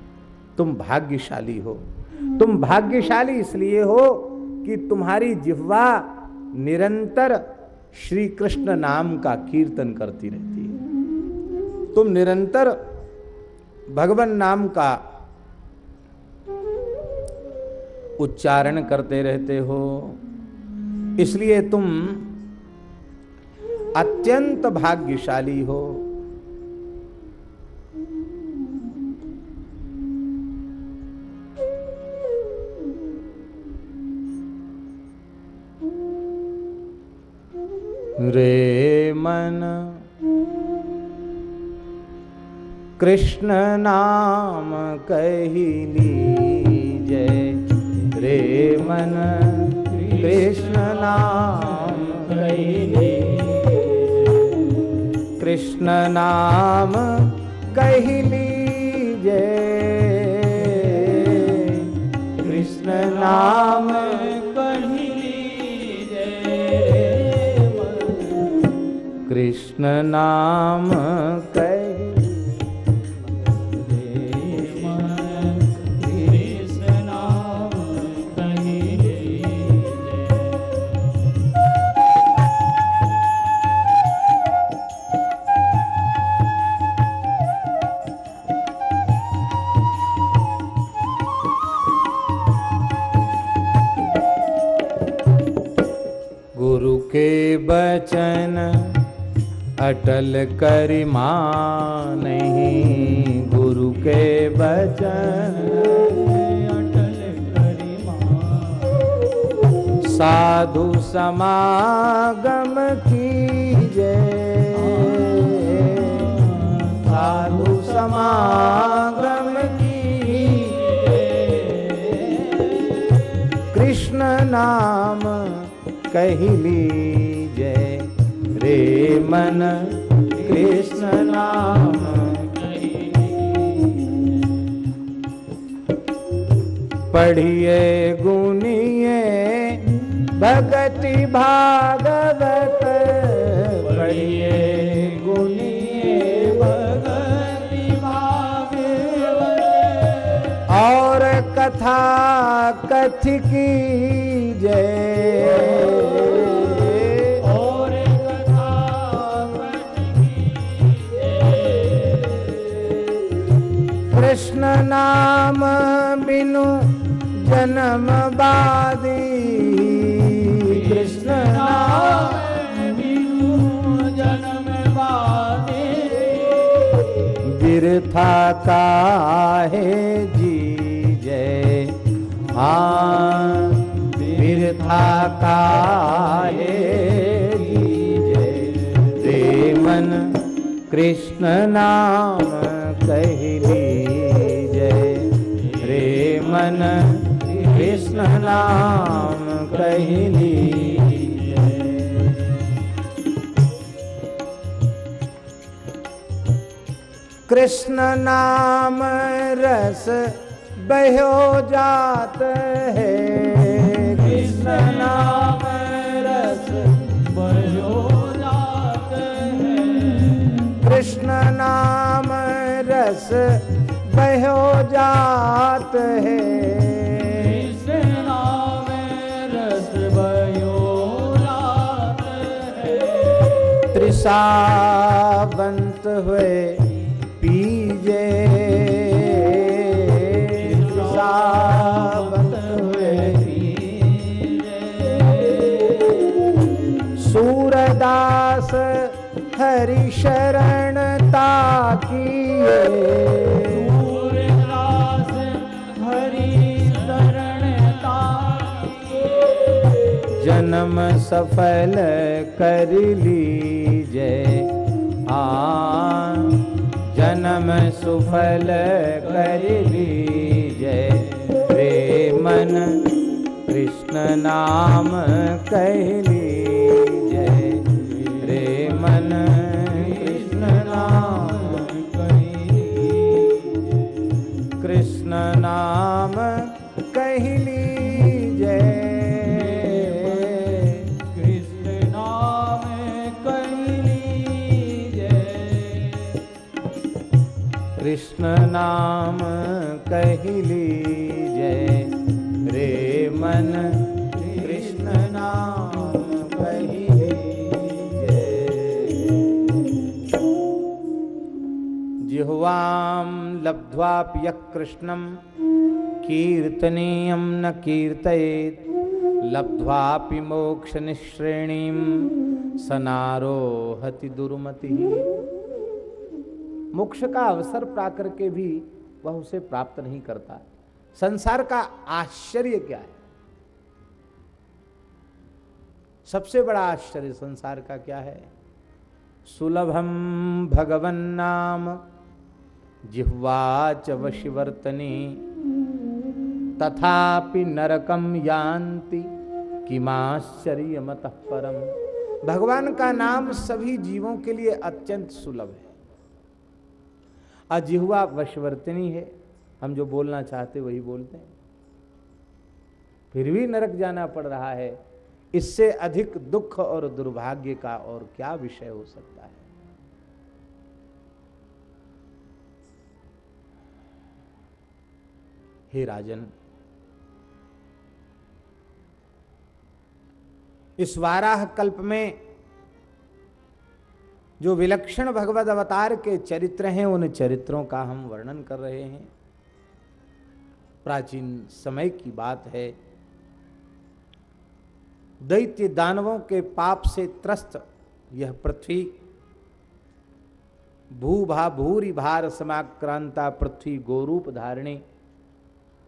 तुम भाग्यशाली हो। तुम भाग्यशाली इसलिए हो कि तुम्हारी जिह्वा निरंतर श्री कृष्ण नाम का कीर्तन करती रहती है। तुम निरंतर भगवान नाम का उच्चारण करते रहते हो। इसलिए तुम अत्यंत भाग्यशाली हो। रे मन कृष्ण नाम कही लीजय रे मन कृष्ण नाम कही कृष्ण नाम कही जय कृष्ण नाम कही कृष्ण नाम कहिली बचन अटल करि नहीं गुरु के बचन अटल करिमा साधु समागम कीजे। साधु समागम कीजे। कृष्ण नाम कहली जय रे मन कृष्ण नाम पढ़िए, गुनिए, भगति भागवत, पढ़िए, गुनिए, भगति भागवत। और कथा कथ की जय नाम बिनु जन्म बादी। कृष्ण नाम जन्म बादे। बिरथा काहे जी जय। हाँ बिरथा काहे जी जय। मन कृष्ण नाम नाम जय कृष्ण नाम रस बहो जात है। कृष्ण नाम रस भयो जात है। कृष्ण नाम रस बहो जात है। त्रिसावंत हुए पीजे। सावंत हुए सूरदास हरि शरण ताकिए जन्म सफल कर लीजे। आ, जन्म सुफल कर लीजे। रे मन, कृष्ण नाम कह लीजे। रे मन, कृष्ण नाम कह कृष्ण नाम कृष्ण नाम कहली जय रे मन, कृष्ण नाम जय जिह्वां लब्ध्वापि कीर्तनीयं न कीर्तयेत्। लब्ध्वापि मोक्षनिःश्रेणीं, सनारोहति दुर्मतिः। मोक्ष का अवसर पाकर के भी वह उसे प्राप्त नहीं करता। संसार का आश्चर्य क्या है? सबसे बड़ा आश्चर्य संसार का क्या है? सुलभम भगवन नाम, जिह्वाच वशिवर्तनी, तथापि नरकम यान्ति किमाश्चर्य मत परम। भगवान का नाम सभी जीवों के लिए अत्यंत सुलभ है। अजिहुआ वशवर्तनी है। हम जो बोलना चाहते वही बोलते हैं। फिर भी नरक जाना पड़ रहा है। इससे अधिक दुख और दुर्भाग्य का और क्या विषय हो सकता है? हे राजन, इस वाराह कल्प में जो विलक्षण भगवत अवतार के चरित्र हैं, उन चरित्रों का हम वर्णन कर रहे हैं। प्राचीन समय की बात है। दैत्य दानवों के पाप से त्रस्त यह पृथ्वी भूभा भूरी भार समाक्रांता पृथ्वी गोरूप धारणी।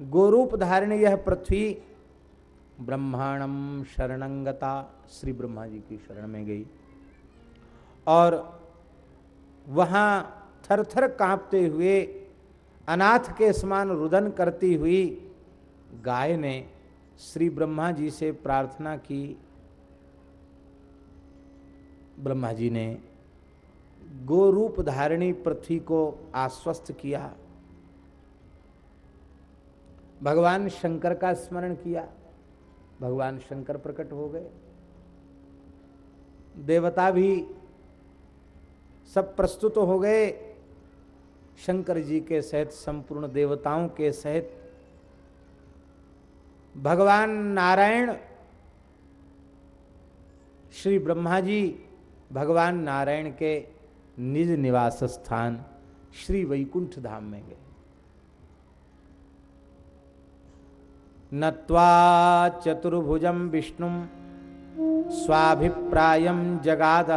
गोरूप धारणी यह पृथ्वी ब्रह्मांडम शरणंगता, श्री ब्रह्मा जी की शरण में गई। और वहाँ थर थर काँपते हुए अनाथ के समान रुदन करती हुई गाय ने श्री ब्रह्मा जी से प्रार्थना की। ब्रह्मा जी ने गोरूप धारिणी पृथ्वी को आश्वस्त किया। भगवान शंकर का स्मरण किया। भगवान शंकर प्रकट हो गए। देवता भी सब प्रस्तुत हो गए। शंकर जी के सहित संपूर्ण देवताओं के सहित भगवान नारायण, श्री ब्रह्मा जी, भगवान नारायण के निज निवास स्थान श्री वैकुंठ धाम में गए। नत्वा चतुर्भुजम विष्णु, स्वाभिप्राय जगाद।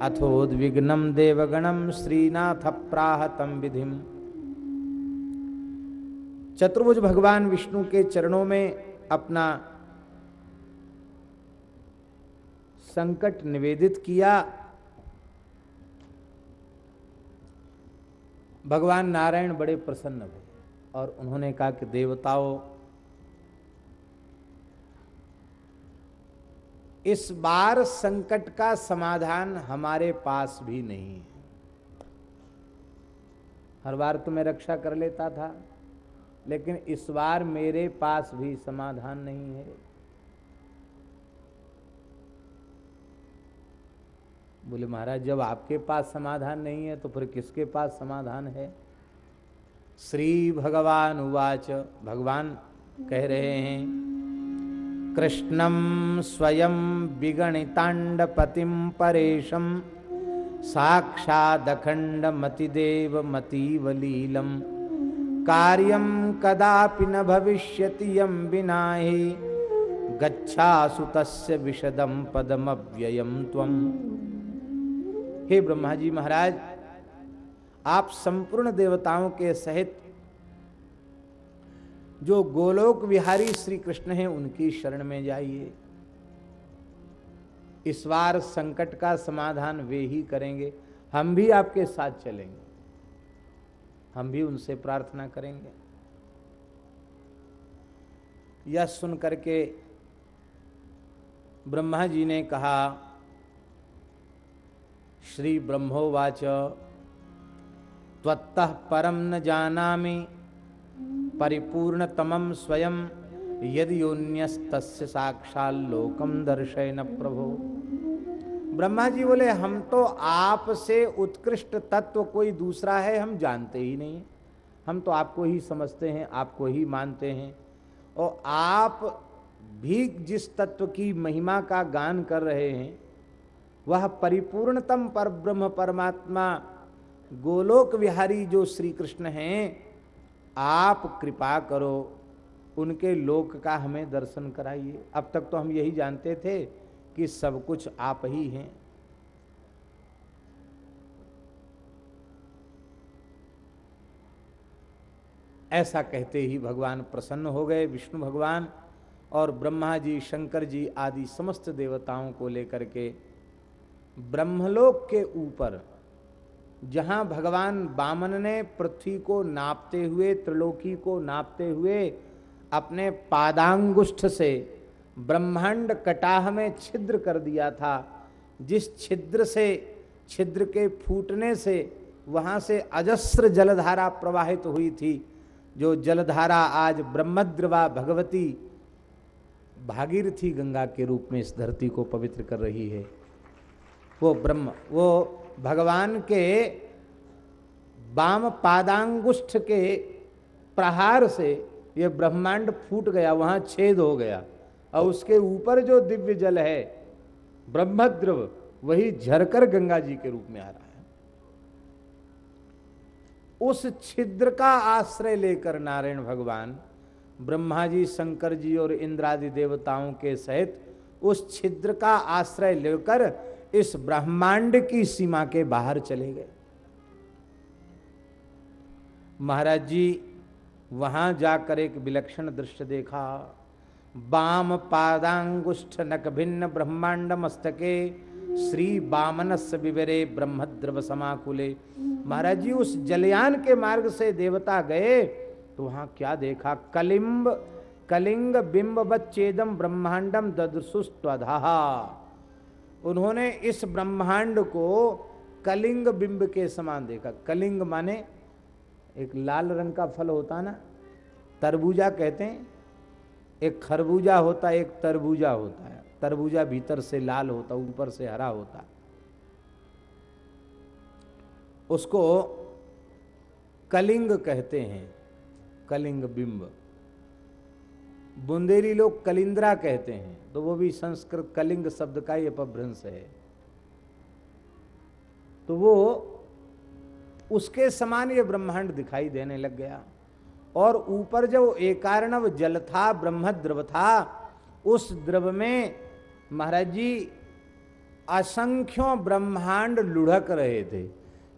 अथोद्विग्नम देवगणम श्रीनाथ प्राहतम विधिम चतुर्भुज भगवान विष्णु के चरणों में अपना संकट निवेदित किया। भगवान नारायण बड़े प्रसन्न हुए और उन्होंने कहा कि देवताओं इस बार संकट का समाधान हमारे पास भी नहीं है। हर बार तो मैं रक्षा कर लेता था, लेकिन इस बार मेरे पास भी समाधान नहीं है। बोले, महाराज, जब आपके पास समाधान नहीं है तो फिर किसके पास समाधान है? श्री भगवान उवाच, भगवान कह रहे हैं कृष्णं स्वयं विगणिताण्डपतिं परेशं साक्षादखण्डमतिदेव लीलं कार्यं कदापि न भविष्यति यं विना हि गच्छासु तस्य विशदं पदमव्ययं हे ब्रह्मा जी महाराज, आप संपूर्ण देवताओं के सहित जो गोलोक विहारी श्री कृष्ण हैं, उनकी शरण में जाइए। इस बार संकट का समाधान वे ही करेंगे। हम भी आपके साथ चलेंगे। हम भी उनसे प्रार्थना करेंगे। यह सुन करके ब्रह्मा जी ने कहा, श्री ब्रह्मोवाच, त्वत्तः परम न जाना परिपूर्णतमम स्वयं यदि योन्यस्त साक्षाल लोकम दर्शय न प्रभो। ब्रह्मा जी बोले, हम तो आप से उत्कृष्ट तत्व कोई दूसरा है, हम जानते ही नहीं। हम तो आपको ही समझते हैं, आपको ही मानते हैं। और आप भी जिस तत्व की महिमा का गान कर रहे हैं, वह परिपूर्णतम पर ब्रह्म परमात्मा गोलोक विहारी जो श्री कृष्ण हैं आप कृपा करो, उनके लोक का हमें दर्शन कराइए। अब तक तो हम यही जानते थे कि सब कुछ आप ही हैं। ऐसा कहते ही भगवान प्रसन्न हो गए विष्णु भगवान और ब्रह्मा जी, शंकर जी आदि समस्त देवताओं को लेकर के ब्रह्मलोक के ऊपर जहाँ भगवान बामन ने पृथ्वी को नापते हुए, त्रिलोकी को नापते हुए, अपने पादांगुष्ठ से ब्रह्मांड कटाह में छिद्र कर दिया था, जिस छिद्र से, छिद्र के फूटने से, वहाँ से अजस्र जलधारा प्रवाहित हुई थी, जो जलधारा आज ब्रह्मद्रवा भगवती भागीरथी गंगा के रूप में इस धरती को पवित्र कर रही है। वो ब्रह्म, वो भगवान के वाम पादांगुष्ठ के प्रहार से ये ब्रह्मांड फूट गया, वहाँ छेद हो गया। और उसके ऊपर जो दिव्य जल है, ब्रह्मद्रव, वही झरकर गंगा जी के रूप में आ रहा है। उस छिद्र का आश्रय लेकर नारायण भगवान ब्रह्मा जी शंकर जी और इंद्रादि देवताओं के सहित उस छिद्र का आश्रय लेकर इस ब्रह्मांड की सीमा के बाहर चले गए। महाराज जी, वहाँ जाकर एक विलक्षण दृश्य देखा। बाम पादांगुष्ठ नक भिन्न ब्रह्मांड मस्तके, श्री बामनस विवरे ब्रह्मद्रव समाकुले। महाराज जी, उस जलयान के मार्ग से देवता गए तो वहाँ क्या देखा? कलिंब, कलिंग बिंब बच्चेदम ब्रह्मांडम ददृशुस्त्वधा उन्होंने इस ब्रह्मांड को कलिंग बिंब के समान देखा। कलिंग माने एक लाल रंग का फल होता ना, तरबूजा कहते हैं। एक खरबूजा होता है एक तरबूजा होता है। तरबूजा भीतर से लाल होता, ऊपर से हरा होता। उसको कलिंग कहते हैं, कलिंग बिंब। बुंदेली लोग कलिंद्रा कहते हैं। तो वो भी संस्कृत कलिंग शब्द का ही अपभ्रंश है। तो वो उसके समान ये ब्रह्मांड दिखाई देने लग गया। और ऊपर जो एकारणव जल था ब्रह्म द्रव था, उस द्रव में महाराज जी असंख्यों ब्रह्मांड लुढ़क रहे थे।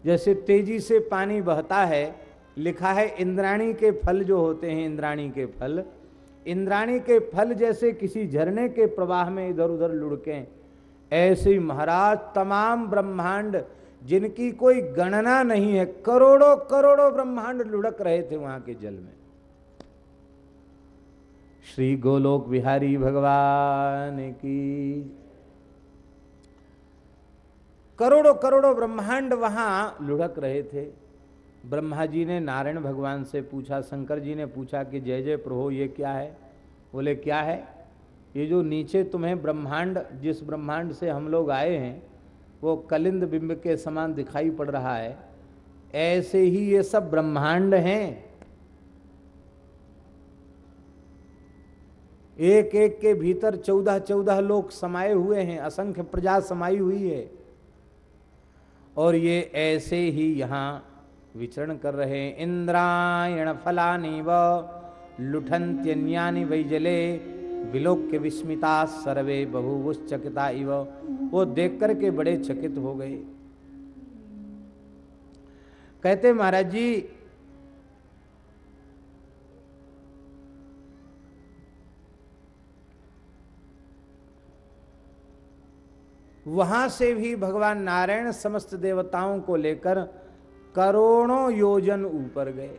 जैसे तेज़ी से पानी बहता है, लिखा है, इंद्राणी के फल जो होते हैं, इंद्राणी के फल इंद्राणी के फल जैसे किसी झरने के प्रवाह में इधर उधर लुढ़के। ऐसे महाराज, तमाम ब्रह्मांड जिनकी कोई गणना नहीं है करोड़ों करोड़ों ब्रह्मांड लुढ़क रहे थे वहाँ के जल में। श्री गोलोक बिहारी भगवान की करोड़ों करोड़ों ब्रह्मांड वहाँ लुढ़क रहे थे। ब्रह्मा जी ने नारायण भगवान से पूछा, शंकर जी ने पूछा कि जय जय प्रभु, ये क्या है? बोले, क्या है? ये जो नीचे तुम्हें ब्रह्मांड, जिस ब्रह्मांड से हम लोग आए हैं, वो कलिंद बिंब के समान दिखाई पड़ रहा है। ऐसे ही ये सब ब्रह्मांड हैं। एक एक के भीतर चौदह चौदह लोग समाये हुए हैं, असंख्य प्रजा समाई हुई है। और ये ऐसे ही यहाँ विचरण कर रहे इंद्रायण फलानी व लुठन्त्यन्यानि वैजले विलोक्य विस्मिता सर्वे बहुवुश्चकिता इव। वो देख करके बड़े चकित हो गए। कहते महाराज जी, वहाँ से भी भगवान नारायण समस्त देवताओं को लेकर करोड़ों योजन ऊपर गए।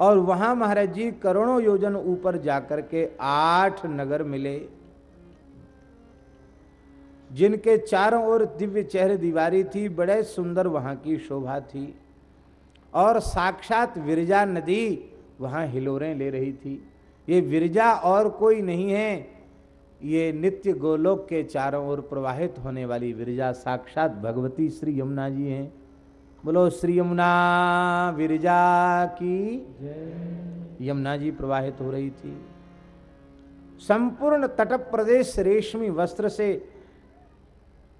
और वहाँ महाराज जी करोड़ों योजन ऊपर जाकर के आठ नगर मिले, जिनके चारों ओर दिव्य चेहरे दीवारी थी, बड़े सुंदर वहाँ की शोभा थी, और साक्षात विरजा नदी वहाँ हिलोरें ले रही थी। ये विरजा और कोई नहीं है, ये नित्य गोलोक के चारों ओर प्रवाहित होने वाली विरजा साक्षात भगवती श्री यमुना जी हैं। बोलो श्री यमुना विरजा की यमुना जी प्रवाहित हो रही थी। संपूर्ण तट प्रदेश रेशमी वस्त्र से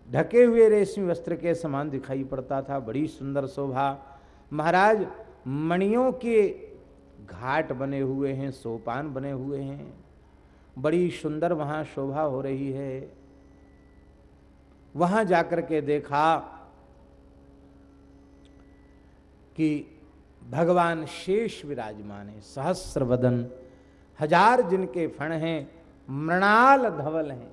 ढके हुए रेशमी वस्त्र के समान दिखाई पड़ता था। बड़ी सुंदर शोभा। महाराज मणियों के घाट बने हुए हैं सोपान बने हुए हैं। बड़ी सुंदर वहाँ शोभा हो रही है। वहाँ जाकर के देखा कि भगवान शेष विराजमान है सहस्र वदन हज़ार जिनके फण हैं, मृणाल धवल हैं।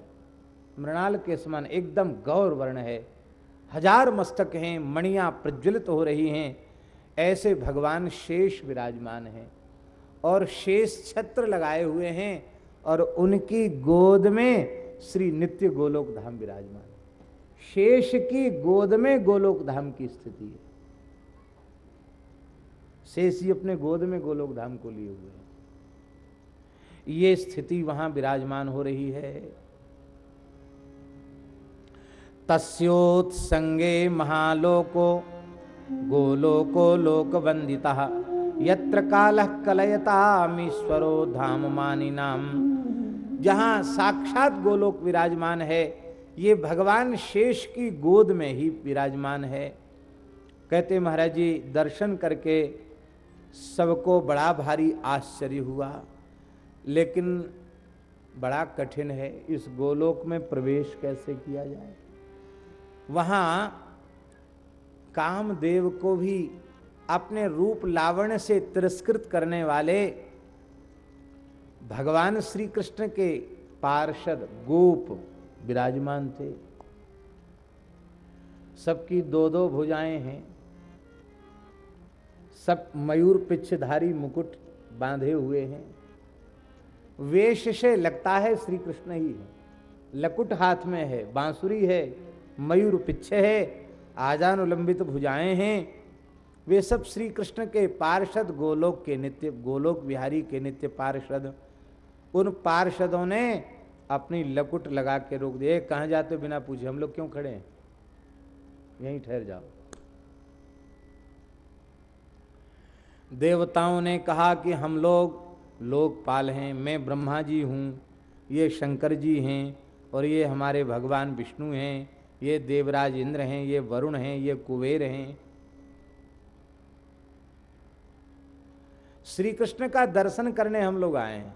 मृणाल के समान एकदम गौर वर्ण है। हज़ार मस्तक हैं, मणियाँ प्रज्वलित हो रही हैं, ऐसे भगवान शेष विराजमान हैं। और शेष छत्र लगाए हुए हैं और उनकी गोद में श्री नित्य गोलोक धाम विराजमान। शेष की गोद में गोलोक धाम की स्थिति है। शेष ही अपने गोद में गोलोक धाम को लिए हुए हैं। ये स्थिति वहाँ विराजमान हो रही है। तस्ोत्संगे महालोको गोलोको लोक वंदिता यत्र काल कलयतामीश्वरो धाम मानिनाम जहाँ साक्षात गोलोक विराजमान है, ये भगवान शेष की गोद में ही विराजमान है। कहते महाराज जी, दर्शन करके सबको बड़ा भारी आश्चर्य हुआ, लेकिन बड़ा कठिन है इस गोलोक में प्रवेश कैसे किया जाए। वहाँ कामदेव को भी अपने रूप लावण्य से तिरस्कृत करने वाले भगवान श्री कृष्ण के पार्षद गोप विराजमान थे। सबकी दो दो भुजाएँ हैं। सब मयूर पिछधारी मुकुट बांधे हुए हैं। वेश से लगता है श्री कृष्ण ही है। लकुट हाथ में है, बांसुरी है, मयूर पिछे है आजान उलंबित भुजाएँ हैं। वे सब श्री कृष्ण के पार्षद, गोलोक के नित्य, गोलोक बिहारी के नित्य पार्षद। उन पार्षदों ने अपनी लकुट लगा के रोक दिए कहाँ जाते बिना पूछे? हम लोग क्यों खड़े हैं? यहीं ठहर जाओ। देवताओं ने कहा कि हम लोग लोकपाल हैं, मैं ब्रह्मा जी हूँ, ये शंकर जी हैं और ये हमारे भगवान विष्णु हैं, ये देवराज इंद्र हैं, ये वरुण हैं, ये कुबेर हैं। श्री कृष्ण का दर्शन करने हम लोग आए हैं।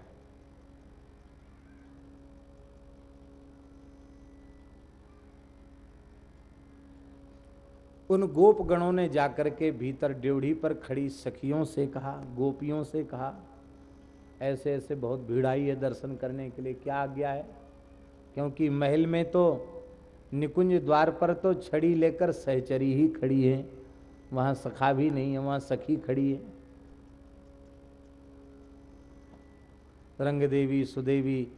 उन गोप गणों ने जाकर के भीतर ड्योढ़ी पर खड़ी सखियों से कहा, गोपियों से कहा, ऐसे ऐसे बहुत भीड़ आई है दर्शन करने के लिए, क्या आज्ञा है? क्योंकि महल में तो निकुंज द्वार पर तो छड़ी लेकर सहचरी ही खड़ी है, वहाँ सखा भी नहीं है, वहाँ सखी खड़ी है। रंग देवी सुदेवी,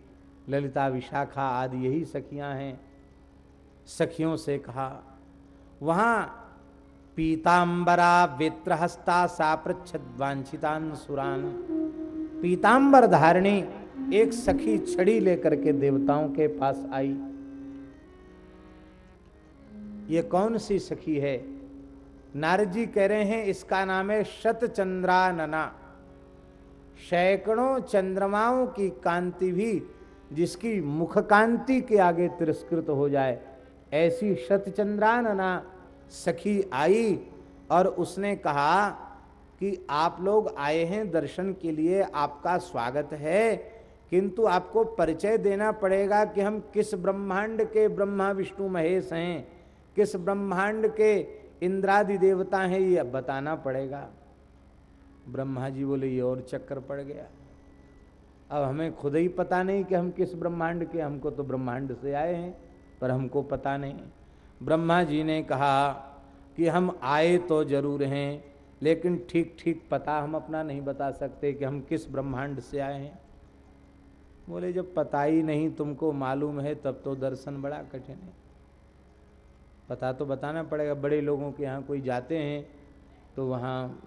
ललिता, विशाखा आदि यही सखियाँ हैं। सखियों से कहा वहाँ पीतांबरा वेत्रहस्ता सा सुरान। पीतांबर धारणी एक सखी छड़ी लेकर के देवताओं के पास आई। ये कौन सी सखी है? नारद जी कह रहे हैं, इसका नाम है शतचंद्रानना। सैकड़ों चंद्रमाओं की कांति भी जिसकी मुख कांति के आगे तिरस्कृत हो जाए, ऐसी शतचंद्रानना सखी आई और उसने कहा कि आप लोग आए हैं दर्शन के लिए, आपका स्वागत है। किंतु आपको परिचय देना पड़ेगा कि हम किस ब्रह्मांड के ब्रह्मा विष्णु महेश हैं, किस ब्रह्मांड के इंद्रादि देवता हैं, ये बताना पड़ेगा। ब्रह्मा जी बोले, ये और चक्कर पड़ गया। अब हमें खुद ही पता नहीं कि हम किस ब्रह्मांड के, हमको तो ब्रह्मांड से आए हैं, पर हमको पता नहीं। ब्रह्मा जी ने कहा कि हम आए तो ज़रूर हैं, लेकिन ठीक ठीक पता हम अपना नहीं बता सकते कि हम किस ब्रह्मांड से आए हैं। बोले, जब पता ही नहीं तुमको मालूम है, तब तो दर्शन बड़ा कठिन है। पता तो बताना पड़ेगा, बड़े लोगों के यहाँ कोई जाते हैं तो वहाँ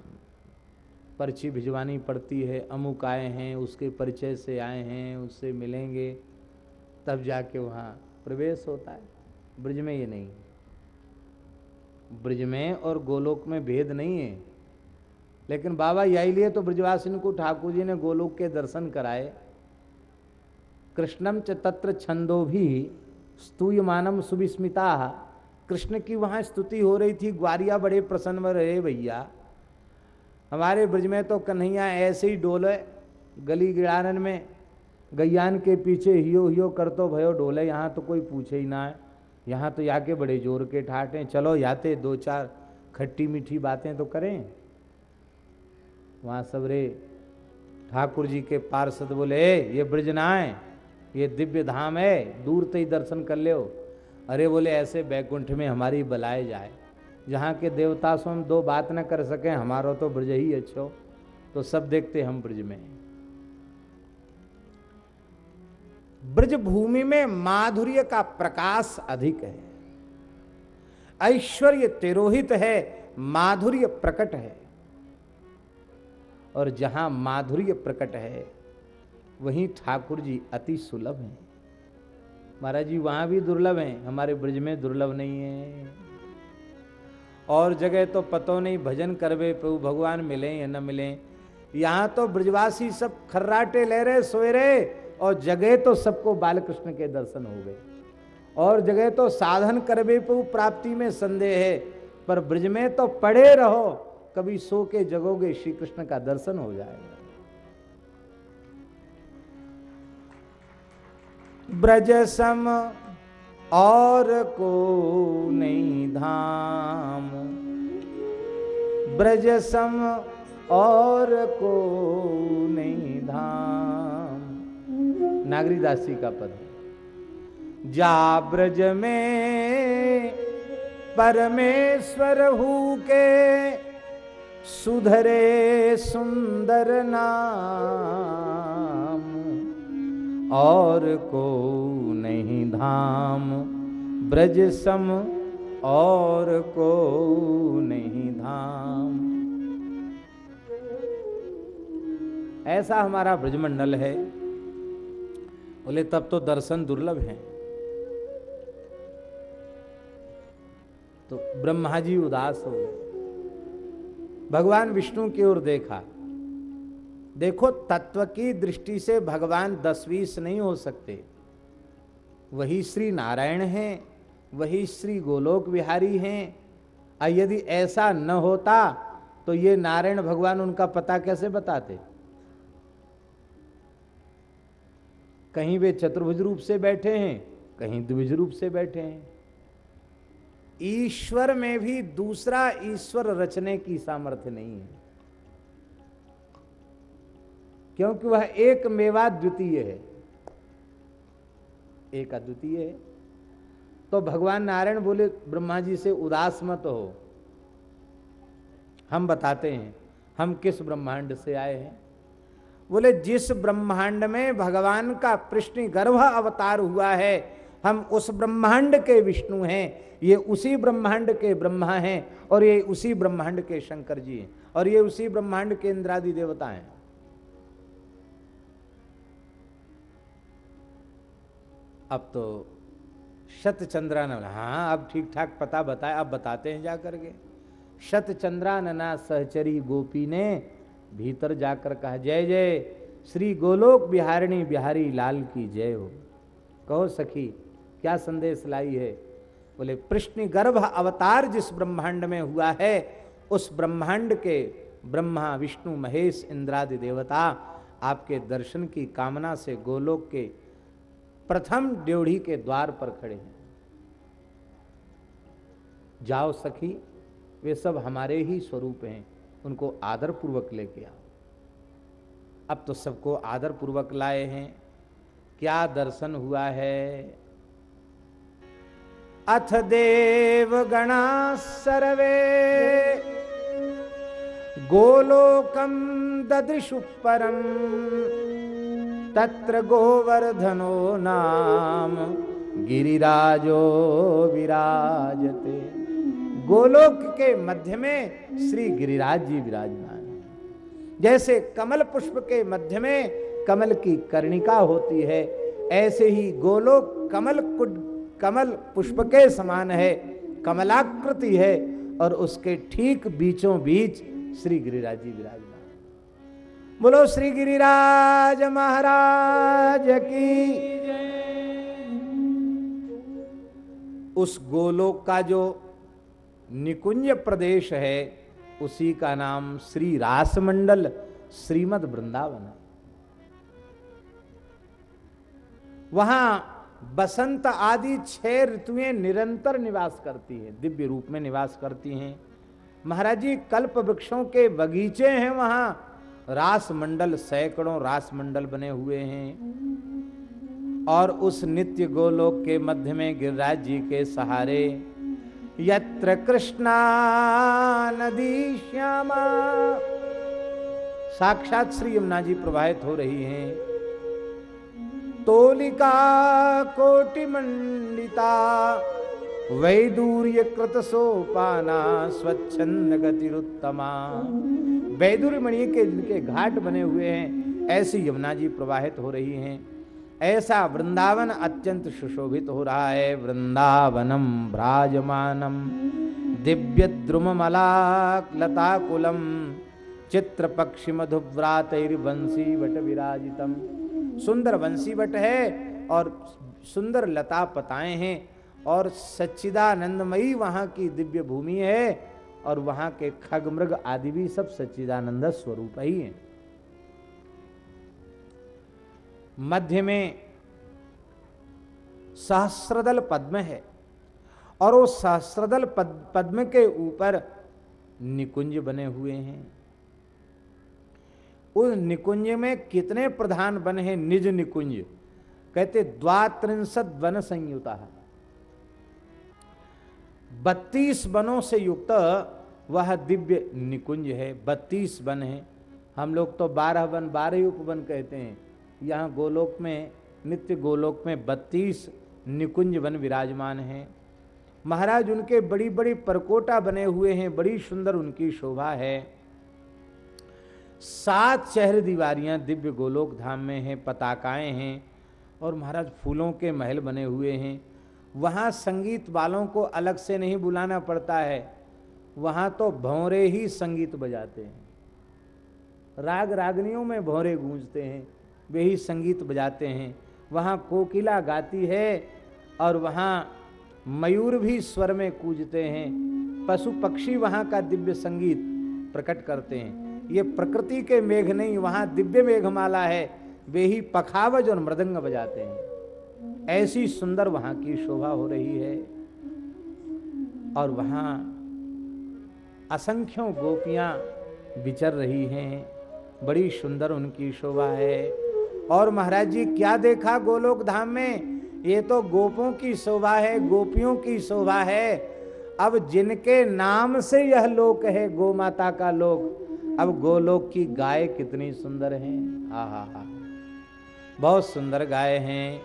पर्ची भिजवानी पड़ती है, अमुक आए हैं, उसके परिचय से आए हैं, उससे मिलेंगे, तब जाके वहाँ प्रवेश होता है। ब्रज में ये नहीं। ब्रज में और गोलोक में भेद नहीं है। लेकिन बाबा यही लिए तो ब्रजवासिन को ठाकुर जी ने गोलोक के दर्शन कराए। कृष्णम च तत्र छंदो भी स्तूयमानम सुविस्मिता। कृष्ण की वहाँ स्तुति हो रही थी, ग्वारिया बड़े प्रसन्न रहे भैया। हमारे ब्रज में तो कन्हैया ऐसे ही डोले, गली गिड़ानन में, गैयान के पीछे हियो हियो कर तो भयो डोले, यहाँ तो कोई पूछे ही ना है। यहाँ तो या के बड़े ज़ोर के ठाटे, चलो याते, दो चार खट्टी मीठी बातें तो करें। वहाँ सबरे ठाकुर जी के पार्षद बोले ये ब्रज ना है ये दिव्य धाम है, दूर से ही दर्शन कर ले अरे बोले, ऐसे बैकुंठ में हमारी बलाए जाए, जहाँ के देवता से हम दो बात न कर सकें, हमारा तो ब्रज ही अच्छो तो सब देखते हम ब्रज में हैं। ब्रज भूमि में माधुर्य का प्रकाश अधिक है। ऐश्वर्य तिरोहित है, माधुर्य प्रकट है। और जहाँ माधुर्य प्रकट है, वहीं ठाकुर जी अति सुलभ हैं। महाराज जी, वहाँ भी दुर्लभ हैं, हमारे ब्रज में दुर्लभ नहीं है। और जगह तो पतो नहीं भजन करवे, प्रभु भगवान मिले या न मिले। यहाँ तो ब्रजवासी सब खर्राटे ले रहे, सोए रहे और जगह तो सबको बालकृष्ण के दर्शन हो गए। और जगह तो साधन करवे प्रभु प्राप्ति में संदेह है, पर ब्रज में तो पड़े रहो, कभी सो के जगोगे श्री कृष्ण का दर्शन हो जाएगा। ब्रज सम और को नहीं धाम। ब्रज सम और को नहीं धाम। नागरीदास का पद। जा ब्रज में परमेश्वर हु के, सुधरे सुंदर नाम। और को नहीं धाम ब्रज सम, और को नहीं धाम। ऐसा हमारा ब्रजमंडल है। बोले, तब तो दर्शन दुर्लभ हैं। तो ब्रह्मा जी उदास हो गए। भगवान विष्णु की ओर देखा। देखो, तत्व की दृष्टि से भगवान दसवीस नहीं हो सकते। वही श्री नारायण हैं, वही श्री गोलोक विहारी हैं। और यदि ऐसा न होता तो ये नारायण भगवान उनका पता कैसे बताते? कहीं वे चतुर्भुज रूप से बैठे हैं, कहीं द्विज रूप से बैठे हैं। ईश्वर में भी दूसरा ईश्वर रचने की सामर्थ्य नहीं है। क्योंकि वह एक मेवा द्वितीय है। एक अद्वितीय है। तो भगवान नारायण बोले, ब्रह्मा जी से उदास मत हो। हम बताते हैं, हम किस ब्रह्मांड से आए हैं? बोले, जिस ब्रह्मांड में भगवान का प्रश्न गर्भ अवतार हुआ है, हम उस ब्रह्मांड के विष्णु हैं। ये उसी ब्रह्मांड के ब्रह्मा हैं और ये उसी ब्रह्मांड के शंकर जी हैं और ये उसी ब्रह्मांड के इंद्रादि देवता हैं। अब तो शतचंद्रानन हाँ अब ठीक ठाक पता बताए अब बताते हैं जा करके शतचंद्रानना सहचरी गोपी ने भीतर जाकर कहा, जय जय, श्री गोलोक बिहारिणी, बिहारी लाल की जय हो। कहो सखी, क्या संदेश लाई है? बोले, प्रश्न गर्भ अवतार जिस ब्रह्मांड में हुआ है, उस ब्रह्मांड के ब्रह्मा, विष्णु, महेश, इंद्रादि देवता आपके दर्शन की कामना से गोलोक के प्रथम ड्योढ़ी के द्वार पर खड़े हैं। जाओ सखी, वे सब हमारे ही स्वरूप हैं। उनको आदर पूर्वक लेके आओ अब तो सबको आदर पूर्वक लाए हैं। क्या दर्शन हुआ है? अथ देव गणा सर्वे गोलोकम ददृशु परम तत्र गोवर्धनो नाम गिरिराजो विराजते। गोलोक के मध्य में श्री गिरिराज जी विराजमान है। जैसे कमल पुष्प के मध्य में कमल की कर्णिका होती है ऐसे ही गोलोक कमल कुड कमल पुष्प के समान है कमलाकृति है और उसके ठीक बीचों बीच श्री गिरिराज जी विराजमान बोलो श्री गिरिराज महाराज की उस गोलोक का जो निकुंज प्रदेश है, उसी का नाम श्री रासमंडल श्रीमद वृंदावन है। वहाँ बसंत आदि छह ऋतुएँ निरंतर निवास करती हैं, दिव्य रूप में निवास करती हैं। महाराज जी, कल्प वृक्षों के बगीचे हैं वहाँ। रास मंडल सैकड़ों रास मंडल बने हुए हैं। और उस नित्य गोलोक के मध्य में गिरिराज जी के सहारे यत्र कृष्णा नदी श्यामा। साक्षात श्री यमुना जी प्रवाहित हो रही हैं। तोलिका कोटि मंडिता वैदूर्य कृत सोपाना स्वच्छंद गतिरुत्तमा वैदूर्य मणि के जिनके घाट बने हुए हैं, ऐसी यमुना जी प्रवाहित हो रही हैं। ऐसा वृंदावन अत्यंत सुशोभित हो रहा है। वृंदावनम भ्राजमानम दिव्य द्रुमलाक लताकुलम चित्र पक्षी मधुव्रातैर्वंशी वट विराजितम सुंदर वंशी वट है और सुंदर लता पताएँ हैं और सच्चिदानंदमयी वहाँ की दिव्य भूमि है और वहाँ के खग मृग आदि भी सब सच्चिदानंद स्वरूप ही हैं। मध्य में सहस्रदल पद्म है और वो सहस्रदल पद, पद्म के ऊपर निकुंज बने हुए हैं। उस निकुंज में कितने प्रधान वन हैं? निज निकुंज। कहते द्वात्रिंशत वन संयुता। बत्तीस वनों से युक्त वह दिव्य निकुंज है। बत्तीस वन है। हम लोग तो बारह वन बारह उपवन कहते हैं। यहाँ गोलोक में, नित्य गोलोक में बत्तीस निकुंज वन विराजमान हैं। महाराज उनके बड़ी बड़ी परकोटा बने हुए हैं, बड़ी सुंदर उनकी शोभा है। सात शहर दीवारियाँ दिव्य गोलोक धाम में हैं, पताकाएँ हैं और महाराज फूलों के महल बने हुए हैं। वहाँ संगीत वालों को अलग से नहीं बुलाना पड़ता है, वहाँ तो भौरे ही संगीत बजाते हैं। राग रागनियों में भौरे गूंजते हैं। वे ही संगीत बजाते हैं। वहाँ कोकिला गाती है और वहाँ मयूर भी स्वर में कूजते हैं। पशु पक्षी वहाँ का दिव्य संगीत प्रकट करते हैं। ये प्रकृति के मेघ नहीं, वहाँ दिव्य मेघमाला है। वे ही पखावज और मृदंग बजाते हैं। ऐसी सुंदर वहाँ की शोभा हो रही है। और वहाँ असंख्यों गोपियाँ विचर रही हैं। बड़ी सुंदर उनकी शोभा है। और महाराज जी, क्या देखा गोलोक धाम में? ये तो गोपों की शोभा है, गोपियों की शोभा है। अब जिनके नाम से यह लोक है गो माता का लोक। अब गोलोक की गाय कितनी सुंदर है। हा हा हा। बहुत सुंदर गाय हैं।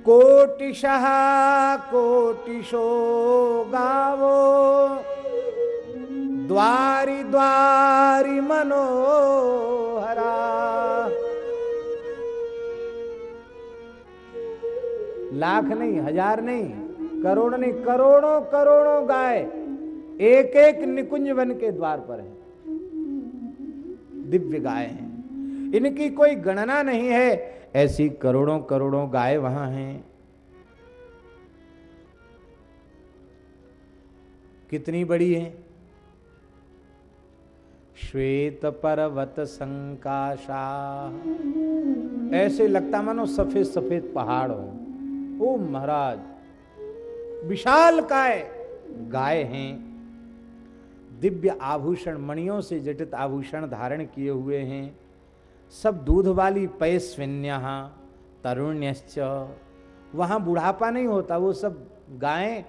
कोटिशः कोटिशो गावो। द्वारि द्वारि मनोहरा। लाख नहीं, हज़ार नहीं, करोड़ नहीं, करोड़ों करोड़ों गाय एक एक निकुंज वन के द्वार पर है। दिव्य गाय हैं। इनकी कोई गणना नहीं है, ऐसी करोड़ों करोड़ों गाय वहाँ हैं। कितनी बड़ी है? श्वेत पर्वत संकाशा ऐसे लगता मानो सफ़ेद सफ़ेद पहाड़ हो। ओ महाराज, विशाल काय गाय हैं। दिव्य आभूषण मणियों से जटित आभूषण धारण किए हुए हैं। सब दूध वाली पैस्विन्य, तरुण्यश्च। वहाँ बुढ़ापा नहीं होता, वो सब गायें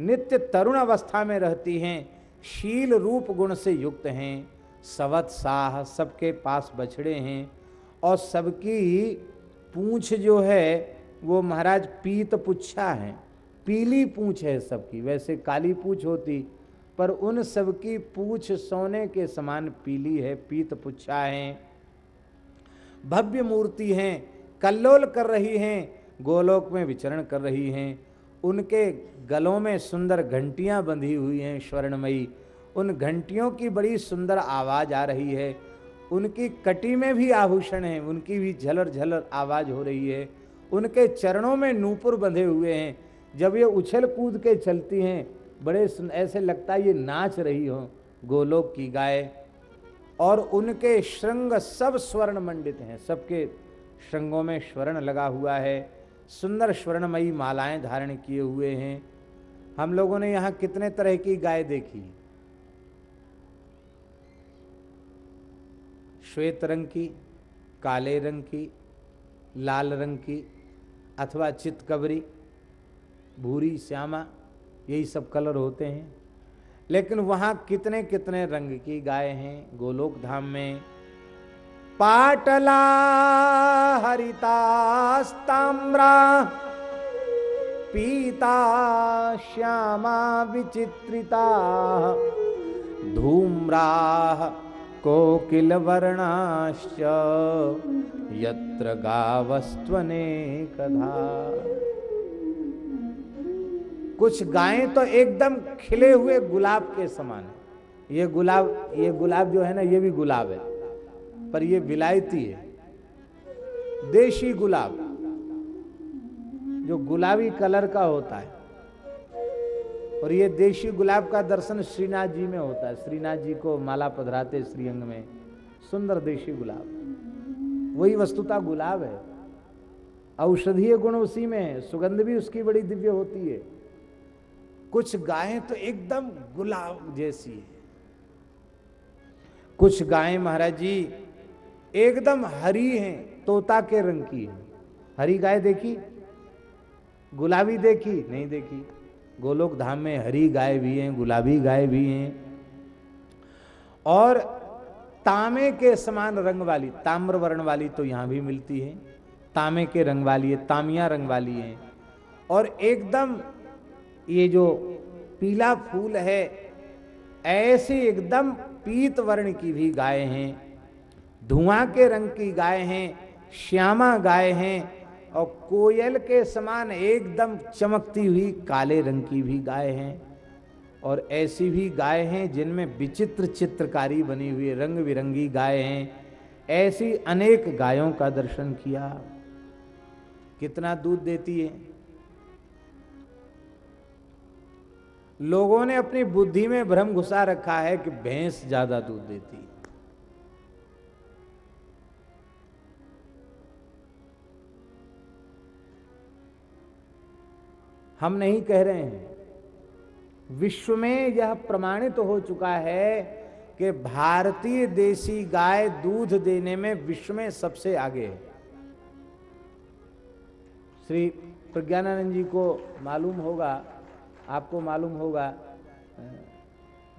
नित्य तरुण अवस्था में रहती हैं। शील रूप गुण से युक्त हैं। सवत साह, सबके पास बछड़े हैं और सबकी पूंछ जो है, वो महाराज पीत पुच्छा है। पीली पूंछ है सबकी, वैसे काली पूंछ होती, पर उन सबकी पूंछ सोने के समान पीली है, पीत पुच्छा है। भव्य मूर्ति हैं, कल्लोल कर रही हैं, गोलोक में विचरण कर रही हैं। उनके गलों में सुंदर घंटियाँ बंधी हुई हैं, स्वर्णमयी। उन घंटियों की बड़ी सुंदर आवाज़ आ रही है। उनकी कटी में भी आभूषण है, उनकी भी झलर झलर आवाज़ हो रही है। उनके चरणों में नूपुर बंधे हुए हैं। जब ये उछल कूद के चलती हैं, बड़े ऐसे लगता है ये नाच रही हो, गोलोक की गाय। और उनके श्रृंग सब स्वर्ण मंडित हैं, सबके श्रृंगों में स्वर्ण लगा हुआ है। सुंदर स्वर्णमयी मालाएँ धारण किए हुए हैं। हम लोगों ने यहाँ कितने तरह की गाय देखी? श्वेत रंग की, काले रंग की, लाल रंग की अथवा चितकबरी, भूरी, श्यामा, यही सब कलर होते हैं। लेकिन वहाँ कितने कितने रंग की गाय हैं गोलोक धाम में। पाटला हरितास्ताम्रा पीता, श्यामा, विचित्रिता, धूम्रा कोकिलवर्णाश्च यत्र गावस्त्वनेकधा कुछ गायें तो एकदम खिले हुए गुलाब के समान है। ये गुलाब ये गुलाब जो है ना, ये भी गुलाब है, पर ये विलायती है। देशी गुलाब, जो गुलाबी कलर का होता है। और ये देशी गुलाब का दर्शन श्रीनाथ जी में होता है। श्रीनाथ जी को माला पधराते श्रीअंग में। सुंदर देशी गुलाब। वही वस्तुता गुलाब है। औषधीय गुण उसी में है। सुगंध भी उसकी बड़ी दिव्य होती है। कुछ गायें तो एकदम गुलाब जैसी है। कुछ गायें महाराज जी एकदम हरी हैं, तोता के रंग की है। हरी गाय देखी? गुलाबी देखी? नहीं देखी। गोलोक धाम में हरी गाय भी हैं, गुलाबी गाय भी हैं। और तांबे के समान रंग वाली, ताम्र वर्ण वाली तो यहाँ भी मिलती है। तांबे के रंग वाली है, तामिया रंग वाली है। और एकदम ये जो पीला फूल है, ऐसी एकदम पीत वर्ण की भी गाय हैं। धुआँ के रंग की गाय हैं, श्यामा गाय हैं और कोयल के समान एकदम चमकती हुई काले रंग की भी गाय हैं और ऐसी भी गाय हैं जिनमें विचित्र चित्रकारी बनी हुई रंग बिरंगी गाय हैं। ऐसी अनेक गायों का दर्शन किया। कितना दूध देती है। लोगों ने अपनी बुद्धि में भ्रम घुसा रखा है कि भैंस ज़्यादा दूध देती है। हम नहीं कह रहे हैं। विश्व में यह प्रमाणित तो हो चुका है कि भारतीय देसी गाय दूध देने में विश्व में सबसे आगे है। श्री प्रज्ञानानंद जी को मालूम होगा, आपको मालूम होगा,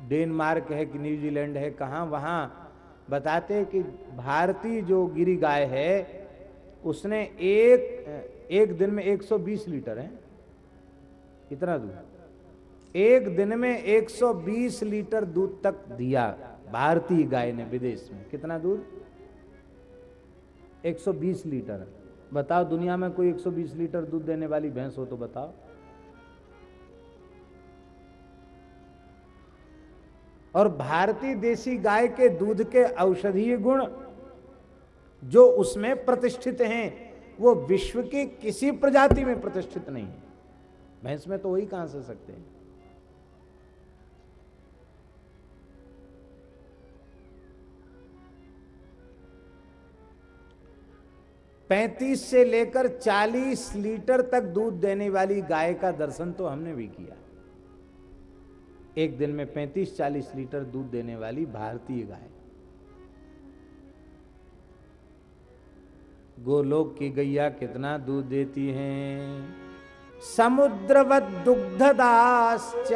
डेनमार्क है कि न्यूजीलैंड है, कहाँ वहाँ बताते कि भारतीय जो गिरी गाय है, उसने एक एक दिन में 120 लीटर है। कितना दूध एक दिन में 120 लीटर दूध तक दिया भारतीय गाय ने विदेश में। कितना दूध 120 लीटर। बताओ, दुनिया में कोई 120 लीटर दूध देने वाली भैंस हो तो बताओ। और भारतीय देसी गाय के दूध के औषधीय गुण जो उसमें प्रतिष्ठित हैं, वो विश्व की किसी प्रजाति में प्रतिष्ठित नहीं है। भैंस में तो वही कहाँ से सकते हैं? पैंतीस से लेकर चालीस लीटर तक दूध देने वाली गाय का दर्शन तो हमने भी किया। एक दिन में पैंतीस चालीस लीटर दूध देने वाली भारतीय गाय। गोलोक की गैया कितना दूध देती हैं? समुद्रवत दुग्धदाश्च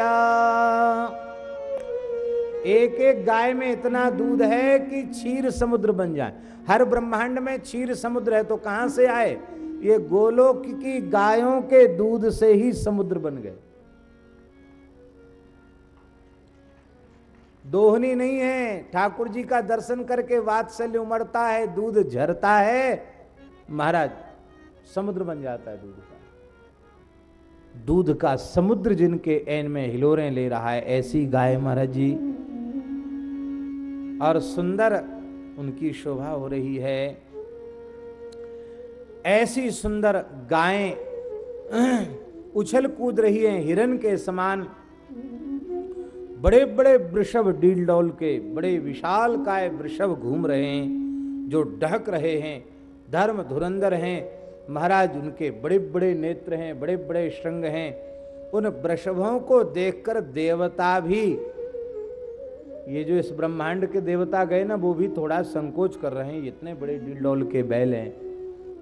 एक एक गाय में इतना दूध है कि क्षीर समुद्र बन जाए। हर ब्रह्मांड में क्षीर समुद्र है तो कहाँ से आए? ये गोलोक की गायों के दूध से ही समुद्र बन गए। दोहनी नहीं है, ठाकुर जी का दर्शन करके वात्सल्य उमड़ता है, दूध झरता है। महाराज, समुद्र बन जाता है दूध। दूध का समुद्र जिनके एन में हिलोरें ले रहा है, ऐसी गाय महाराज जी। और सुंदर उनकी शोभा हो रही है। ऐसी सुंदर गायें उछल कूद रही हैं, हिरन के समान। बड़े बड़े वृषभ डील डोल के, बड़े विशाल काय वृषभ घूम रहे हैं, जो डहक रहे हैं, धर्म धुरंधर हैं महाराज उनके बड़े बड़े नेत्र हैं, बड़े बड़े श्रृंग हैं। उन वृषभों को देखकर देवता भी, ये जो इस ब्रह्मांड के देवता गए ना, वो भी थोड़ा संकोच कर रहे हैं, इतने बड़े डिलडोल के बैल हैं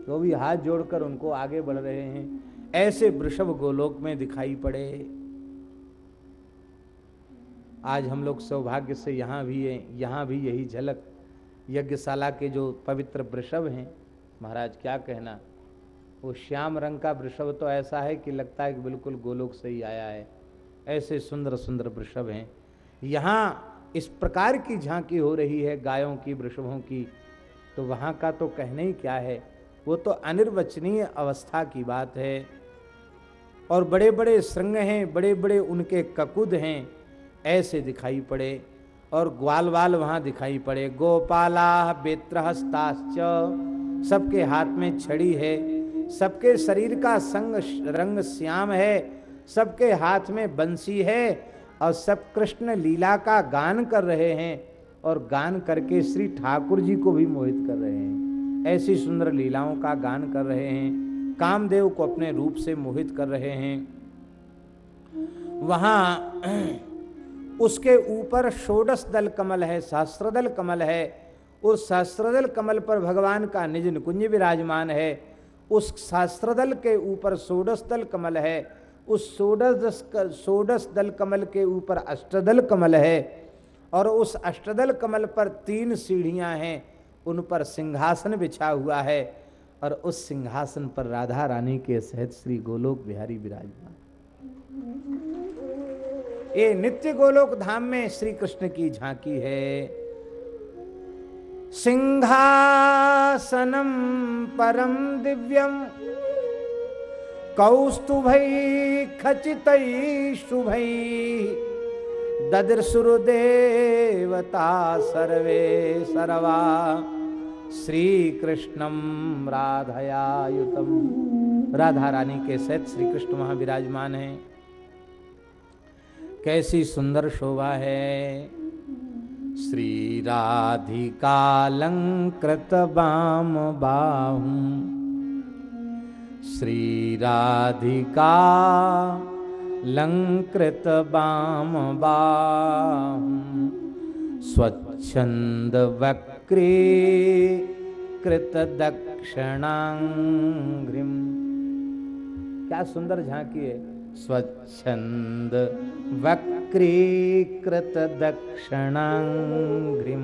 तो भी हाथ जोड़कर उनको आगे बढ़ रहे हैं। ऐसे वृषभ गोलोक में दिखाई पड़े। आज हम लोग सौभाग्य से यहाँ भी हैं, यहाँ भी यही झलक। यज्ञशाला के जो पवित्र वृषभ हैं, महाराज क्या कहना? वो श्याम रंग का वृषभ तो ऐसा है कि लगता है कि बिल्कुल गोलोक से ही आया है। ऐसे सुंदर सुंदर वृषभ हैं। यहाँ इस प्रकार की झांकी हो रही है गायों की, वृषभों की। तो वहाँ का तो कहने ही क्या है? वो तो अनिर्वचनीय अवस्था की बात है। और बड़े बड़े श्रृंग हैं बड़े बड़े उनके ककुद हैं, ऐसे दिखाई पड़े। और ग्वाल वाल वहाँ दिखाई पड़े। गोपाला बेत्रहस्ताश्च, सबके हाथ में छड़ी है। सबके शरीर का संग रंग श्याम है, सबके हाथ में बंसी है और सब कृष्ण लीला का गान कर रहे हैं और गान करके श्री ठाकुर जी को भी मोहित कर रहे हैं। ऐसी सुंदर लीलाओं का गान कर रहे हैं, कामदेव को अपने रूप से मोहित कर रहे हैं। वहाँ उसके ऊपर षोडश दल कमल है सहस्त्रदल कमल है। उस सहस्त्रदल कमल पर भगवान का निज निकुंज विराजमान है। उस सहस्त्रदल के ऊपर षोडश दल कमल है, उस षोडश षोडश दल कमल के ऊपर अष्टदल कमल है और उस अष्टदल कमल पर तीन सीढ़ियाँ हैं, उन पर सिंहासन बिछा हुआ है और उस सिंहासन पर राधा रानी के सहित श्री गोलोक बिहारी विराजमान। ये नित्य गोलोक धाम में श्री कृष्ण की झांकी है। सिंहासनम परम दिव्यम कौस्तुभै खचितै शुभै ददृशुरुदेवता सर्वे सर्वा श्रीकृष्णम राधयायुतम राधा रानी के सहित श्री कृष्ण विराजमान है। कैसी सुंदर शोभा है। श्री राधिकालंकृत बाम बाहू श्रीराधिका लङ्कृत बाम स्वच्छंद वक्रे कृत दक्षिणांग्रिम क्या सुंदर झांकी है। स्वच्छंद वक्रीकृत दक्षिणांग्रिम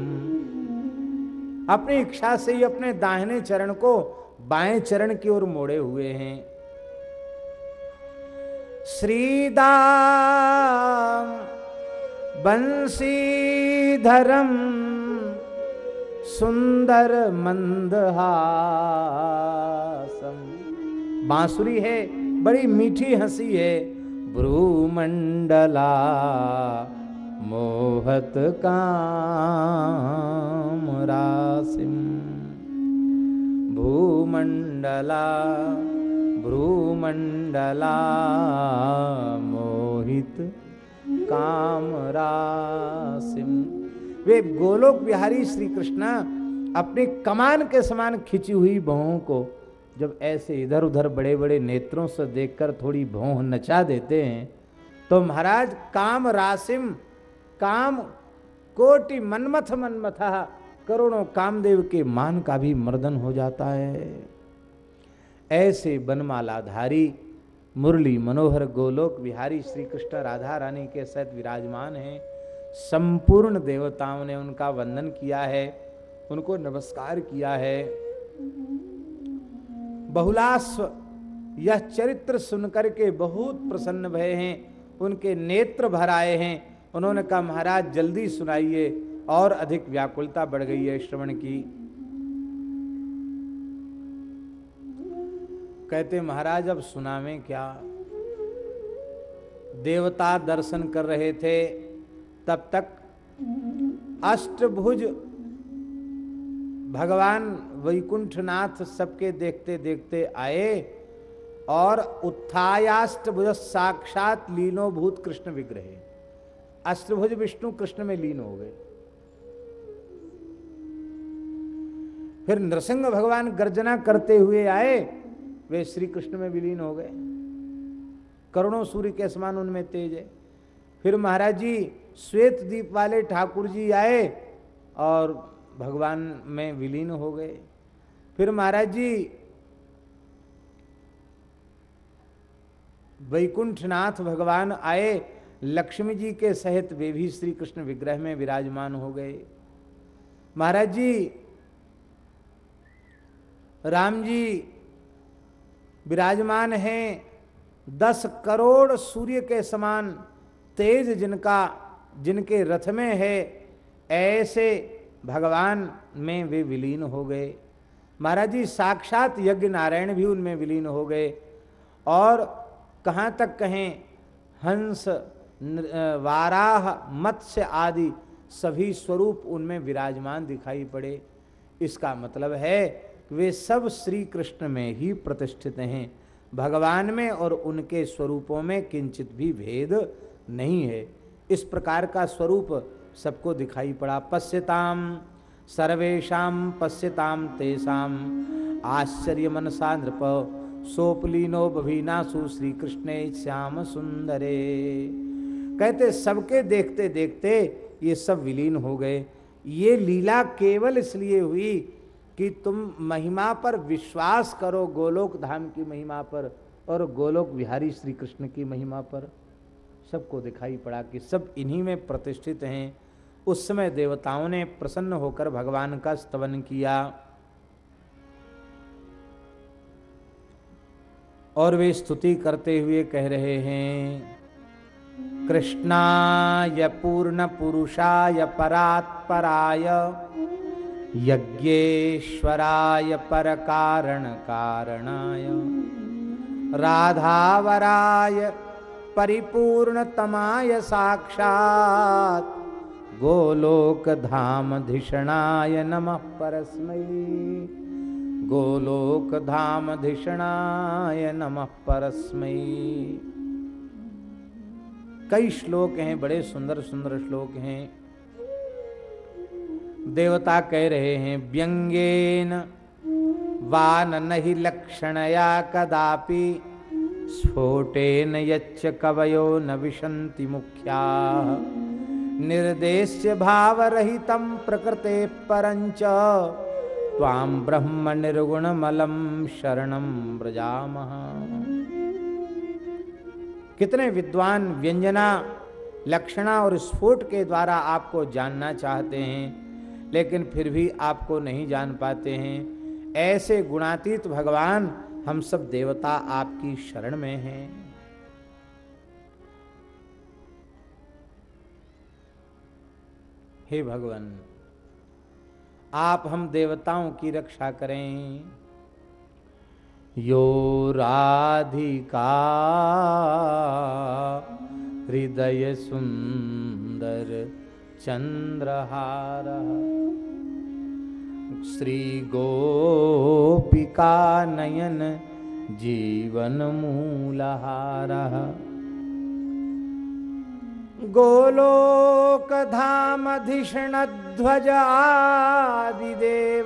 अपनी इच्छा से ही अपने दाहिने चरण को बाएँ चरण की ओर मोड़े हुए हैं। श्रीदाम बंसीधरम सुंदर मंदहासम। बांसुरी है बड़ी मीठी हँसी है। भ्रूमंडला मोहत काम रासिम। भूमंडला भ्रूमंडला मोहित काम रासिम। वे गोलोक बिहारी श्री कृष्ण अपनी कमान के समान खिंची हुई भवों को जब ऐसे इधर उधर बड़े बड़े नेत्रों से देखकर थोड़ी भौं नचा देते हैं तो महाराज काम रासिम काम कोटि मनमथ मनमथा, करोड़ों कामदेव के मान का भी मर्दन हो जाता है। ऐसे बनमालाधारी, मुरली मनोहर गोलोक, बिहारी श्री कृष्ण राधा रानी के सहित विराजमान हैं। संपूर्ण देवताओं ने उनका वंदन किया है, उनको नमस्कार किया है। बहुलास्व, यह चरित्र सुनकर के बहुत प्रसन्न भय हैं, उनके नेत्र भर आए हैं। उन्होंने कहा, महाराज, जल्दी सुनाइए। और अधिक व्याकुलता बढ़ गई है श्रवण की। कहते, महाराज, अब सुनावे क्या? देवता दर्शन कर रहे थे। तब तक अष्टभुज भगवान वैकुंठनाथ सबके देखते देखते आए और उत्थायाष्टभुज साक्षात लीनो भूत कृष्ण विग्रह। अष्टभुज विष्णु कृष्ण में लीन हो गए। फिर नृसिंह भगवान गर्जना करते हुए आए, वे श्री कृष्ण में विलीन हो गए। करोड़ों सूर्य के समान उनमें तेज है। फिर महाराज जी, श्वेत दीप वाले ठाकुर जी आए और भगवान में विलीन हो गए। फिर महाराज जी, वैकुंठनाथ भगवान आए, लक्ष्मी जी के सहित वे भी श्री कृष्ण विग्रह में विराजमान हो गए। महाराज जी, राम जी विराजमान हैं, दस करोड़ सूर्य के समान तेज जिनका, जिनके रथ में है, ऐसे भगवान में वे विलीन हो गए। महाराज जी साक्षात यज्ञ नारायण भी उनमें विलीन हो गए। और कहाँ तक कहें, हंस वाराह, मत्स्य आदि सभी स्वरूप उनमें विराजमान दिखाई पड़े। इसका मतलब है कि वे सब श्री कृष्ण में ही प्रतिष्ठित हैं। भगवान में और उनके स्वरूपों में किंचित भी भेद नहीं है। इस प्रकार का स्वरूप सबको दिखाई पड़ा। पश्यताम सर्वेशम पश्यताम तेषाम आश्चर्य मनसा नृप, सोपलीनो बभीनासु श्री कृष्ण श्याम सुंदरे। कहते, सबके देखते देखते ये सब विलीन हो गए। ये लीला केवल इसलिए हुई कि तुम महिमा पर विश्वास करो गोलोक धाम की महिमा पर और गोलोक बिहारी श्री कृष्ण की महिमा पर। सबको दिखाई पड़ा कि सब इन्हीं में प्रतिष्ठित हैं। उस समय देवताओं ने प्रसन्न होकर भगवान का स्तवन किया। और वे स्तुति करते हुए कह रहे हैं, कृष्णाय पूर्ण पुरुषाय परात्पराय, यज्ञेश्वराय पर कारण कारणाय राधावराय परिपूर्णतमाय साक्षात गोलोक धाम धिषणाय नमः परस्मै। गोलोक धाम धिषणाय नमः परस्मै। कई श्लोक हैं, बड़े सुंदर सुंदर श्लोक हैं। देवता कह रहे हैं, व्यंगेन वान नहीं लक्षणया कदापि स्फोटेन यच्च कवयो न विशंति मुख्या। निर्देश्य भाव रहितम प्रकृते परंच ताम ब्रह्म निर्गुण मलम शरणम ब्रजामह कितने विद्वान व्यंजना, लक्षणा और स्फोट के द्वारा आपको जानना चाहते हैं, लेकिन फिर भी आपको नहीं जान पाते हैं। ऐसे गुणातीत भगवान हम सब देवता आपकी शरण में हैं। हे भगवान, आप हम देवताओं की रक्षा करें। यो राधिका, हृदय सुंदर चंद्रहार, श्री गोपिका नयन जीवन मूलहार। गोलोक धाम ध्वज आदिदेव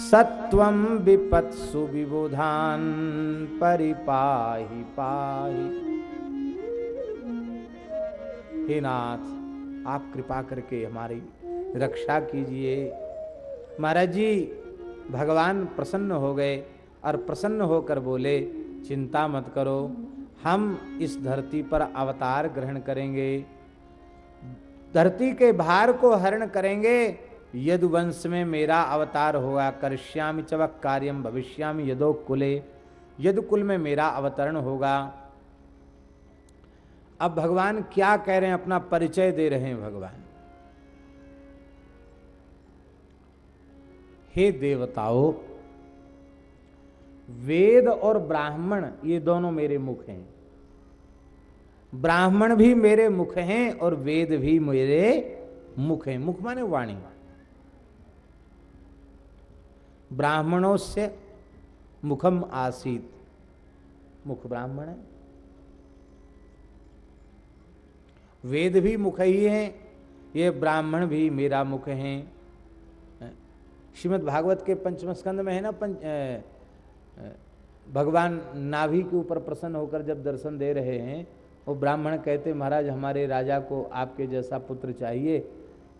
सत्वं विपत्सु विबुधान परिपाहि पाहि। हे नाथ, आप कृपा करके हमारी रक्षा कीजिए। महाराज जी भगवान प्रसन्न हो गए और प्रसन्न होकर बोले, चिंता मत करो हम इस धरती पर अवतार ग्रहण करेंगे। धरती के भार को हरण करेंगे। यदुवंश में मेरा अवतार होगा। करश्यामी चवक कार्यम भविष्यामी यदो कुले। यदुकुल में मेरा अवतरण होगा। अब भगवान क्या कह रहे हैं? अपना परिचय दे रहे हैं भगवान। हे देवताओं, वेद और ब्राह्मण, ये दोनों मेरे मुख हैं। ब्राह्मण भी मेरे मुख हैं और वेद भी मेरे मुख हैं। मुख माने वाणी। ब्राह्मणों से मुखम आसीत। मुख ब्राह्मण है। वेद भी मुख ही हैं, ये ब्राह्मण भी मेरा मुख हैं। श्रीमद् भागवत के पंचम स्कंद में है ना, पंच भगवान नाभि के ऊपर प्रसन्न होकर जब दर्शन दे रहे हैं वो ब्राह्मण कहते, महाराज, हमारे राजा को आपके जैसा पुत्र चाहिए।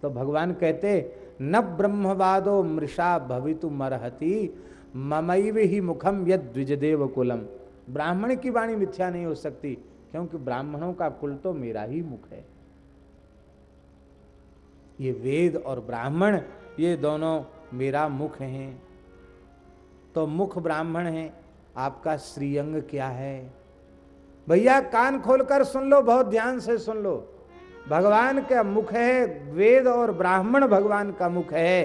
तो भगवान कहते, न ब्रह्मवादो मृषा भवितु मरहति, ममैव ही मुखम यद द्विजदेव कुलम। ब्राह्मण की वाणी मिथ्या नहीं हो सकती, क्योंकि ब्राह्मणों का कुल तो मेरा ही मुख है। ये वेद और ब्राह्मण, ये दोनों मेरा मुख हैं। तो मुख ब्राह्मण है, आपका श्रीअंग क्या है? भैया, कान खोलकर सुन लो, बहुत ध्यान से सुन लो। भगवान का मुख है, वेद और ब्राह्मण भगवान का मुख है।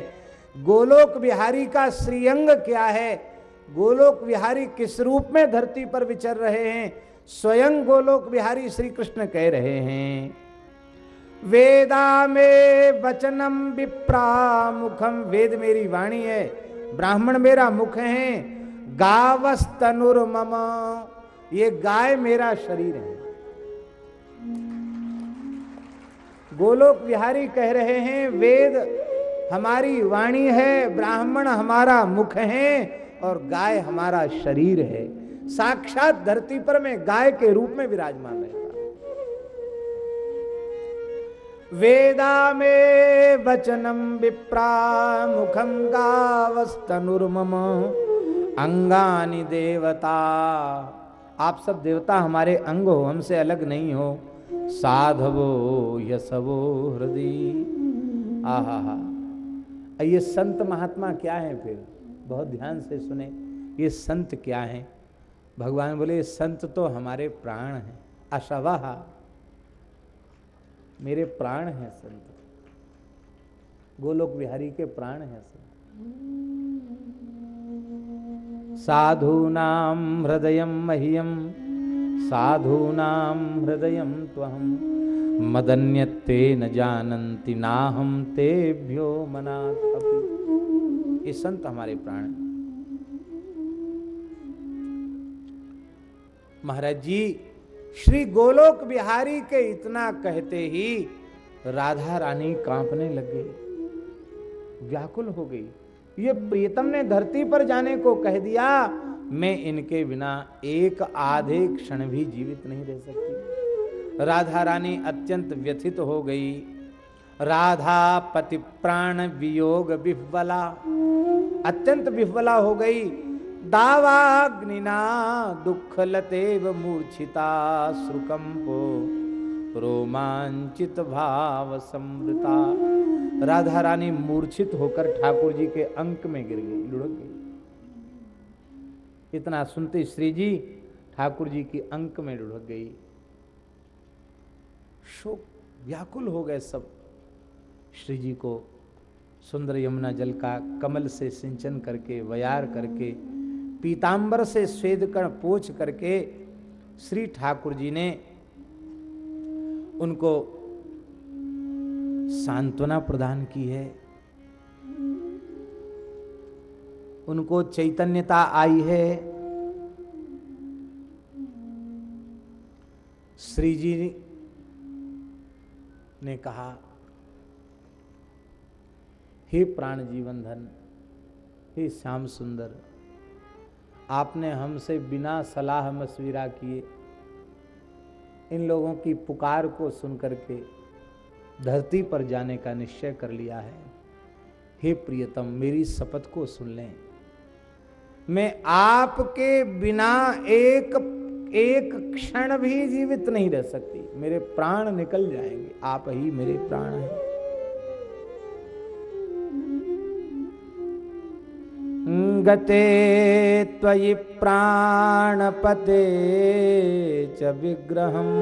गोलोक बिहारी का श्रीअंग क्या है? गोलोक बिहारी किस रूप में धरती पर विचर रहे हैं? स्वयं गोलोक बिहारी श्री कृष्ण कह रहे हैं। वेदा में वचनम विप्रा मुखम वेद मेरी वाणी है, ब्राह्मण मेरा मुख है। गावस्तनुर मम ये गाय मेरा शरीर है। गोलोक बिहारी कह रहे हैं, वेद हमारी वाणी है, ब्राह्मण हमारा मुख है और गाय हमारा शरीर है। साक्षात धरती पर मैं गाय के रूप में विराजमान रहता वेदा में वचनम विप्रा मुखम गावस्तनुर्मम, अंगानी देवता। आप सब देवता हमारे अंग हो, हमसे अलग नहीं हो। साधवो यशवो हृदय आहा हा। ये संत महात्मा क्या है फिर? बहुत ध्यान से सुने। ये संत क्या है? भगवान बोले, संत तो हमारे प्राण हैं। अशवा मेरे प्राण हैं संत। गोलोक बिहारी के प्राण हैं संत। साधूनाम हृदय मह्यम साधूनाम हृदय त्वहम मदन्यते न जानन्ति नाहम तेभ्यो मनाथ ये संत हमारे प्राण महाराज जी, श्री गोलोक बिहारी के इतना कहते ही राधा रानी कांपने लग गई। व्याकुल हो गई। ये प्रीतम ने धरती पर जाने को कह दिया। मैं इनके बिना एक आधे क्षण भी जीवित नहीं रह सकती। राधा रानी अत्यंत व्यथित हो गई। राधा पति प्राण वियोग विह्वला। अत्यंत विह्वला हो गई। दावाग्निना दुःखलतेव मूर्छिता श्रुकंपो रोमांचित भाव समृता राधा रानी मूर्छित होकर ठाकुर जी के अंक में गिर गई, लुढ़क गई। इतना सुनते श्री जी, ठाकुर जी की अंक में लुढ़क गई। शोक व्याकुल हो गए सब। श्री जी को सुंदर यमुना जल का कमल से सिंचन करके, वयार करके, पीतांबर से स्वेद कण पोछ करके श्री ठाकुर जी ने उनको सांत्वना प्रदान की है। उनको चैतन्यता आई है। श्री जी ने कहा, हे प्राण जीवन धन, हे श्याम सुंदर, आपने हमसे बिना सलाह मशविरा किए इन लोगों की पुकार को सुन करके धरती पर जाने का निश्चय कर लिया है। हे प्रियतम, मेरी शपथ को सुन लें। मैं आपके बिना एक एक क्षण भी जीवित नहीं रह सकती। मेरे प्राण निकल जाएँगे। आप ही मेरे प्राण हैं। गते त्वयि प्राणपते च विग्रहम्।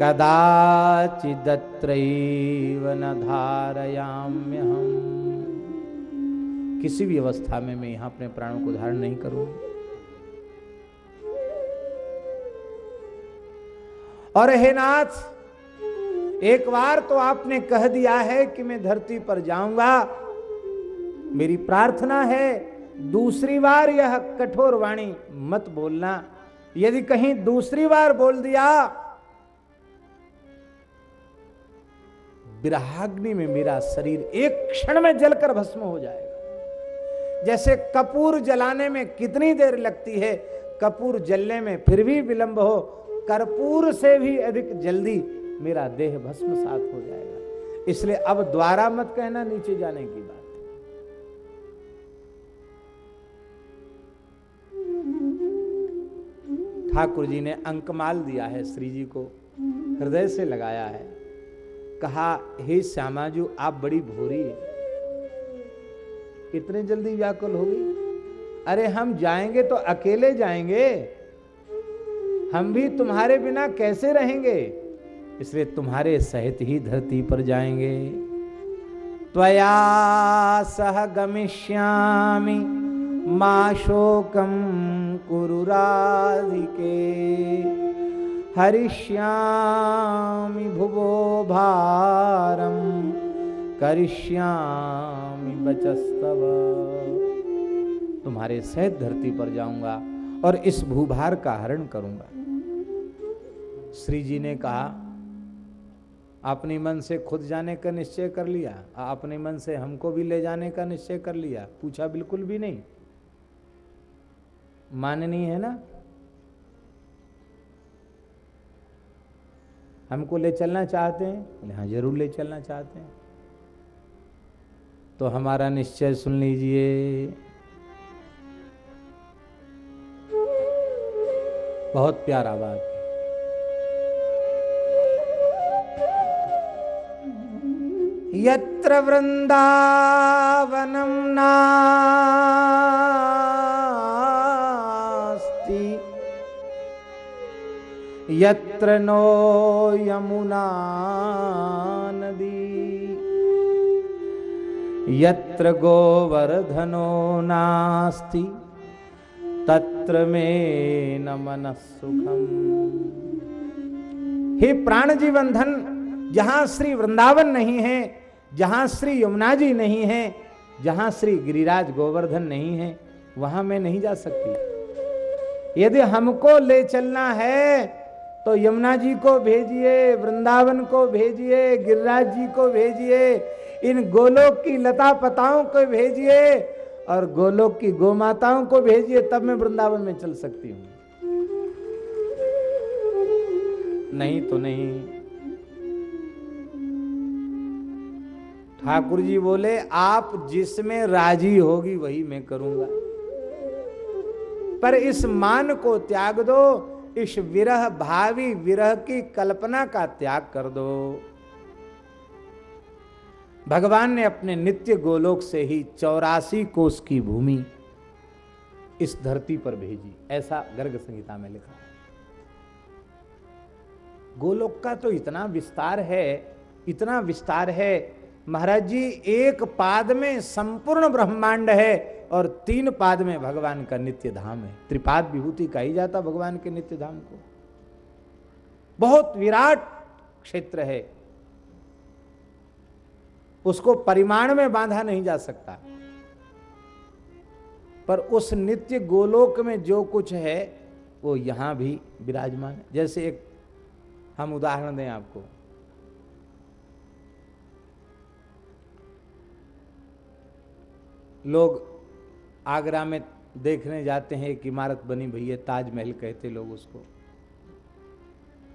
कदाचिदत्रैव न धारयाम्यहम। किसी भी अवस्था में मैं यहाँ अपने प्राणों को धारण नहीं करूँ और हे नाथ, एक बार तो आपने कह दिया है कि मैं धरती पर जाऊँगा। मेरी प्रार्थना है, दूसरी बार यह कठोर वाणी मत बोलना। यदि कहीं दूसरी बार बोल दिया विराग्नि में मेरा शरीर एक क्षण में जलकर भस्म हो जाएगा। जैसे कपूर जलाने में कितनी देर लगती है, कपूर जलने में फिर भी विलंब हो, कर्पूर से भी अधिक जल्दी मेरा देह भस्म सात हो जाएगा। इसलिए अब द्वारा मत कहना, नीचे जाने की बात। ठाकुर जी ने अंकमाल दिया है श्री जी को, हृदय से लगाया है। कहा, हे श्यामा श्यामाजू, आप बड़ी भोरी इतने जल्दी व्याकुल हो गई? अरे, हम जाएँगे तो अकेले जाएँगे। हम भी तुम्हारे बिना कैसे रहेंगे? इसलिए तुम्हारे सहित ही धरती पर जाएँगे। त्वया सह गमिष्यामि। मा शोकम कुरु राधिके। हरिष्यामि भुवो भारम करिष्यामि बचस्तव तुम्हारे सहित धरती पर जाऊँगा और इस भूभार का हरण करूँगा। श्री जी ने कहा अपने मन से खुद जाने का निश्चय कर लिया अपने मन से हमको भी ले जाने का निश्चय कर लिया, पूछा बिल्कुल भी नहीं। माननी है ना? हमको ले चलना चाहते हैं? हाँ ज़रूर ले चलना चाहते हैं। तो हमारा निश्चय सुन लीजिए। बहुत प्यारा बात। यत्र वृंदावनम नास्ति यत्र नो यमुना नदी, यत्र गोवर्धनो नास्ति, तत्र मे न मन सुखम हे प्राण जीवन धन जहाँ श्री वृंदावन नहीं है, जहाँ श्री यमुना जी नहीं है, जहाँ श्री गिरिराज गोवर्धन नहीं है, वहाँ मैं नहीं जा सकती। यदि हमको ले चलना है तो यमुना जी को भेजिए, वृंदावन को भेजिए, गिरिराज जी को भेजिए, इन गोलोक की लता पताओं को भेजिए और गोलोक की गोमाताओं को भेजिए, तब मैं वृंदावन में चल सकती हूँ। नहीं तो नहीं। ठाकुर जी बोले, आप जिसमें राज़ी होगी वही मैं करूँगा। पर इस मान को त्याग दो इस विरह, भावी विरह की कल्पना का त्याग कर दो। भगवान ने अपने नित्य गोलोक से ही चौरासी कोष की भूमि इस धरती पर भेजी। ऐसा गर्ग संहिता में लिखा है। गोलोक का तो इतना विस्तार है, इतना विस्तार है। महाराज जी, एक पाद में संपूर्ण ब्रह्मांड है। और तीन पाद में भगवान का नित्य धाम है। त्रिपाद विभूति कही जाता भगवान के नित्य धाम को। बहुत विराट क्षेत्र है। उसको परिमाण में बांधा नहीं जा सकता। पर उस नित्य गोलोक में जो कुछ है, वो यहाँ भी विराजमान है। जैसे एक हम उदाहरण दें आपको। लोग आगरा में देखने जाते हैं एक इमारत बनी भैया ताजमहल कहते लोग उसको।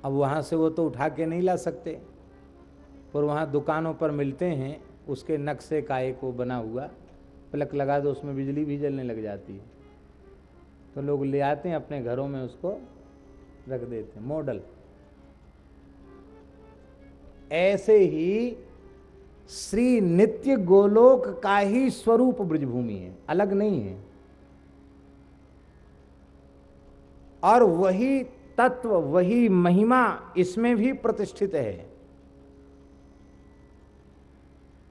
अब वहाँ से वो तो उठा के नहीं ला सकते। और वहाँ दुकानों पर मिलते हैं, उसके नक्शे का एक वो बना हुआ, प्लक लगा दो, उसमें बिजली भी जलने लग जाती है। तो लोग ले आते हैं, अपने घरों में उसको रख देते हैं, मॉडल। ऐसे ही श्री नित्य गोलोक का ही स्वरूप ब्रजभूमि है, अलग नहीं है। और वही तत्व, वही महिमा इसमें भी प्रतिष्ठित है।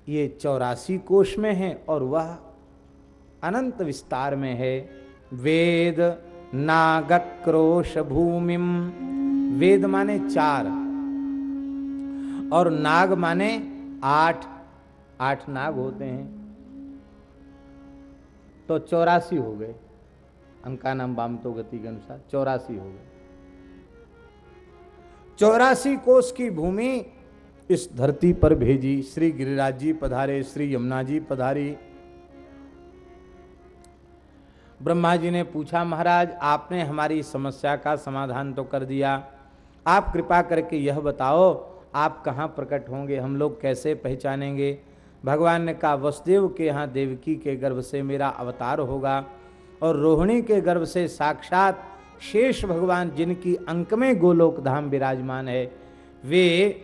ये चौरासी कोष में है और वह अनंत विस्तार में है। वेद नागक्रोश भूमिम वेद माने चार। और नाग माने आठ आठ नाग होते हैं। तो चौरासी हो गए। अंका नाम बाम तो गति के अनुसार चौरासी हो गए। चौरासी कोष की भूमि इस धरती पर भेजी। श्री गिरिराज जी पधारे, श्री यमुना जी पधारी। ब्रह्मा जी ने पूछा, महाराज, आपने हमारी समस्या का समाधान तो कर दिया। आप कृपा करके यह बताओ आप कहाँ प्रकट होंगे, हम लोग कैसे पहचानेंगे? भगवान ने कहा, वसुदेव के यहाँ देवकी के गर्भ से मेरा अवतार होगा और रोहिणी के गर्भ से साक्षात शेष भगवान जिनकी अंक में गोलोक धाम विराजमान है, वे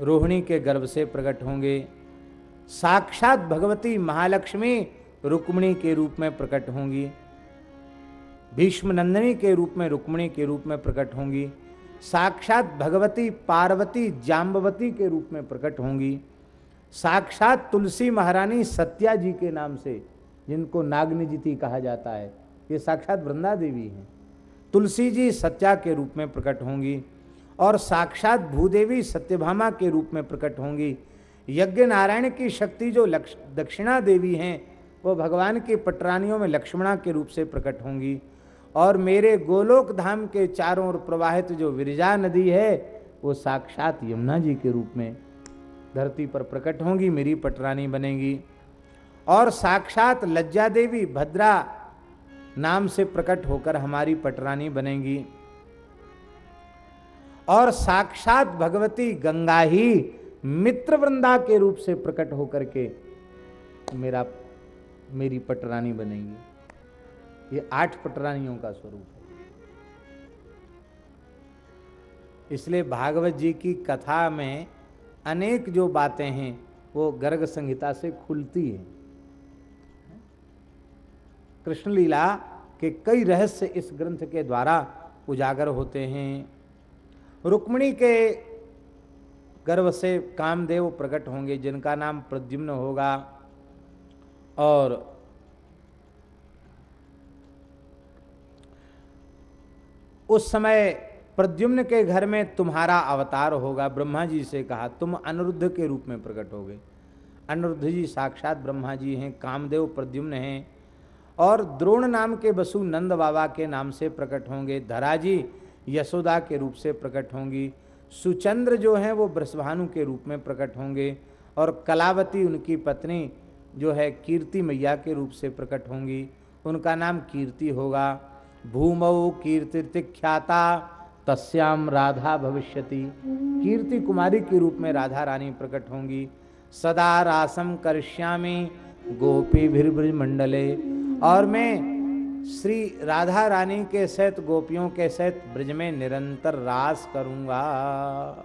रोहिणी के गर्भ से प्रकट होंगे। साक्षात भगवती महालक्ष्मी रुक्मणी के रूप में प्रकट होंगी। भीष्म नंदिनी के रूप में रुक्मणी के रूप में प्रकट होंगी। साक्षात भगवती, पार्वती जाम्बवती के रूप में प्रकट होंगी। साक्षात तुलसी महारानी सत्या जी के नाम से, जिनको नागनिजिति कहा जाता है, ये साक्षात वृंदा देवी हैं। तुलसी जी सत्या के रूप में प्रकट होंगी और साक्षात भूदेवी सत्यभामा के रूप में प्रकट होंगी। यज्ञ नारायण की शक्ति जो लक्ष, दक्षिणा देवी हैं, वो भगवान की पटरानियों में लक्ष्मणा के रूप से प्रकट होंगी। और मेरे गोलोक धाम के चारों ओर प्रवाहित जो विरजा नदी है, वो साक्षात यमुना जी के रूप में धरती पर प्रकट होंगी, मेरी पटरानी बनेगी। और साक्षात लज्जा देवी भद्रा नाम से प्रकट होकर हमारी पटरानी बनेगी। और साक्षात भगवती गंगा ही मित्र वृंदा के रूप से प्रकट होकर के मेरा, मेरी पटरानी बनेगी। ये आठ पटरानियों का स्वरूप है। इसलिए भागवत जी की कथा में अनेक जो बातें हैं, वो गर्ग संहिता से खुलती हैं। कृष्ण लीला के कई रहस्य इस ग्रंथ के द्वारा उजागर होते हैं। रुक्मणी के गर्भ से कामदेव प्रकट होंगे, जिनका नाम प्रद्युम्न होगा। और उस समय प्रद्युम्न के घर में तुम्हारा अवतार होगा। ब्रह्मा जी से कहा, तुम अनिरुद्ध के रूप में प्रकट होगे अनिरुद्ध जी साक्षात ब्रह्मा जी हैं, कामदेव प्रद्युम्न हैं और द्रोण नाम के बसु नंद बाबा के नाम से प्रकट होंगे। धरा जी यशोदा के रूप से प्रकट होंगी। सुचंद्र जो हैं, वो ब्रसभानु के रूप में प्रकट होंगे और कलावती उनकी पत्नी जो है, कीर्ति मैया के रूप से प्रकट होंगी। उनका नाम कीर्ति होगा। भूमऊ कीर्ति ख्याता तस्याम राधा भविष्यति। कीर्ति कुमारी के रूप में राधा रानी प्रकट होंगी। सदा रासम करश्यामी गोपी भीर मंडले और मैं श्री राधा रानी के सहित, गोपियों के सहित ब्रज में निरंतर रास करूँगा।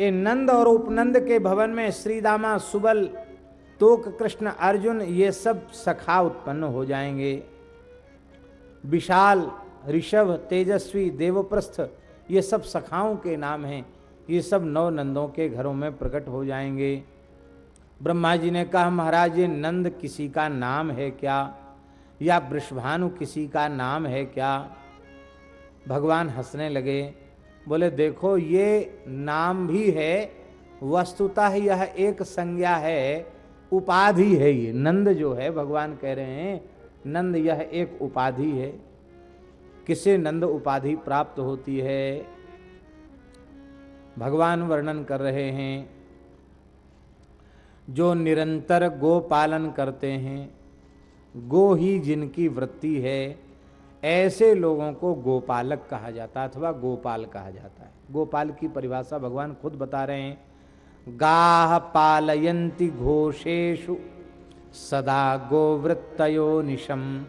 ये नंद और उपनंद के भवन में श्री दामा सुबल तोक कृष्ण अर्जुन, ये सब सखा उत्पन्न हो जाएँगे। विशाल, ऋषभ, तेजस्वी, देवप्रस्थ, ये सब सखाओं के नाम हैं। ये सब नौ नंदों के घरों में प्रकट हो जाएँगे। ब्रह्मा जी ने कहा, महाराज, ये नंद किसी का नाम है क्या? या वृषभानु किसी का नाम है क्या? भगवान हंसने लगे। बोले, देखो, ये नाम भी है, वस्तुतः यह एक संज्ञा है उपाधि है ये। नंद जो है, भगवान कह रहे हैं, नंद यह एक उपाधि है। किसे नंद उपाधि प्राप्त होती है? भगवान वर्णन कर रहे हैं, जो निरंतर गो पालन करते हैं, गो ही जिनकी वृत्ति है, ऐसे लोगों को गोपालक कहा जाता है अथवा गोपाल कहा जाता है। गोपाल की परिभाषा भगवान खुद बता रहे हैं। गाह पालयंती घोषेशु सदा गोवृत्तयो निशम।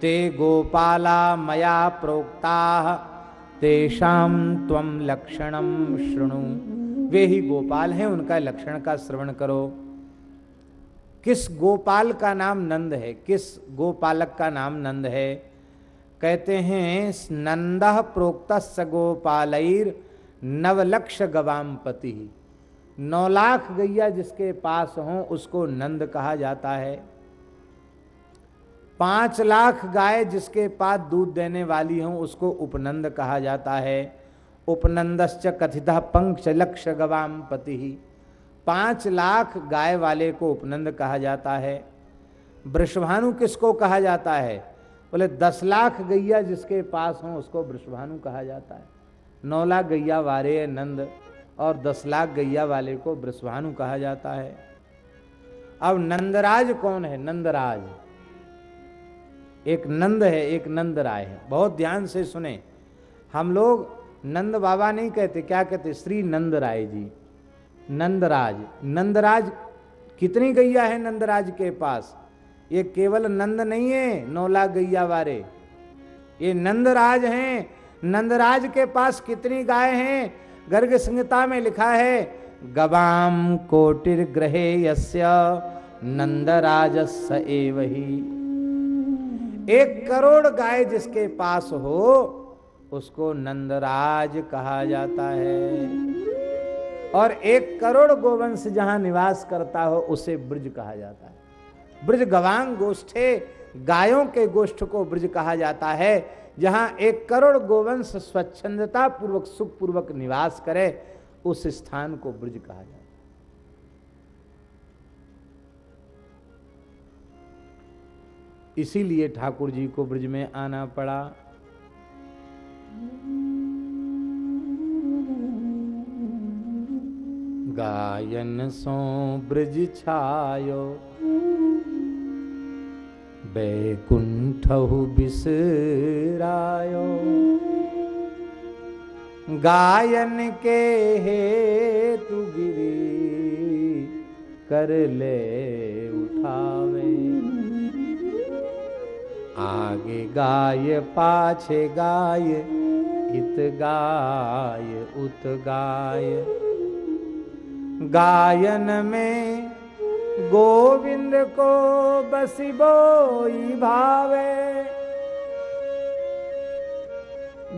ते गोपाला मया प्रोक्ता। तेषाम त्वम लक्षणम शृणु। वे ही गोपाल हैं, उनका लक्षण का श्रवण करो। किस गोपाल का नाम नंद है? किस गोपालक का नाम नंद है? कहते हैं, नंद प्रोक्त गोपालर नवलक्ष गवाम पति नौ लाख गैया जिसके पास हो, उसको नंद कहा जाता है। पाँच लाख गाय जिसके पास दूध देने वाली हो, उसको उपनंद कहा जाता है। उपनंदश्च कथिता पंक्ष लक्ष गवाम पति। ही पाँच लाख गाय वाले को उपनंद कहा जाता है। वृषभानु किसको कहा जाता है? बोले, दस लाख गैया जिसके पास हो, उसको वृषभानु कहा जाता है। नौ लाख गैया वारे नंद। और दस लाख गैया वाले को ब्रस्वानु कहा जाता है। अब नंदराज कौन है? नंदराज। एक नंद है, एक नंद राय है। बहुत ध्यान से सुने। हम लोग नंद बाबा नहीं कहते, क्या कहते? श्री नंद राय जी। नंदराज। नंदराज कितनी गैया है नंदराज के पास? ये केवल नंद नहीं है, नौ लाख गैया वाले। ये नंदराज हैं। नंदराज के पास कितनी गाय हैं? गर्ग संहिता में लिखा है, गवाम कोटिर ग्रहे यस्य नंदराजस्य एव ही। एक करोड़ गाय जिसके पास हो, उसको नंदराज कहा जाता है। और एक करोड़ गोवंश जहाँ निवास करता हो, उसे ब्रज कहा जाता है। ब्रज गवांग गोष्ठे गायों के गोष्ठ को ब्रज कहा जाता है। जहाँ एक करोड़ गोवंश स्वच्छंदता पूर्वक सुख पूर्वक निवास करे, उस स्थान को ब्रज कहा है। इसीलिए ठाकुर जी को ब्रज में आना पड़ा। गायन सो ब्रज छायो। बैकुंठहु बिसरायो। गायन के हेतु गिरी कर ले उठावे। आगे गाय, पाछे गाय इत गाय, उत गाय। गायन में गोविंद को बसी बोई भावे।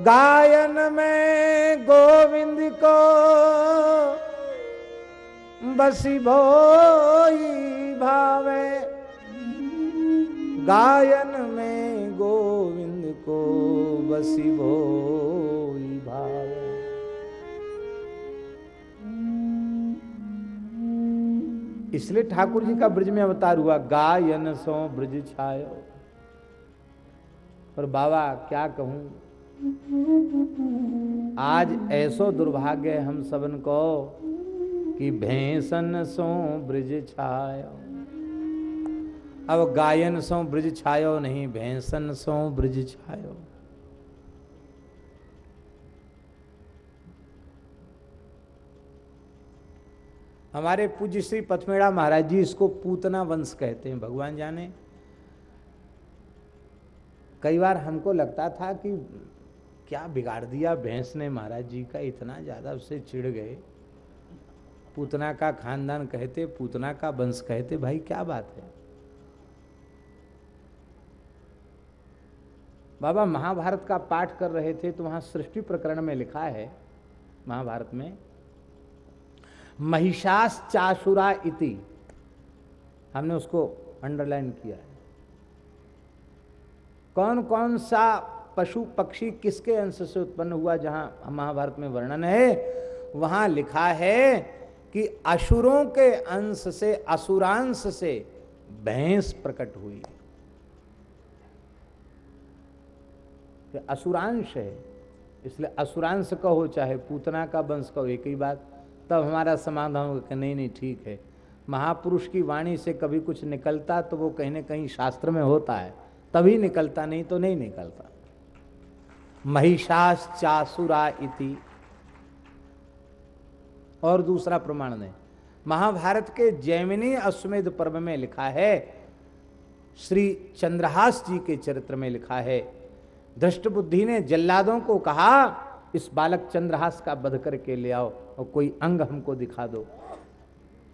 गायन में गोविंद को बसी भोई भावे। गायन में गोविंद को बसी भोई भावे। इसलिए ठाकुर जी का ब्रज में अवतार हुआ, गायन सो ब्रज छायो। और बाबा, क्या कहूँ? आज ऐसो दुर्भाग्य है हम सबन को कि भैंसन सो ब्रज छायो। अब गायन सो ब्रज छायो नहीं, भैंसन सो ब्रज छायो। हमारे पूज्य श्री पथमेड़ा महाराज जी इसको पूतना वंश कहते हैं, भगवान जाने। कई बार हमको लगता था कि क्या बिगाड़ दिया भैंस ने महाराज जी का, इतना ज़्यादा उससे चिढ़ गए। पूतना का खानदान कहते, पूतना का वंश कहते, भाई क्या बात है? बाबा महाभारत का पाठ कर रहे थे तो वहाँ सृष्टि प्रकरण में लिखा है, महाभारत में महिषास चाशुरा इति। हमने उसको अंडरलाइन किया है। कौन कौन सा पशु पक्षी किसके अंश से उत्पन्न हुआ, जहाँ महाभारत में वर्णन है? वहाँ लिखा है कि असुरों के अंश से, असुरांश से भैंस प्रकट हुई। असुरांश है, इसलिए असुरांश कहो, चाहे पूतना का वंश कहो, एक ही बात। तब हमारा समाधान होगा कि नहीं नहीं, ठीक है। महापुरुष की वाणी से कभी कुछ निकलता तो वो कहीं ना कहीं शास्त्र में होता है। तभी निकलता, नहीं तो नहीं निकलता। महिषास चासुरा इति। और दूसरा प्रमाण ने महाभारत के जैमिनी अश्वमेध पर्व में लिखा है, श्री चंद्रहास जी के चरित्र में लिखा है। धृष्ट बुद्धि ने जल्लादों को कहा इस बालक चंद्रहास का बध करके ले आओ और कोई अंग हमको दिखा दो।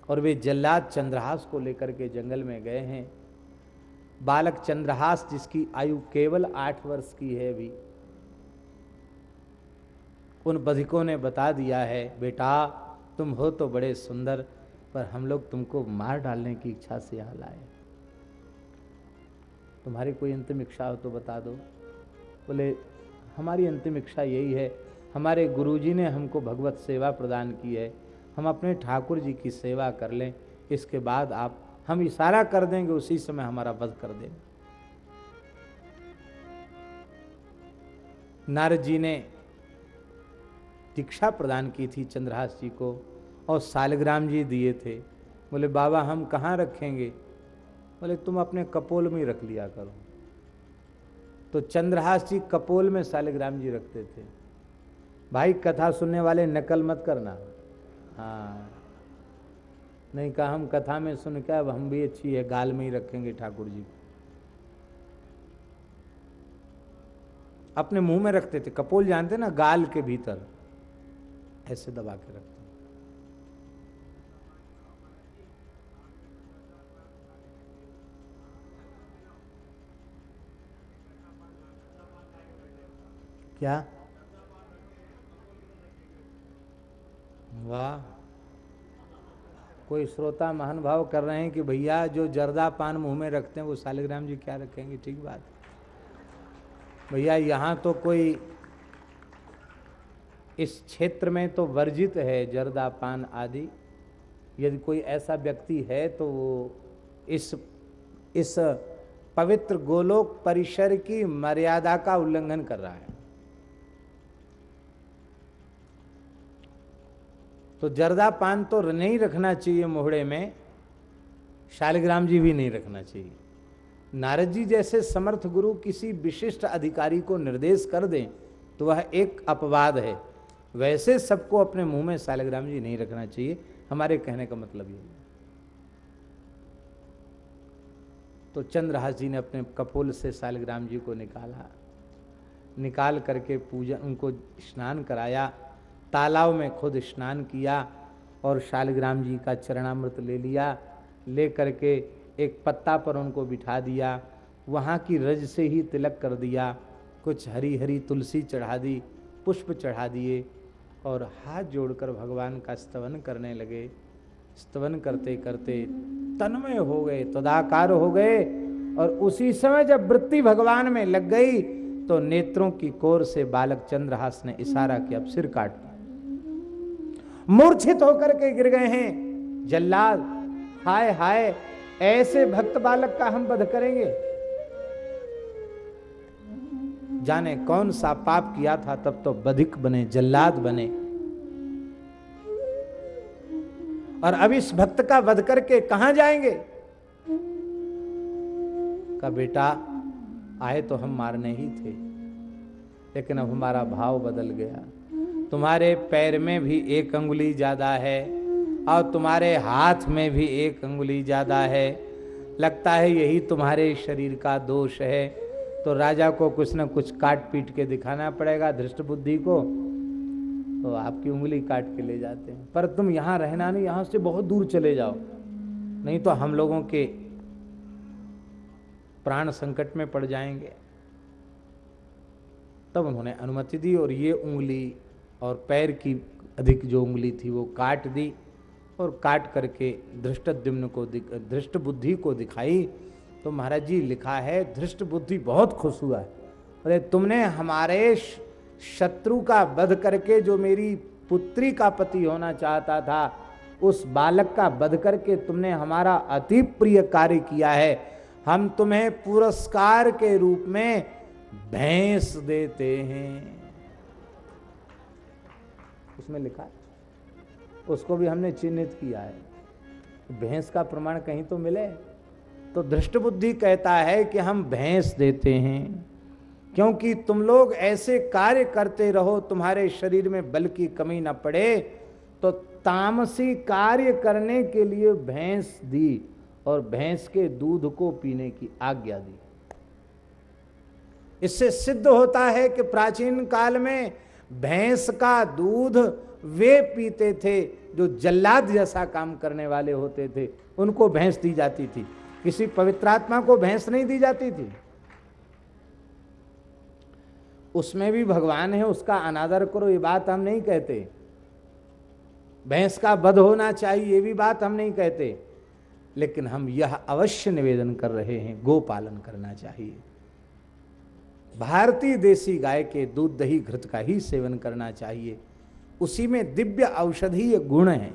और वे जल्लाद चंद्रहास को लेकर के जंगल में गए हैं। बालक चंद्रहास, जिसकी आयु केवल आठ वर्ष की है अभी उन बधिकों ने बता दिया है, बेटा, तुम हो तो बड़े सुंदर, पर हम लोग तुमको मार डालने की इच्छा से यहाँ लाए तुम्हारी कोई अंतिम इच्छा हो तो बता दो। बोले, हमारी अंतिम इच्छा यही है हमारे गुरुजी ने हमको भगवत सेवा प्रदान की है। हम अपने ठाकुर जी की सेवा कर लें। इसके बाद आप, हम इशारा कर देंगे, उसी समय हमारा वध कर देंगे नारद जी ने दीक्षा प्रदान की थी चंद्रहास जी को, और सालग्राम जी दिए थे। बोले, बाबा, हम कहाँ रखेंगे? बोले, तुम अपने कपोल में ही रख लिया करो। तो चंद्रहास जी कपोल में सालग्राम जी रखते थे। भाई, कथा सुनने वाले नकल मत करना। हाँ। नहीं कहा हम कथा में सुन के, अब हम भी अच्छी है, गाल में ही रखेंगे ठाकुर जी। अपने मुँह में रखते थे। कपोल जानते ना, गाल के भीतर। ऐसे दबा के रखते। क्या? वाह। कोई श्रोता महान भाव कर रहे हैं कि भैया जो जर्दा पान मुँह में रखते हैं, वो सालिग्राम जी क्या रखेंगे? ठीक बात। भैया, यहाँ तो कोई इस क्षेत्र में तो वर्जित है जर्दा पान आदि। यदि कोई ऐसा व्यक्ति है तो वो इस इस पवित्र गोलोक परिसर की मर्यादा का उल्लंघन कर रहा है। तो जर्दा पान तो नहीं रखना चाहिए मोहड़े में, शालिग्राम जी भी नहीं रखना चाहिए। नारद जी जैसे समर्थ गुरु किसी विशिष्ट अधिकारी को निर्देश कर दें तो वह एक अपवाद है। वैसे सबको अपने मुँह में शालिग्राम जी नहीं रखना चाहिए, हमारे कहने का मतलब ये तो चंद्रहास जी ने अपने कपोल से शालिग्राम जी को निकाला। निकाल करके पूजा, उनको स्नान कराया। तालाब में खुद स्नान किया और शालिग्राम जी का चरणामृत ले लिया ले करके एक पत्ता पर उनको बिठा दिया, वहाँ की रज से ही तिलक कर दिया, कुछ हरी हरी तुलसी चढ़ा दी, पुष्प चढ़ा दिए और हाथ जोड़कर भगवान का स्तवन करने लगे। स्तवन करते करते तन्मय हो गए, तदाकार हो गए और उसी समय जब वृत्ति भगवान में लग गई तो नेत्रों की कोर से बालक चंद्रहास ने इशारा किया, अब सिर काट मूर्छित होकर के गिर गए हैं। जल्लाद हाय हाय, ऐसे भक्त बालक का हम वध करेंगे? जाने कौन सा पाप किया था, तब तो बधिक बने, जल्लाद बने। और अब इस भक्त का वध करके कहा जाएँगे? का बेटा, आए तो हम मारने ही थे, लेकिन अब हमारा भाव बदल गया। तुम्हारे पैर में भी एक अंगुली ज़्यादा है और तुम्हारे हाथ में भी एक अंगुली ज़्यादा है। लगता है यही तुम्हारे शरीर का दोष है। तो राजा को कुछ न कुछ काट पीट के दिखाना पड़ेगा धृष्ट बुद्धि को। तो आपकी उंगली काट के ले जाते हैं। पर तुम यहाँ रहना नहीं, यहाँ से बहुत दूर चले जाओ। नहीं तो हम लोगों के प्राण संकट में पड़ जाएँगे। तब उन्होंने अनुमति दी और ये उंगली और पैर की अधिक जो उंगली थी वो काट दी और काट करके धृष्ट धृष्टद्युम्न को धृष्ट बुद्धि को दिखाई। तो महाराज जी लिखा है धृष्ट बुद्धि बहुत खुश हुआ है। अरे, तुमने हमारे शत्रु का वध करके जो मेरी पुत्री का पति होना चाहता था, उस बालक का वध करके तुमने हमारा अति प्रिय कार्य किया है। हम तुम्हें पुरस्कार के रूप में भैंस देते हैं। उसमें लिखा है। उसको भी हमने चिन्हित किया है। भैंस का प्रमाण कहीं तो मिले। तो दृष्ट बुद्धि कहता है कि हम भैंस देते हैं। क्योंकि तुम लोग ऐसे कार्य करते रहो, तुम्हारे शरीर में बल की कमी ना पड़े तो तामसी कार्य करने के लिए भैंस दी और भैंस के दूध को पीने की आज्ञा दी। इससे सिद्ध होता है कि प्राचीन काल में भैंस का दूध वे पीते थे जो जल्लाद जैसा काम करने वाले होते थे। उनको भैंस दी जाती थी। किसी पवित्रात्मा को भैंस नहीं दी जाती थी। उसमें भी भगवान है, उसका अनादर करो, ये बात हम नहीं कहते। भैंस का बध होना चाहिए, ये भी बात हम नहीं कहते। लेकिन हम यह अवश्य निवेदन कर रहे हैं गो पालन करना चाहिए। भारतीय देसी गाय के दूध दही घृत का ही सेवन करना चाहिए। उसी में दिव्य औषधीय गुण है।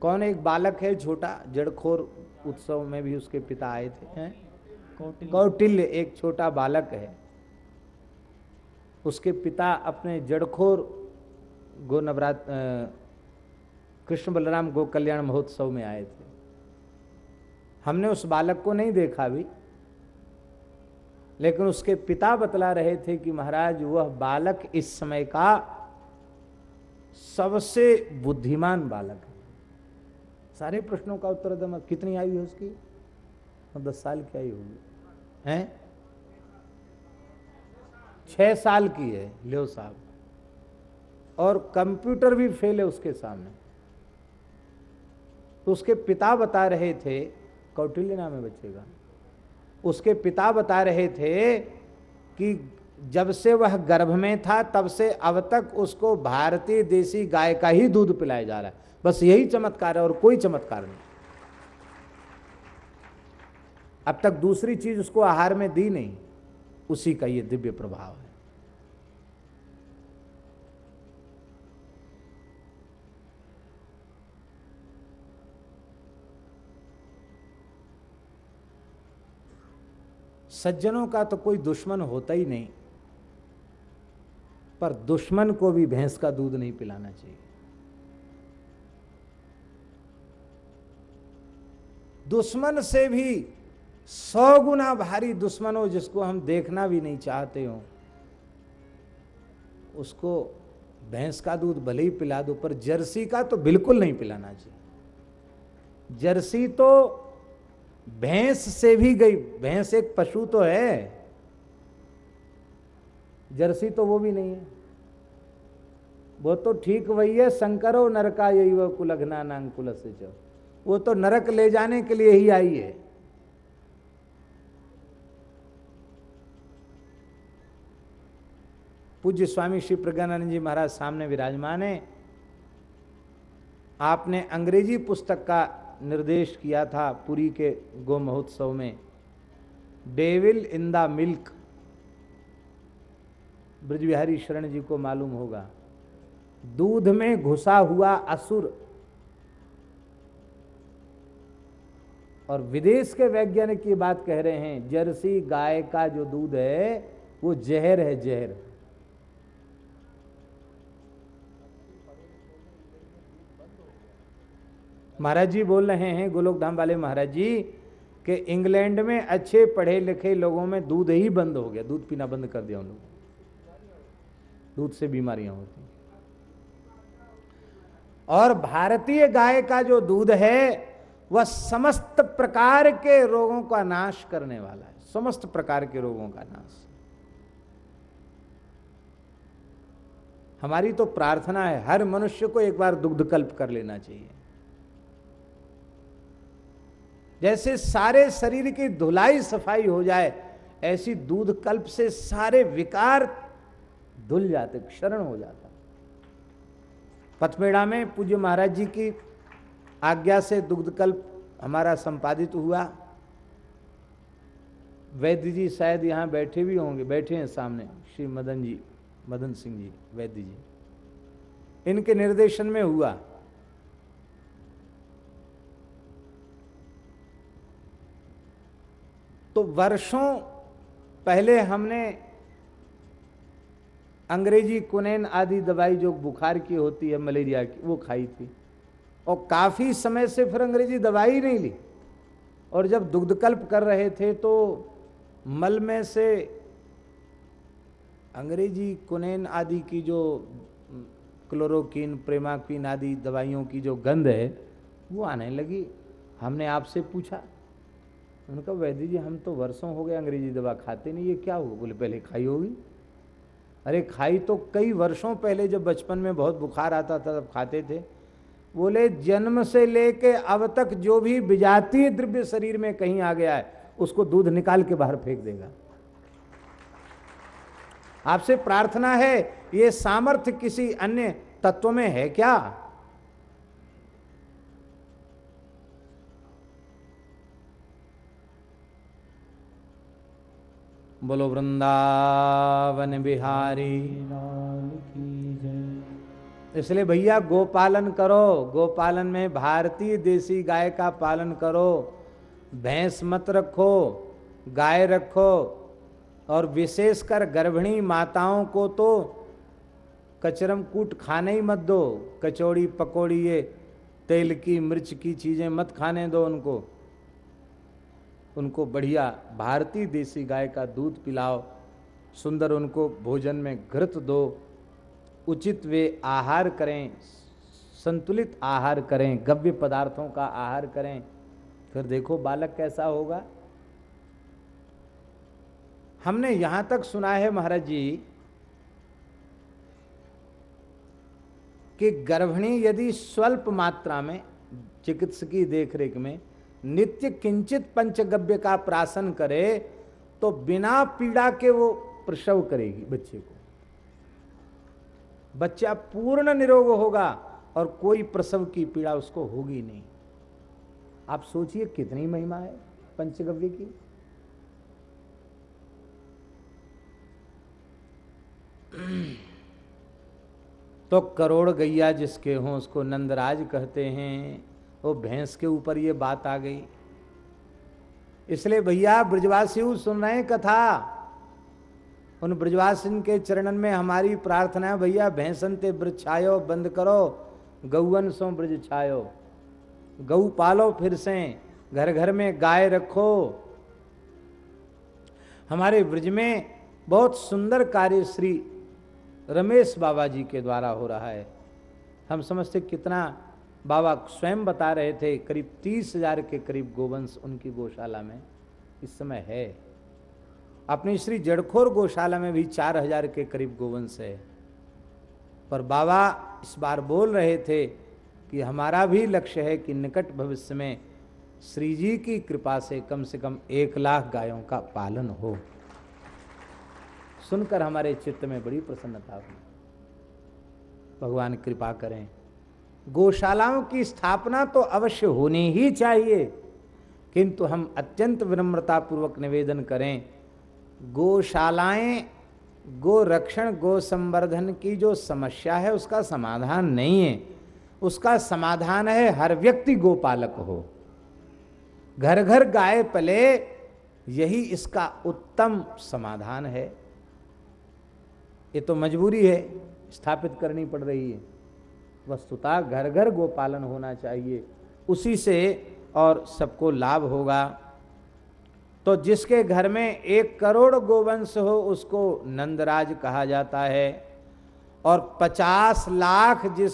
कौन एक बालक है छोटा जड़खोर उत्सव में भी उसके पिता आए थे हैं? कौटिल्य। एक छोटा बालक है। उसके पिता अपने जड़खोर गो नवरात अ, कृष्ण बलराम गो कल्याण महोत्सव में आए थे। हमने उस बालक को नहीं देखा भी। लेकिन उसके पिता बतला रहे थे कि महाराज, वह बालक इस समय का सबसे बुद्धिमान बालक है। सारे प्रश्नों का उत्तर दम कितनी आयु है उसकी? और दस साल की आयु होगी। हैं? छह साल की है, लियो साहब। और कंप्यूटर भी फेल है उसके सामने। तो उसके पिता बता रहे थे, कौटिल्य नाम है बच्चे का उसके पिता बता रहे थे कि जब से वह गर्भ में था, तब से अब तक उसको भारतीय देसी गाय का ही दूध पिलाया जा रहा है। बस यही चमत्कार है और कोई चमत्कार नहीं। अब तक दूसरी चीज़ उसको आहार में दी नहीं, उसी का ये दिव्य प्रभाव है। सज्जनों का तो कोई दुश्मन होता ही नहीं। पर दुश्मन को भी भैंस का दूध नहीं पिलाना चाहिए। दुश्मन से भी सौ गुना भारी दुश्मन हो जिसको हम देखना भी नहीं चाहते हो, उसको भैंस का दूध भले ही पिला दो, पर जर्सी का तो बिल्कुल नहीं पिलाना चाहिए। जर्सी तो भैंस से भी गई, भैंस एक पशु तो है। जर्सी तो वो भी नहीं है। वो तो ठीक वही है, शंकरो नरका यही वह कुलघना नांग कुल से वो तो नरक ले जाने के लिए ही आई है। पूज्य स्वामी श्री प्रज्ञानंद जी महाराज सामने विराजमान है। आपने अंग्रेज़ी पुस्तक का निर्देश किया था पुरी के गो महोत्सव में। Devil in the milk. Brajbihari Sharan ji को मालूम होगा। दूध में घुसा हुआ असुर। और विदेश के वैज्ञानिक की बात कह रहे हैं, जर्सी गाय का जो दूध है, वो जहर है जहर। महाराज जी बोल रहे हैं गोलोक धाम वाले महाराज जी, कि इंग्लैंड में अच्छे पढ़े लिखे लोगों में दूध ही बंद हो गया, दूध पीना बंद कर दिया उन लोगों दूध से बीमारियाँ होती और भारतीय गाय का जो दूध है, वह समस्त प्रकार के रोगों का नाश करने वाला है। समस्त प्रकार के रोगों का नाश। हमारी तो प्रार्थना है, हर मनुष्य को एक बार दुग्ध कल्प कर लेना चाहिए। जैसे सारे शरीर की धुलाई सफ़ाई हो जाए, ऐसी दूध कल्प से सारे विकार धुल जाते, क्षरण हो जाता। पथपेड़ा में पूज्य महाराज जी की आज्ञा से दुग्धकल्प हमारा संपादित हुआ। वैद्य जी शायद यहाँ बैठे भी होंगे, बैठे हैं सामने, श्री मदन जी, मदन सिंह जी, वैद्य जी। इनके निर्देशन में हुआ तो वर्षों पहले हमने अंग्रेज़ी कुनेन आदि दवाई जो बुखार की होती है, मलेरिया की, वो खाई थी। और काफ़ी समय से फिर अंग्रेज़ी दवाई नहीं ली। और जब दुग्धकल्प कर रहे थे तो मल में से अंग्रेज़ी कुनेन आदि की जो क्लोरोकिन प्रेमाक्विन आदि दवाइयों की जो गंध है, वो आने लगी। हमने आपसे पूछा उनका वैद्य जी, हम तो वर्षों हो गए अंग्रेज़ी दवा खाते नहीं, ये क्या हुआ? बोले, पहले खाई होगी। अरे, खाई तो कई वर्षों पहले जब बचपन में बहुत बुखार आता था, तब खाते थे। बोले, जन्म से लेके अब तक जो भी विजातीय द्रव्य शरीर में कहीं आ गया है, उसको दूध निकाल के बाहर फेंक देगा। आपसे प्रार्थना है, ये सामर्थ्य किसी अन्य तत्व में है क्या? बोलो, वृंदावन बिहारी। इसलिए भैया, गोपालन करो। गोपालन में भारतीय देसी गाय का पालन करो। भैंस मत रखो, गाय रखो। और विशेषकर गर्भिणी माताओं को तो कचरम कूट खाने ही मत दो। कचौड़ी, पकौड़ी, ये तेल की, मिर्च की चीज़ें मत खाने दो उनको। उनको बढ़िया भारतीय देसी गाय का दूध पिलाओ, सुंदर उनको भोजन में घृत दो, उचित वे आहार करें, संतुलित आहार करें, गव्य पदार्थों का आहार करें। फिर देखो बालक कैसा होगा। हमने यहाँ तक सुना है महाराज जी कि गर्भिणी यदि स्वल्प मात्रा में चिकित्सकीय देखरेख में नित्य किंचित पंचगव्य का प्राशन करे तो बिना पीड़ा के वो प्रसव करेगी बच्चे को। बच्चा पूर्ण निरोग होगा और कोई प्रसव की पीड़ा उसको होगी नहीं। आप सोचिए कितनी महिमा है पंचगव्य की। तो करोड़ गैया जिसके हों उसको नंदराज कहते हैं वो भैंस के ऊपर ये बात आ गई। इसलिए भैया, ब्रजवासी सुन रहे हैं कथा। उन ब्रजवासिन के चरणन में हमारी प्रार्थना है, भैया भैंसन ते ब्रज छायो, बंद करो, गौवन सो ब्रज छायो। गऊ पालो फिर से घर घर में गाय रखो। हमारे ब्रज में बहुत सुंदर कार्य श्री रमेश बाबा जी के द्वारा हो रहा है। हम समझते कितना बाबा स्वयं बता रहे थे, करीब तीस हज़ार के करीब गोवंश उनकी गौशाला में इस समय है। अपनी श्री जड़खोर गौशाला में भी चार हज़ार के करीब गोवंश है। पर बाबा इस बार बोल रहे थे कि हमारा भी लक्ष्य है कि निकट भविष्य में श्री जी की कृपा से कम से कम एक लाख गायों का पालन हो। सुनकर हमारे चित्त में बड़ी प्रसन्नता हुई। भगवान कृपा करें। गौशालाओं की स्थापना तो अवश्य होनी ही चाहिए। किंतु हम अत्यंत विनम्रता पूर्वक निवेदन करें, गौशालाएँ गो रक्षण गो संवर्धन की जो समस्या है, उसका समाधान नहीं है। उसका समाधान है हर व्यक्ति गोपालक हो। घर घर गाय पले, यही इसका उत्तम समाधान है। ये तो मजबूरी है, स्थापित करनी पड़ रही है। वस्तुतः घर घर गोपालन होना चाहिए। उसी से और सबको लाभ होगा। तो जिसके घर में एक करोड़ गोवंश हो, उसको नंदराज कहा जाता है। और पचास लाख जिस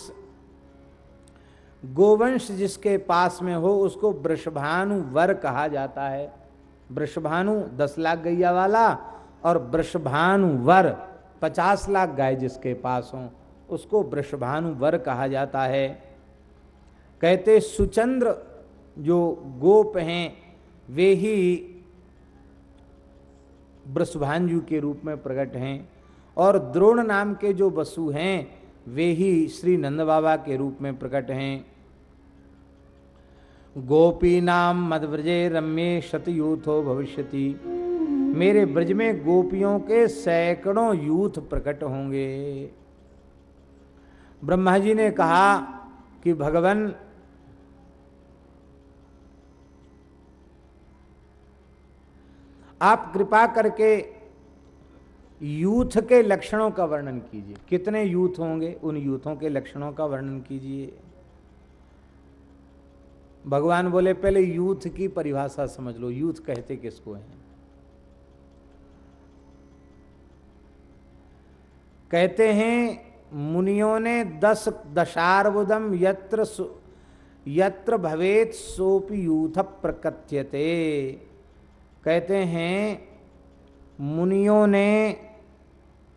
गोवंश जिसके पास में हो, उसको वृषभानु वर कहा जाता है। वृषभानु दस लाख गैया वाला और वृषभानु वर पचास लाख गाय जिसके पास हो। उसको वृषभानु वर कहा जाता है। कहते सुचंद्र जो गोप हैं, वे ही वृषभांजु के रूप में प्रकट हैं और द्रोण नाम के जो वसु हैं, वे ही श्री नंद बाबा के रूप में प्रकट हैं। गोपी नाम मदव्रजे रम्ये शतयूथो भविष्यति। मेरे ब्रज में गोपियों के सैकड़ों यूथ प्रकट होंगे। ब्रह्मा जी ने कहा कि भगवान, आप कृपा करके यूथ के लक्षणों का वर्णन कीजिए। कितने यूथ होंगे, उन यूथों के लक्षणों का वर्णन कीजिए। भगवान बोले, पहले यूथ की परिभाषा समझ लो, यूथ कहते किसको हैं? कहते हैं मुनियों ने दस दशार्बुदम यत्र यत्र भवेत सोपि यूथ प्रकथ्यते। कहते हैं, मुनियों ने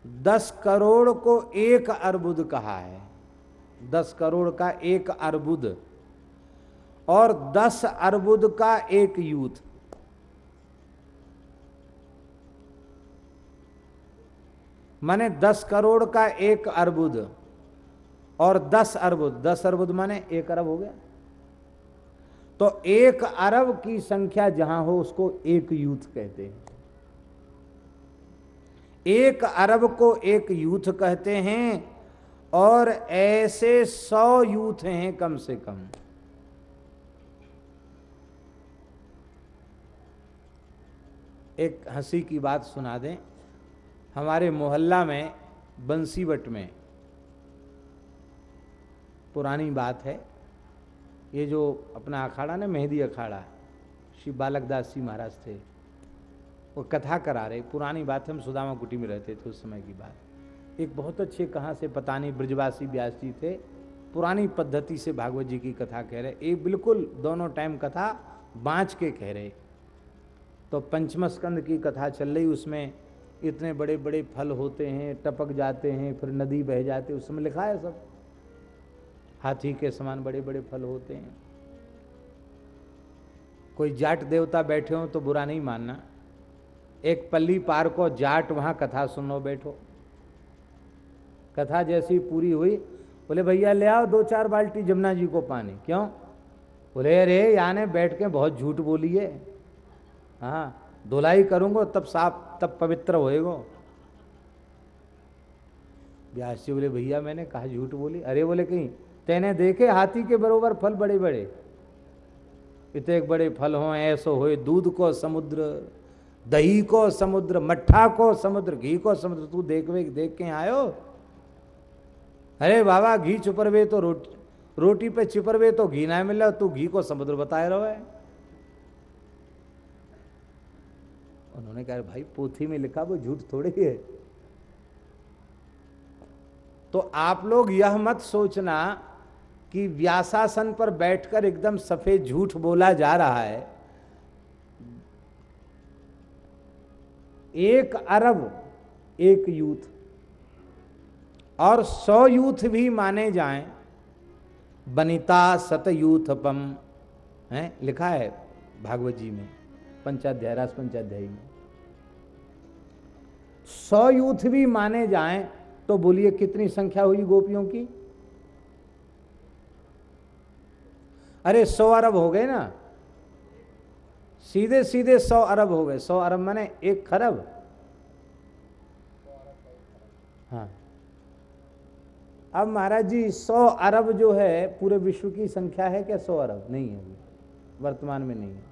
दस करोड़ को एक अर्बुद कहा है। दस करोड़ का एक अर्बुद और दस अर्बुद का एक यूथ। माने दस करोड़ का एक अर्बुद। और दस अरबुद दस अरबुद माने एक अरब हो गया। तो एक अरब की संख्या जहाँ हो, उसको एक यूथ कहते हैं। एक अरब को एक यूथ कहते हैं, और ऐसे सौ यूथ हैं कम से कम। एक हँसी की बात सुना दें। हमारे मोहल्ला में, बंसीवट में, पुरानी बात है। ये जो अपना अखाड़ा ना, मेहंदी अखाड़ा, श्री बालक दास जी महाराज थे, वो कथा करा रहे। पुरानी बात हम सुदामा कुटी में रहते थे उस समय की बात। एक बहुत अच्छे कहाँ से पता नहीं ब्रजवासी व्यास जी थे, पुरानी पद्धति से भागवत जी की कथा कह रहे। एक बिल्कुल दोनों टाइम कथा बाँच के कह रहे। तो पंचम स्कंद की कथा चल रही, उसमें इतने बड़े बड़े फल होते हैं, टपक जाते हैं, फिर नदी बह जाते उस समय लिखा है सब। हाथी के समान बड़े बड़े फल होते हैं। कोई जाट देवता बैठे हो तो बुरा नहीं मानना। एक पल्ली पार को जाट वहाँ कथा सुनो, बैठो। कथा जैसी पूरी हुई, बोले, भैया, ले आओ दो चार बाल्टी जमुना जी को पानी। क्यों? बोले, अरे याने बैठ के बहुत झूठ बोली है। हाँ धुलाई करूँगा तब साफ़ तब पवित्र होएगो। व्यास जी बोले, भैया, मैंने कहा, झूठ बोली? अरे बोले, कहीं? तेने देखे हाथी के बरोबर फल बड़े बड़े इतने बड़े फल हो, ऐसो हो दूध को समुद्र, दही को समुद्र, मट्ठा को समुद्र, घी को समुद्र, तू देख वे देख के आयो? अरे बाबा, घी चुपरवे तो रोटी रोटी पे छिपरवे तो घी ना मिला तू घी को समुद्र बताए रहो है? उन्होंने कहा भाई, पोथी में लिखा, वो झूठ थोड़ी है। तो आप लोग यह मत सोचना कि व्यासासन पर बैठकर एकदम सफ़ेद झूठ बोला जा रहा है। एक अरब, एक यूथ। और सौ यूथ भी माने जाएँ, बनिता सतयूथपम, है, लिखा है भागवत जी में। पंचाध्याय रास पंचाध्याय। में सौ यूथ भी माने जाएँ तो बोलिए कितनी संख्या हुई गोपियों की? अरे, सौ अरब हो गए ना? सीधे सीधे सौ अरब हो गए। सौ अरब माने एक खरब? हाँ। अब महाराज जी, सौ अरब जो है, पूरे विश्व की संख्या है क्या सौ अरब? नहीं है वर्तमान में नहीं है।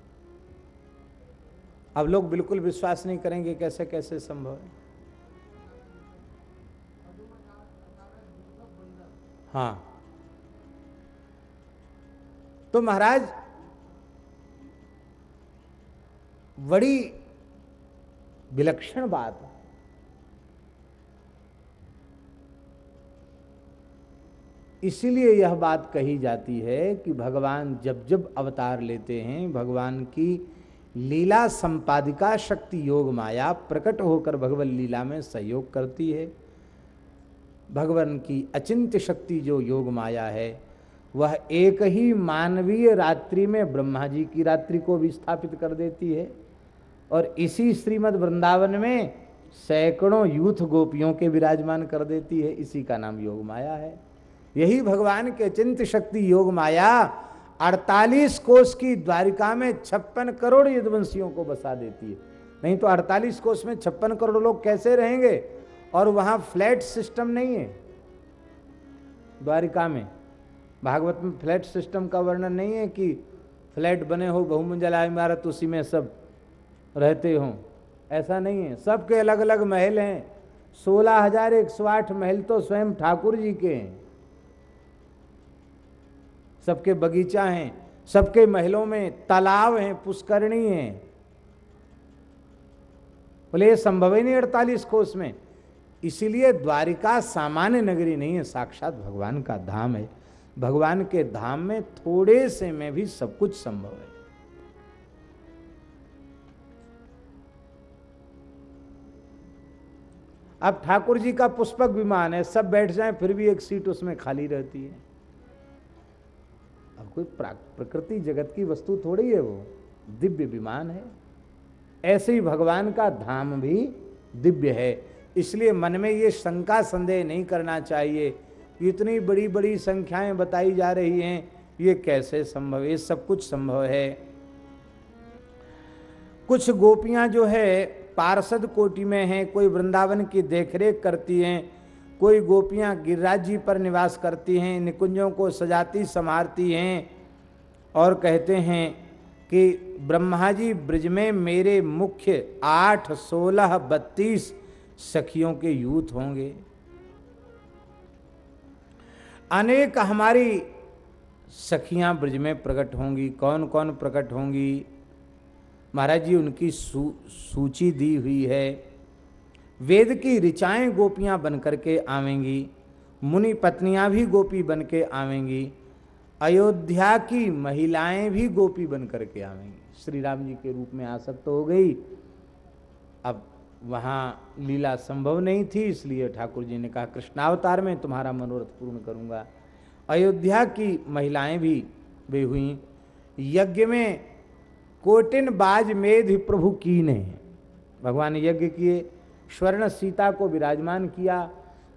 अब लोग बिल्कुल विश्वास नहीं करेंगे कैसे कैसे संभव है। हाँ। तो महाराज, बड़ी विलक्षण बात इसीलिए यह बात कही जाती है कि भगवान जब जब अवतार लेते हैं, भगवान की लीला संपादिका शक्ति योग माया प्रकट होकर भगवत लीला में सहयोग करती है। भगवान की अचिंत्य शक्ति जो योग माया है, वह एक ही मानवीय रात्रि में ब्रह्मा जी की रात्रि को भी स्थापित कर देती है। और इसी श्रीमद वृंदावन में सैकड़ों यूथ गोपियों के विराजमान कर देती है। इसी का नाम योग माया है। यही भगवान के अचिंत्य शक्ति योग माया 48 कोष की द्वारिका में छप्पन करोड़ यदवंशियों को बसा देती है। नहीं तो 48 कोष में छप्पन करोड़ लोग कैसे रहेंगे? और वहाँ फ्लैट सिस्टम नहीं है। द्वारिका में। भागवत में फ्लैट सिस्टम का वर्णन नहीं है कि फ्लैट बने हो, बहुमंजिला इमारत उसी में सब रहते हों। ऐसा नहीं है। सबके अलग अलग महल हैं। सोलह हज़ार एक सौ आठ महल तो स्वयं ठाकुर जी के हैं। सबके बगीचा हैं, सबके महलों में तालाब हैं, पुष्करणी हैं। बोले, ये संभव ही नहीं अड़तालीस कोष में। इसीलिए द्वारिका सामान्य नगरी नहीं है, साक्षात भगवान का धाम है। भगवान के धाम में थोड़े से में भी सब कुछ संभव है। अब ठाकुर जी का पुष्पक विमान है, सब बैठ जाएँ, फिर भी एक सीट उसमें खाली रहती है। कोई प्रकृति जगत की वस्तु थोड़ी है वो, दिव्य विमान है। ऐसे ही भगवान का धाम भी दिव्य है। इसलिए मन में ये शंका संदेह नहीं करना चाहिए। इतनी बड़ी बड़ी संख्याएँ बताई जा रही हैं, ये कैसे संभव ये सब कुछ संभव है। कुछ गोपियाँ जो है, पार्षद कोटि में हैं, कोई वृंदावन की देखरेख करती हैं। कोई गोपियाँ गिरिराज जी पर निवास करती हैं निकुंजों को सजाती संवारती हैं और कहते हैं कि ब्रह्मा जी ब्रज में मेरे मुख्य आठ सोलह बत्तीस सखियों के यूथ होंगे। अनेक हमारी सखियाँ ब्रज में प्रकट होंगी कौन कौन प्रकट होंगी? महाराज जी उनकी सू, सूची दी हुई है। वेद की ऋचाएँ गोपियाँ बन करके आवेंगी, मुनि पत्नियाँ भी गोपी बन के आवेंगी, अयोध्या की महिलाएँ भी गोपी बन करके आवेंगी। श्री राम जी के रूप में आसक्त हो गई। अब वहाँ लीला संभव नहीं थी, इसलिए ठाकुर जी ने कहा, कृष्णावतार में तुम्हारा मनोरथ पूर्ण करूँगा। अयोध्या की महिलाएँ भी वे हुई। यज्ञ में कोटिन बाज मेध प्रभु की ने भगवान यज्ञ किए स्वर्ण सीता को विराजमान किया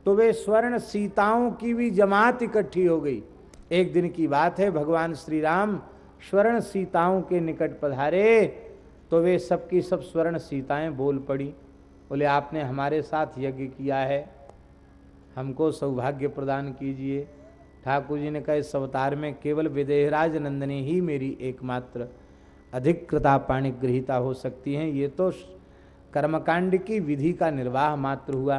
तो वे स्वर्ण सीताओं की भी जमात इकट्ठी हो गई। एक दिन की बात है, भगवान श्री राम स्वर्ण सीताओं के निकट पधारे तो वे सबकी सब स्वर्ण सीताएँ बोल पड़ी। बोले, आपने हमारे साथ यज्ञ किया है, हमको सौभाग्य प्रदान कीजिए। ठाकुर जी ने कहा, इस अवतार में केवल विदेहराज नंदनी ही मेरी एकमात्र अधिकृता पाणिग्रहिता हो सकती हैं। ये तो कर्मकांड की विधि का निर्वाह मात्र हुआ।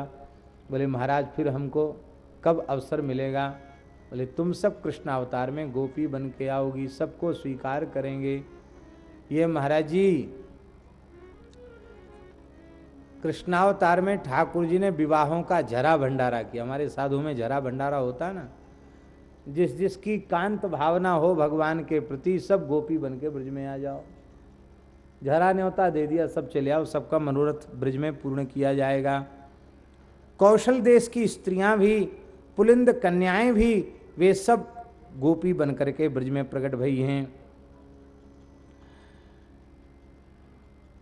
बोले, महाराज, फिर हमको कब अवसर मिलेगा? बोले, तुम सब कृष्ण अवतार में गोपी बन के आओगी, सबको स्वीकार करेंगे। ये महाराज जी कृष्णावतार में ठाकुर जी ने विवाहों का झरा भंडारा किया। हमारे साधु में झरा भंडारा होता ना। जिस जिसकी कांत भावना हो भगवान के प्रति, सब गोपी बन के ब्रज में आ जाओ। झरा न्योता दे दिया, सब चले आओ, सबका मनोरथ ब्रज में पूर्ण किया जाएगा। कौशल देश की स्त्रियाँ भी, पुलिंद कन्याएँ भी, वे सब गोपी बनकर के ब्रज में प्रकट भई हैं।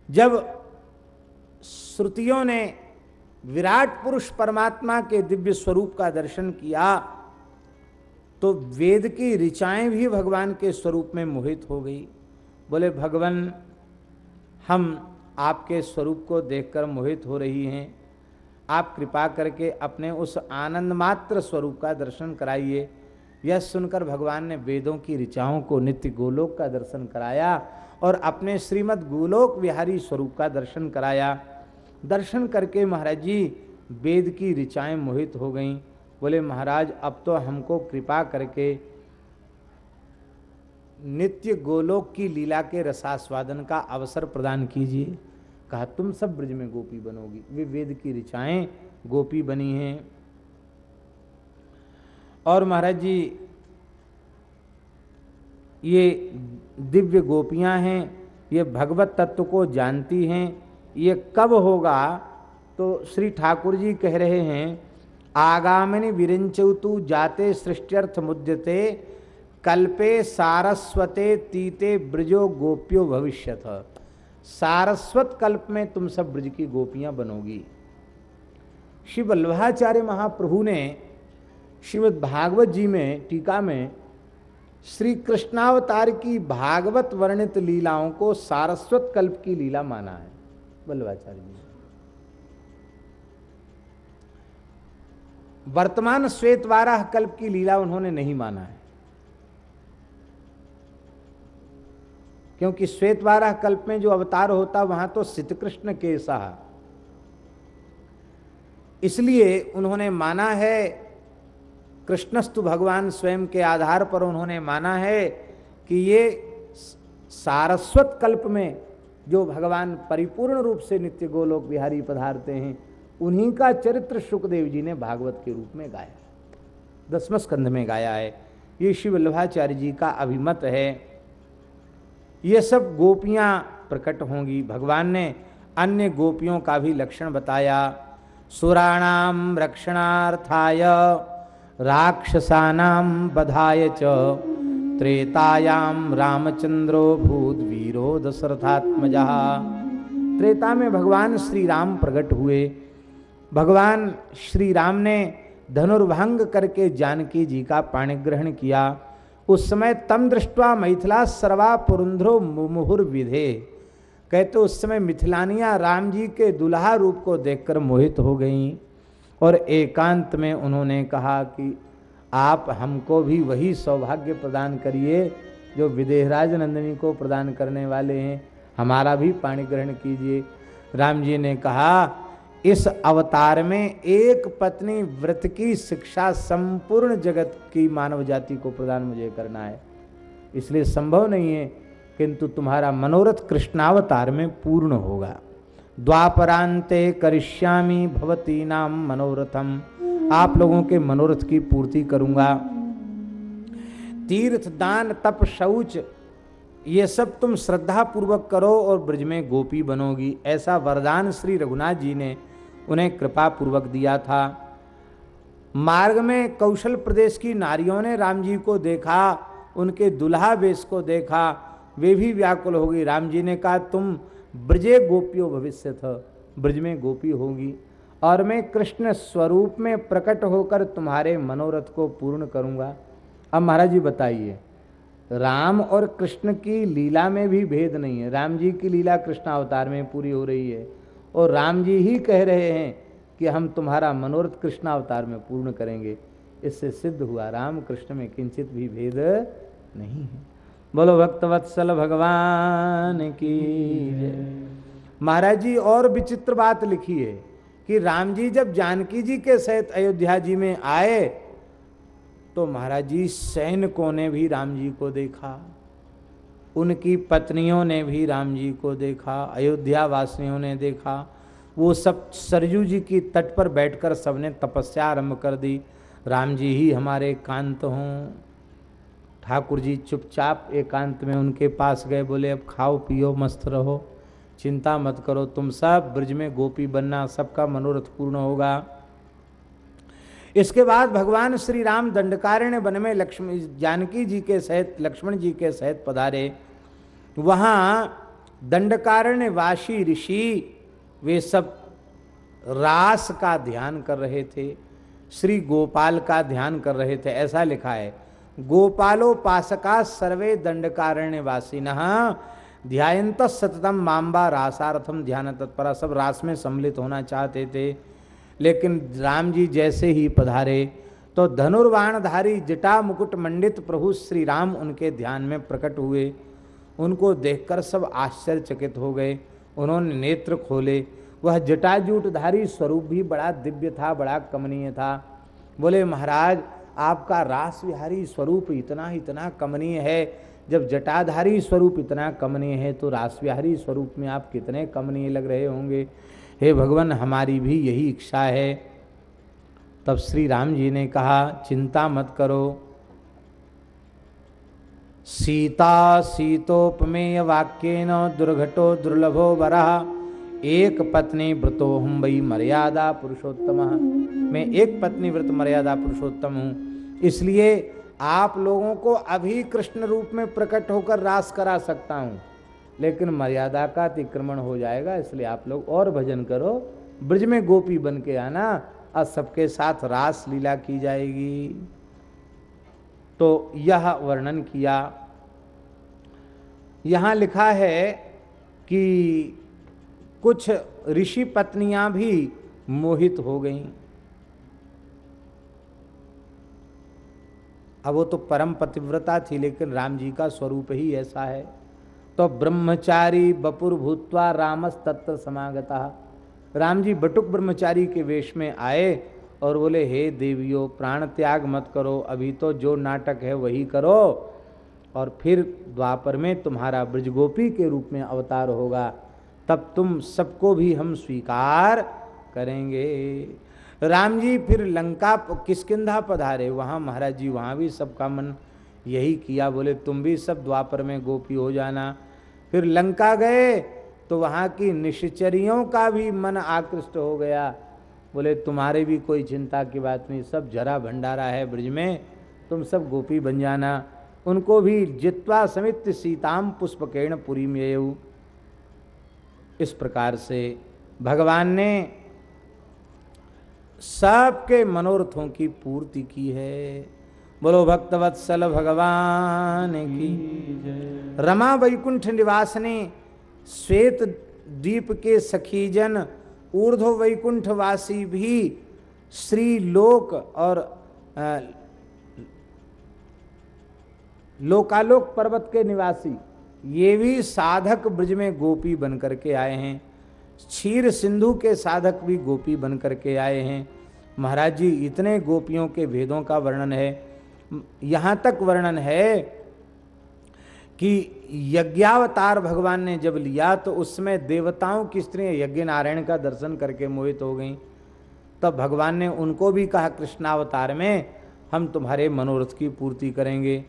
जब श्रुतियों ने विराट पुरुष परमात्मा के दिव्य स्वरूप का दर्शन किया तो वेद की ऋचाएँ भी भगवान के स्वरूप में मोहित हो गई। बोले, भगवान हम आपके स्वरूप को देखकर मोहित हो रही हैं। आप कृपा करके अपने उस आनंद मात्र स्वरूप का दर्शन कराइए। यह सुनकर भगवान ने वेदों की ऋचाओं को, नित्य गोलोक का दर्शन कराया और अपने श्रीमद गोलोक विहारी स्वरूप का दर्शन कराया। दर्शन करके महाराज जी, वेद की ऋचाएँ मोहित हो गईं। बोले, महाराज, अब तो हमको कृपा करके नित्य गोलोक की लीला के रसास्वादन का अवसर प्रदान कीजिए। कहा, तुम सब ब्रज में गोपी बनोगी। वे वेद की ऋचाएँ गोपी बनी हैं। और महाराज जी, ये दिव्य गोपियाँ हैं, ये भगवत तत्व को जानती हैं। ये कब होगा? तो श्री ठाकुर जी कह रहे हैं, आगामिनी विरिंचौतु जाते सृष्ट्यर्थ मुद्यते कल्पे सारस्वते तीते ब्रजो गोप्यो भविष्यथ। सारस्वत कल्प में तुम सब ब्रज की गोपियाँ बनोगी। श्री वल्लभाचार्य महाप्रभु ने श्रीमद भागवत जी में टीका में श्री कृष्णावतार की भागवत वर्णित लीलाओं को सारस्वत कल्प की लीला माना है वल्लभाचार्य जी। वर्तमान श्वेतवाराह कल्प की लीला उन्होंने नहीं माना है। क्योंकि श्वेतवाराह कल्प में जो अवतार होता वहाँ तो सिद्ध कृष्ण के सहा। इसलिए उन्होंने माना है, कृष्णस्तु भगवान स्वयं के आधार पर उन्होंने माना है कि ये सारस्वत कल्प में जो भगवान परिपूर्ण रूप से नित्य गोलोक बिहारी पधारते हैं, उन्हीं का चरित्र सुखदेव जी ने भागवत के रूप में गाया। दसम स्कंध में गाया है। ये वल्लभाचार्य जी का अभिमत है। ये सब गोपियाँ प्रकट होंगी। भगवान ने अन्य गोपियों का भी लक्षण बताया। सुराणाम रक्षणार्थाय, राक्षसानां बधाय च। त्रेतायाम रामचंद्रो भूत वीरो दशरथात्मजा। त्रेता में भगवान श्री राम प्रकट हुए। भगवान श्री राम ने धनुर्भंग करके जानकी जी का पाणिग्रहण किया। उस समय तम दृष्टवा मिथिला सर्वा पुरुंध्रो मुहुर विधे कहते उस समय मिथिलानियाँ राम जी के दुल्हा रूप को देखकर मोहित हो गईं और एकांत में उन्होंने कहा कि आप हमको भी वही सौभाग्य प्रदान करिए जो विदेहराज नंदिनी को प्रदान करने वाले हैं। हमारा भी पाणी ग्रहण कीजिए। राम जी ने कहा इस अवतार में एक पत्नी व्रत की शिक्षा संपूर्ण जगत की मानव जाति को प्रदान मुझे करना है। इसलिए संभव नहीं है, किंतु तुम्हारा मनोरथ कृष्णावतार में पूर्ण होगा। द्वापरांते करिष्यामी भवती नाम मनोरथम। आप लोगों के मनोरथ की पूर्ति करूँगा। तीर्थ, दान, तप, शौच, ये सब तुम श्रद्धा पूर्वक करो और ब्रज में गोपी बनोगी। ऐसा वरदान श्री रघुनाथ जी ने उन्हें कृपा पूर्वक दिया था। मार्ग में कौशल प्रदेश की नारियों ने राम जी को देखा, उनके दुल्हा वेश को देखा। वे भी व्याकुल होगी राम जी ने कहा, तुम ब्रजे गोपियों भविष्य था, ब्रज में गोपी होगी और मैं कृष्ण स्वरूप में प्रकट होकर तुम्हारे मनोरथ को पूर्ण करूँगा। अब महाराज जी बताइए, राम और कृष्ण की लीला में भी भेद नहीं है। राम जी की लीला कृष्ण अवतार में पूरी हो रही है। और राम जी ही कह रहे हैं कि हम तुम्हारा मनोरथ कृष्ण अवतार में पूर्ण करेंगे। इससे सिद्ध हुआ राम कृष्ण में किंचित भी भेद नहीं है। बोलो, भक्तवत्सल भगवान की महाराज जी, और विचित्र बात लिखी है कि राम जी जब जानकी जी के सहित अयोध्या जी में आए तो महाराज जी सैनिकों ने भी राम जी को देखा। उनकी पत्नियों ने भी राम जी को देखा अयोध्या वासियों ने देखा। वो सब सरजू जी की तट पर बैठकर सबने तपस्या आरंभ कर दी। राम जी ही हमारे कांत हों। ठाकुर जी चुपचाप एकांत में उनके पास गए, बोले, अब खाओ, पियो, मस्त रहो। चिंता मत करो, तुम सब ब्रज में गोपी बनना सबका मनोरथ पूर्ण होगा। इसके बाद भगवान श्री राम दंडकारण्य वन में लक्ष्मी जानकी जी के सहित, लक्ष्मण जी के सहित पधारे। वहाँ दंडकारण्य वासी ऋषि, वे सब रास का ध्यान कर रहे थे, श्री गोपाल का ध्यान कर रहे थे। ऐसा लिखा है गोपालोपासका सर्वे दंडकारण्य वासी ध्यात सततम माम्बा रासार्थम ध्यान तत्परा। सब रास में सम्मिलित होना चाहते थे। लेकिन राम जी जैसे ही पधारे तो धनुर्वाणधारी जटा मुकुट मंडित प्रभु श्री राम उनके ध्यान में प्रकट हुए। उनको देखकर सब आश्चर्यचकित हो गए। उन्होंने नेत्र खोले। वह जटाजूटधारी स्वरूप भी बड़ा दिव्य था, बड़ा कमनीय था। बोले, महाराज, आपका रास विहारी स्वरूप इतना इतना कमनीय है। जब जटाधारी स्वरूप इतना कमनीय है तो रास विहारी स्वरूप में आप कितने कमनीय लग रहे होंगे? हे भगवान, हमारी भी यही इच्छा है। तब श्री राम जी ने कहा, चिंता मत करो। सीता सीतोपमेय वाक्यन दुर्घटो दुर्लभो वरा। एक पत्नी व्रतो हम वही मर्यादा पुरुषोत्तम। मैं एक पत्नी व्रत मर्यादा पुरुषोत्तम हूँ। इसलिए आप लोगों को अभी कृष्ण रूप में प्रकट होकर रास करा सकता हूँ। लेकिन मर्यादा का अतिक्रमण हो जाएगा, इसलिए आप लोग और भजन करो। ब्रज में गोपी बन के आना, और सबके साथ रास लीला की जाएगी। तो यह वर्णन किया। यहाँ लिखा है कि कुछ ऋषि पत्नियाँ भी मोहित हो गईं। अब वो तो परम पतिव्रता थी, लेकिन राम जी का स्वरूप ही ऐसा है। तो ब्रह्मचारी बपुर भूतवा रामस तत्व समागता। राम जी बटुक ब्रह्मचारी के वेश में आए और बोले, हे देवियों प्राण त्याग मत करो, अभी तो जो नाटक है वही करो। और फिर द्वापर में तुम्हारा ब्रजगोपी के रूप में अवतार होगा। तब तुम सबको भी हम स्वीकार करेंगे। राम जी फिर लंका किसकिधा पधारे? वहाँ महाराज जी, वहाँ भी सबका मन यही किया, बोले, तुम भी सब द्वापर में गोपी हो जाना। फिर लंका गए तो वहाँ की निश्चरियों का भी मन आकृष्ट हो गया। बोले, तुम्हारे भी कोई चिंता की बात नहीं, सब जरा भंडारा है ब्रज में, तुम सब गोपी बन जाना। उनको भी जित्वा समित सीताम पुष्पकेण पुरी में इस प्रकार से भगवान ने सबके मनोरथों की पूर्ति की है। बोलो भक्तवत्सल भगवान की। रमा वैकुंठ निवास ने श्वेत द्वीप के सखीजन, ऊर्ध्व वैकुंठ वासी भी श्री लोक और लोकालोक पर्वत के निवासी। ये भी साधक ब्रज में गोपी बन करके आए हैं। क्षीर सिंधु के साधक भी गोपी बन करके आए हैं। महाराज जी, इतने गोपियों के भेदों का वर्णन है। यहाँ तक वर्णन है कि यज्ञावतार भगवान ने जब लिया तो उसमें देवताओं की स्त्रियाँ यज्ञ नारायण का दर्शन करके मोहित हो गईं। तब भगवान ने उनको भी कहा, कृष्णावतार में हम तुम्हारे मनोरथ की पूर्ति करेंगे।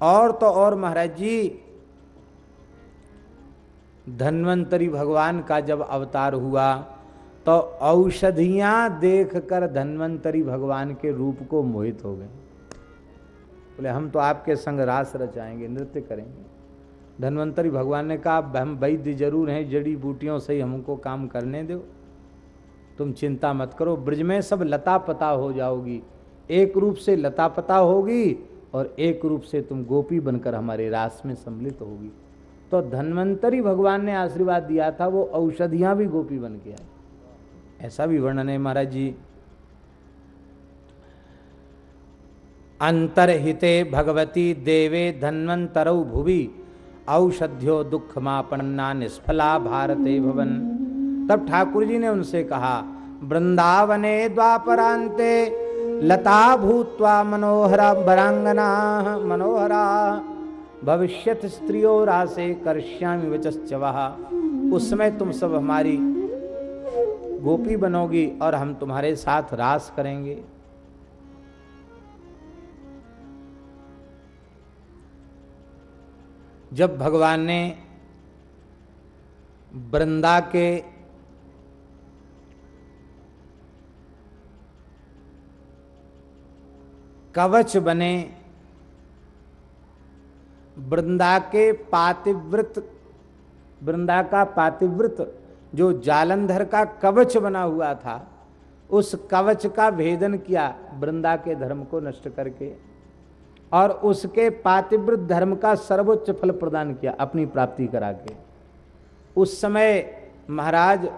और तो और महाराज जी, धन्वंतरी भगवान का जब अवतार हुआ तो औषधियाँ देखकर धन्वंतरी भगवान के रूप को मोहित हो गए बोले, हम तो आपके संग रास रचाएँगे, नृत्य करेंगे। धन्वंतरी भगवान ने कहा, हम वैद्य ज़रूर हैं, जड़ी बूटियों से ही हमको काम करने दो। तुम चिंता मत करो, ब्रज में सब लता पता हो जाओगी। एक रूप से लता पता होगी और एक रूप से तुम गोपी बनकर हमारे रास में सम्मिलित होगी। तो धन्वंतरी भगवान ने आशीर्वाद दिया था, वो औषधियाँ भी गोपी बन के आई ऐसा भी वर्णन है महाराज जी। अंतरहिते भगवती देवे धन्वंतरौ भुवि, औषध्यो दुख मापन्ना निष्फला भारते भवन। तब ठाकुर जी ने उनसे कहा, वृंदावने द्वापरांते लता भूत्वा मनोहरा बरांगना मनोहरा, भविष्यत स्त्रियों रासे करश्यामी वचश्च उस समय तुम सब हमारी गोपी बनोगी और हम तुम्हारे साथ रास करेंगे। जब भगवान ने वृंदा के कवच बने, वृंदा के पातिव्रत वृंदा का पातिव्रत जो जालंधर का कवच बना हुआ था, उस कवच का भेदन किया वृंदा के धर्म को नष्ट करके। और उसके पातिव्रत धर्म का सर्वोच्च फल प्रदान किया, अपनी प्राप्ति करा के। उस समय महाराज,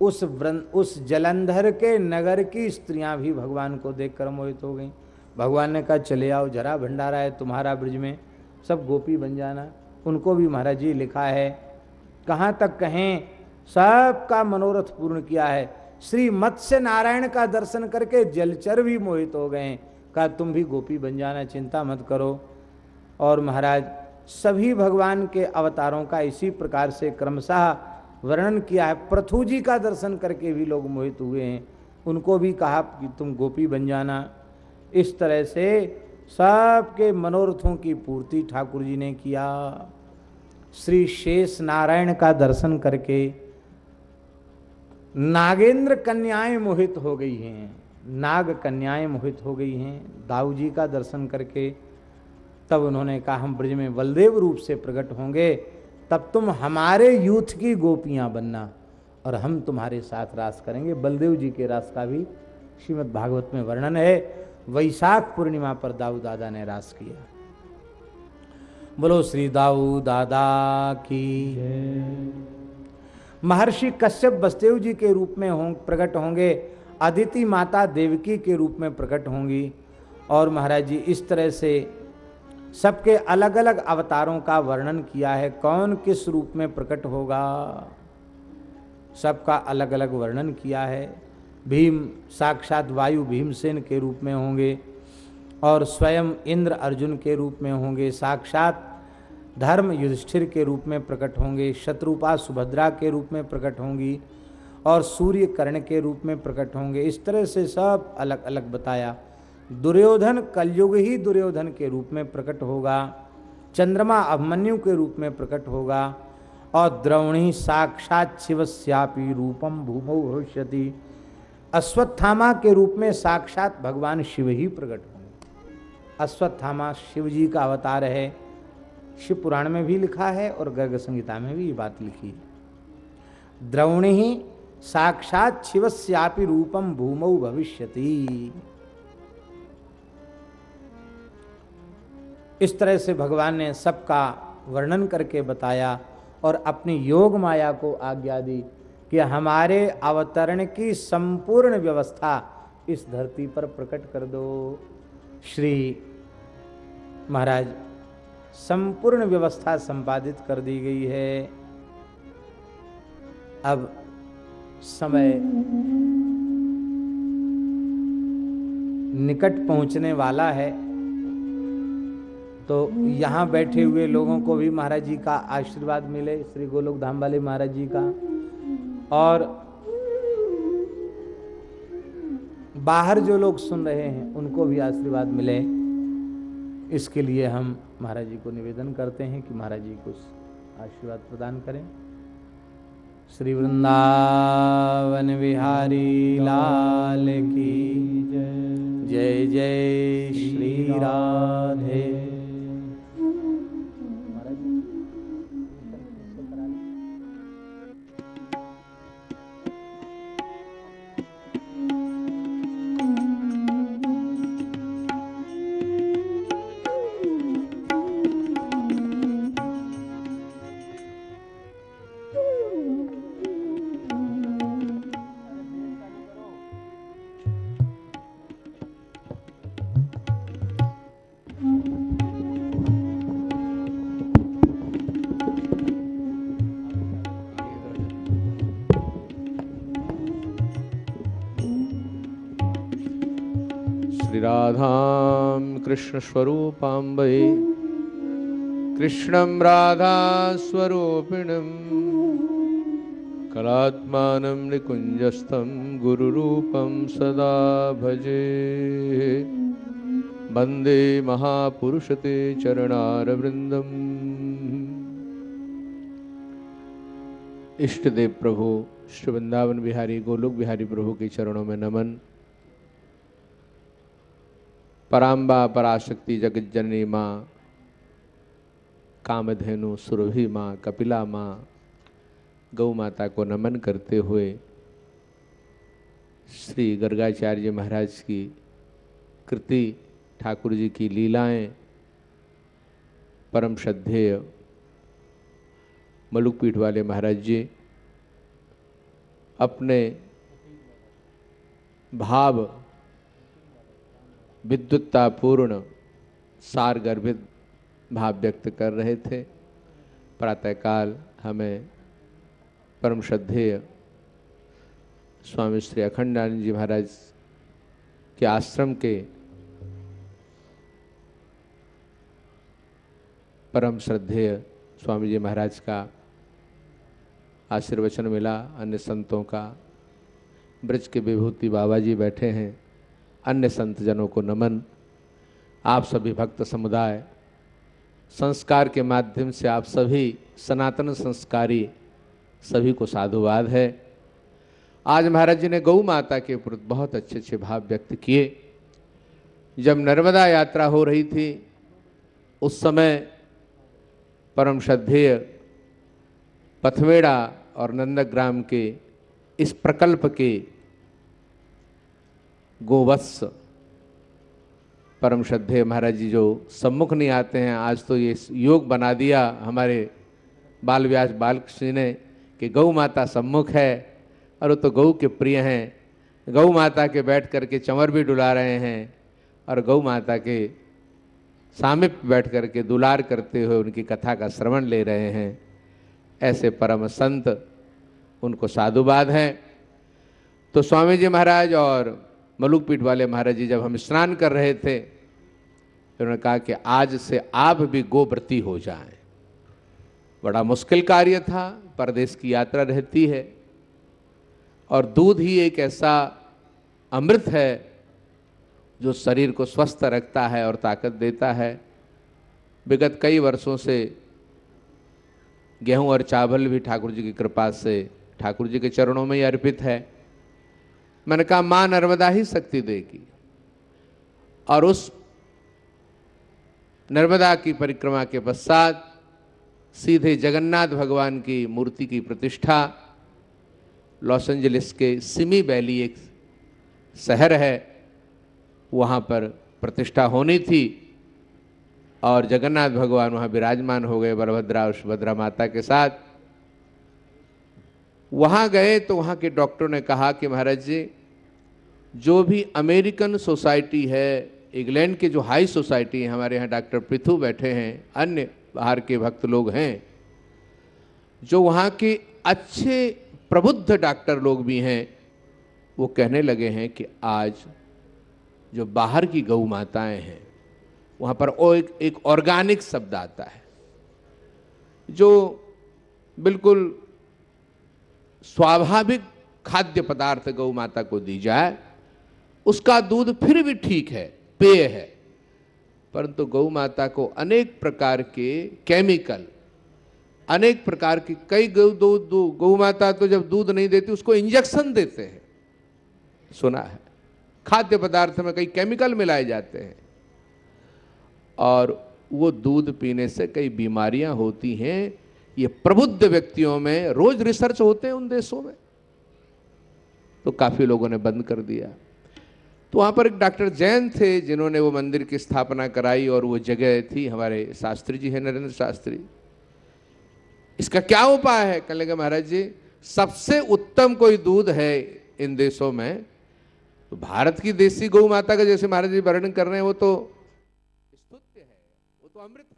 उस उस जलंधर के नगर की स्त्रियाँ भी भगवान को देखकर मोहित हो गईं। भगवान ने कहा, चले आओ, जरा भंडारा है तुम्हारा ब्रिज में, सब गोपी बन जाना। उनको भी महाराज जी लिखा है, कहाँ तक कहें, सबका मनोरथ पूर्ण किया है। श्री मत्स्य नारायण का दर्शन करके जलचर भी मोहित हो गए कहा, तुम भी गोपी बन जाना, चिंता मत करो। और महाराज, सभी भगवान के अवतारों का इसी प्रकार से क्रमशः वर्णन किया है। प्रथु जी का दर्शन करके भी लोग मोहित हुए हैं। उनको भी कहा कि तुम गोपी बन जाना। इस तरह से सबके मनोरथों की पूर्ति ठाकुर जी ने किया। श्री शेष नारायण का दर्शन करके नागेंद्र कन्याएँ मोहित हो गई हैं। नाग कन्याएँ मोहित हो गई हैं। दाऊ जी का दर्शन करके तब उन्होंने कहा हम ब्रज में बलदेव रूप से प्रकट होंगे तब तुम हमारे यूथ की गोपियाँ बनना और हम तुम्हारे साथ रास करेंगे। बलदेव जी के रास का भी श्रीमद् भागवत में वर्णन है। वैशाख पूर्णिमा पर दाऊ दादा ने रास किया। बोलो श्री दाऊ दादा की महर्षि कश्यप बसदेव जी के रूप में हों प्रकट होंगे। अदिति माता देवकी के रूप में प्रकट होंगी और महाराज जी, इस तरह से सबके अलग अलग अवतारों का वर्णन किया है। कौन किस रूप में प्रकट होगा? सबका अलग अलग वर्णन किया है। भीम, साक्षात वायु भीमसेन के रूप में होंगे और स्वयं इंद्र अर्जुन के रूप में होंगे। साक्षात धर्म युधिष्ठिर के रूप में प्रकट होंगे। शत्रुपा सुभद्रा के रूप में प्रकट होंगी। और सूर्य कर्ण के रूप में प्रकट होंगे। इस तरह से सब अलग अलग बताया। दुर्योधन कलयुग ही दुर्योधन के रूप में प्रकट होगा। चंद्रमा अभिमन्यु के रूप में प्रकट होगा। और द्रौणी साक्षात शिवस्यापी रूपम भूमो भविष्यति। अश्वत्थामा के रूप में साक्षात भगवान शिव ही प्रकट होंगे। अश्वत्थामा शिव जी का अवतार है। शिव पुराण में भी लिखा है और गर्ग संहिता में भी ये बात लिखी है। द्रौणी साक्षात शिवस्यापि रूपम भूमौ भविष्यति। इस तरह से भगवान ने सबका वर्णन करके बताया और अपनी योग माया को आज्ञा दी कि हमारे अवतरण की संपूर्ण व्यवस्था इस धरती पर प्रकट कर दो। श्री महाराज, संपूर्ण व्यवस्था संपादित कर दी गई है। अब समय निकट पहुँचने वाला है। तो यहाँ बैठे हुए लोगों को भी महाराज जी का आशीर्वाद मिले, श्री गोलोक धाम वाले महाराज जी का। और बाहर जो लोग सुन रहे हैं, उनको भी आशीर्वाद मिले। इसके लिए हम महाराज जी को निवेदन करते हैं कि महाराज जी कुछ आशीर्वाद प्रदान करें। श्री वृंदावन बिहारी लाल की जय जय श्री राधे। कृष्णस्वरूपाम्बै कृष्णं राधास्वरूपिणं कलात्मानं निकुञ्जस्थं गुरुरूपं सदा भजे। वंदे महापुरुषते चरणारवृन्दम्। इष्ट देव प्रभु, श्री वृंदावन बिहारी, गोलोक बिहारी प्रभु के चरणों में नमन। पराम्बा, पराशक्ति जगत जननी माँ, कामधेनु, सुरभि माँ, कपिला माँ, गौ माता को नमन करते हुए श्री गर्गाचार्य महाराज की कृति, ठाकुर जी की लीलाएँ, परम श्रद्धेय मलुकपीठ वाले महाराज जी, अपने भाव विद्युत्तापूर्ण सार गर्भित भाव व्यक्त कर रहे थे। प्रातःकाल हमें परम श्रद्धेय स्वामी श्री अखंडानंद जी महाराज के आश्रम के परम श्रद्धेय स्वामी जी महाराज का आशीर्वचन मिला। अन्य संतों का ब्रज के विभूति बाबा जी बैठे हैं। अन्य संत जनों को नमन। आप सभी भक्त समुदाय, संस्कार के माध्यम से आप सभी सनातन संस्कारी, सभी को साधुवाद है। आज महाराज जी ने गौ माता के प्रति बहुत अच्छे अच्छे भाव व्यक्त किए। जब नर्मदा यात्रा हो रही थी, उस समय परम श्रद्धेय पथवेड़ा और नंदग्राम के इस प्रकल्प के गोवत्स। परम श्रद्धेय महाराज जी जो सम्मुख नहीं आते हैं, आज तो ये योग बना दिया हमारे बाल व्यास बालकृष्ण ने कि गौ माता सम्मुख है, और वो तो गौ के प्रिय हैं। गौ माता के बैठ करके चंवर भी डुला रहे हैं, और गौ माता के सामिप बैठ करके दुलार करते हुए उनकी कथा का श्रवण ले रहे हैं। ऐसे परम संत, उनको साधुवाद हैं। तो स्वामी जी महाराज और मलुक पीठ वाले महाराज जी जब हम स्नान कर रहे थे तो उन्होंने कहा कि आज से आप भी गोव्रती हो जाएँ। बड़ा मुश्किल कार्य था, परदेश की यात्रा रहती है। और दूध ही एक ऐसा अमृत है जो शरीर को स्वस्थ रखता है और ताकत देता है। विगत कई वर्षों से गेहूँ और चावल भी ठाकुर जी की कृपा से, ठाकुर जी के चरणों में ही अर्पित है। मैंने कहा, माँ नर्मदा ही शक्ति देगी। और उस नर्मदा की परिक्रमा के पश्चात सीधे जगन्नाथ भगवान की मूर्ति की प्रतिष्ठा लॉस एंजलिस के सिमी वैली एक शहर है, वहाँ पर प्रतिष्ठा होनी थी और जगन्नाथ भगवान वहाँ विराजमान हो गए बलभद्रा और सुभद्रा माता के साथ। वहाँ गए तो वहाँ के डॉक्टर ने कहा कि महाराज जी जो भी अमेरिकन सोसाइटी है इंग्लैंड के जो हाई सोसाइटी है हमारे यहाँ डॉक्टर पृथु बैठे हैं अन्य बाहर के भक्त लोग हैं जो वहाँ के अच्छे प्रबुद्ध डॉक्टर लोग भी हैं वो कहने लगे हैं कि आज जो बाहर की गौ माताएँ हैं वहाँ पर वो एक, एक ऑर्गेनिक शब्द आता है जो बिल्कुल स्वाभाविक खाद्य पदार्थ गौ माता को दी जाए, उसका दूध फिर भी ठीक है, पेय है। परंतु गौ माता को अनेक प्रकार के केमिकल, अनेक प्रकार की कई गौ दूध गौ माता तो जब दूध नहीं देती, उसको इंजेक्शन देते हैं। सुना है, खाद्य पदार्थ में कई केमिकल मिलाए जाते हैं। और वो दूध पीने से कई बीमारियाँ होती हैं ये प्रबुद्ध व्यक्तियों में रोज रिसर्च होते हैं उन देशों में। तो काफ़ी लोगों ने बंद कर दिया। तो वहाँ पर एक डॉक्टर जैन थे, जिन्होंने वो मंदिर की स्थापना कराई और वो जगह थी हमारे शास्त्री जी है, नरेंद्र शास्त्री। इसका क्या उपाय है? कहने लगे, महाराज जी, सबसे उत्तम कोई दूध है इन देशों में तो भारत की देसी गौ माता का जैसे महाराज जी वर्णन कर रहे हैं, वो तो स्तुत्य है, वो तो अमृत ही।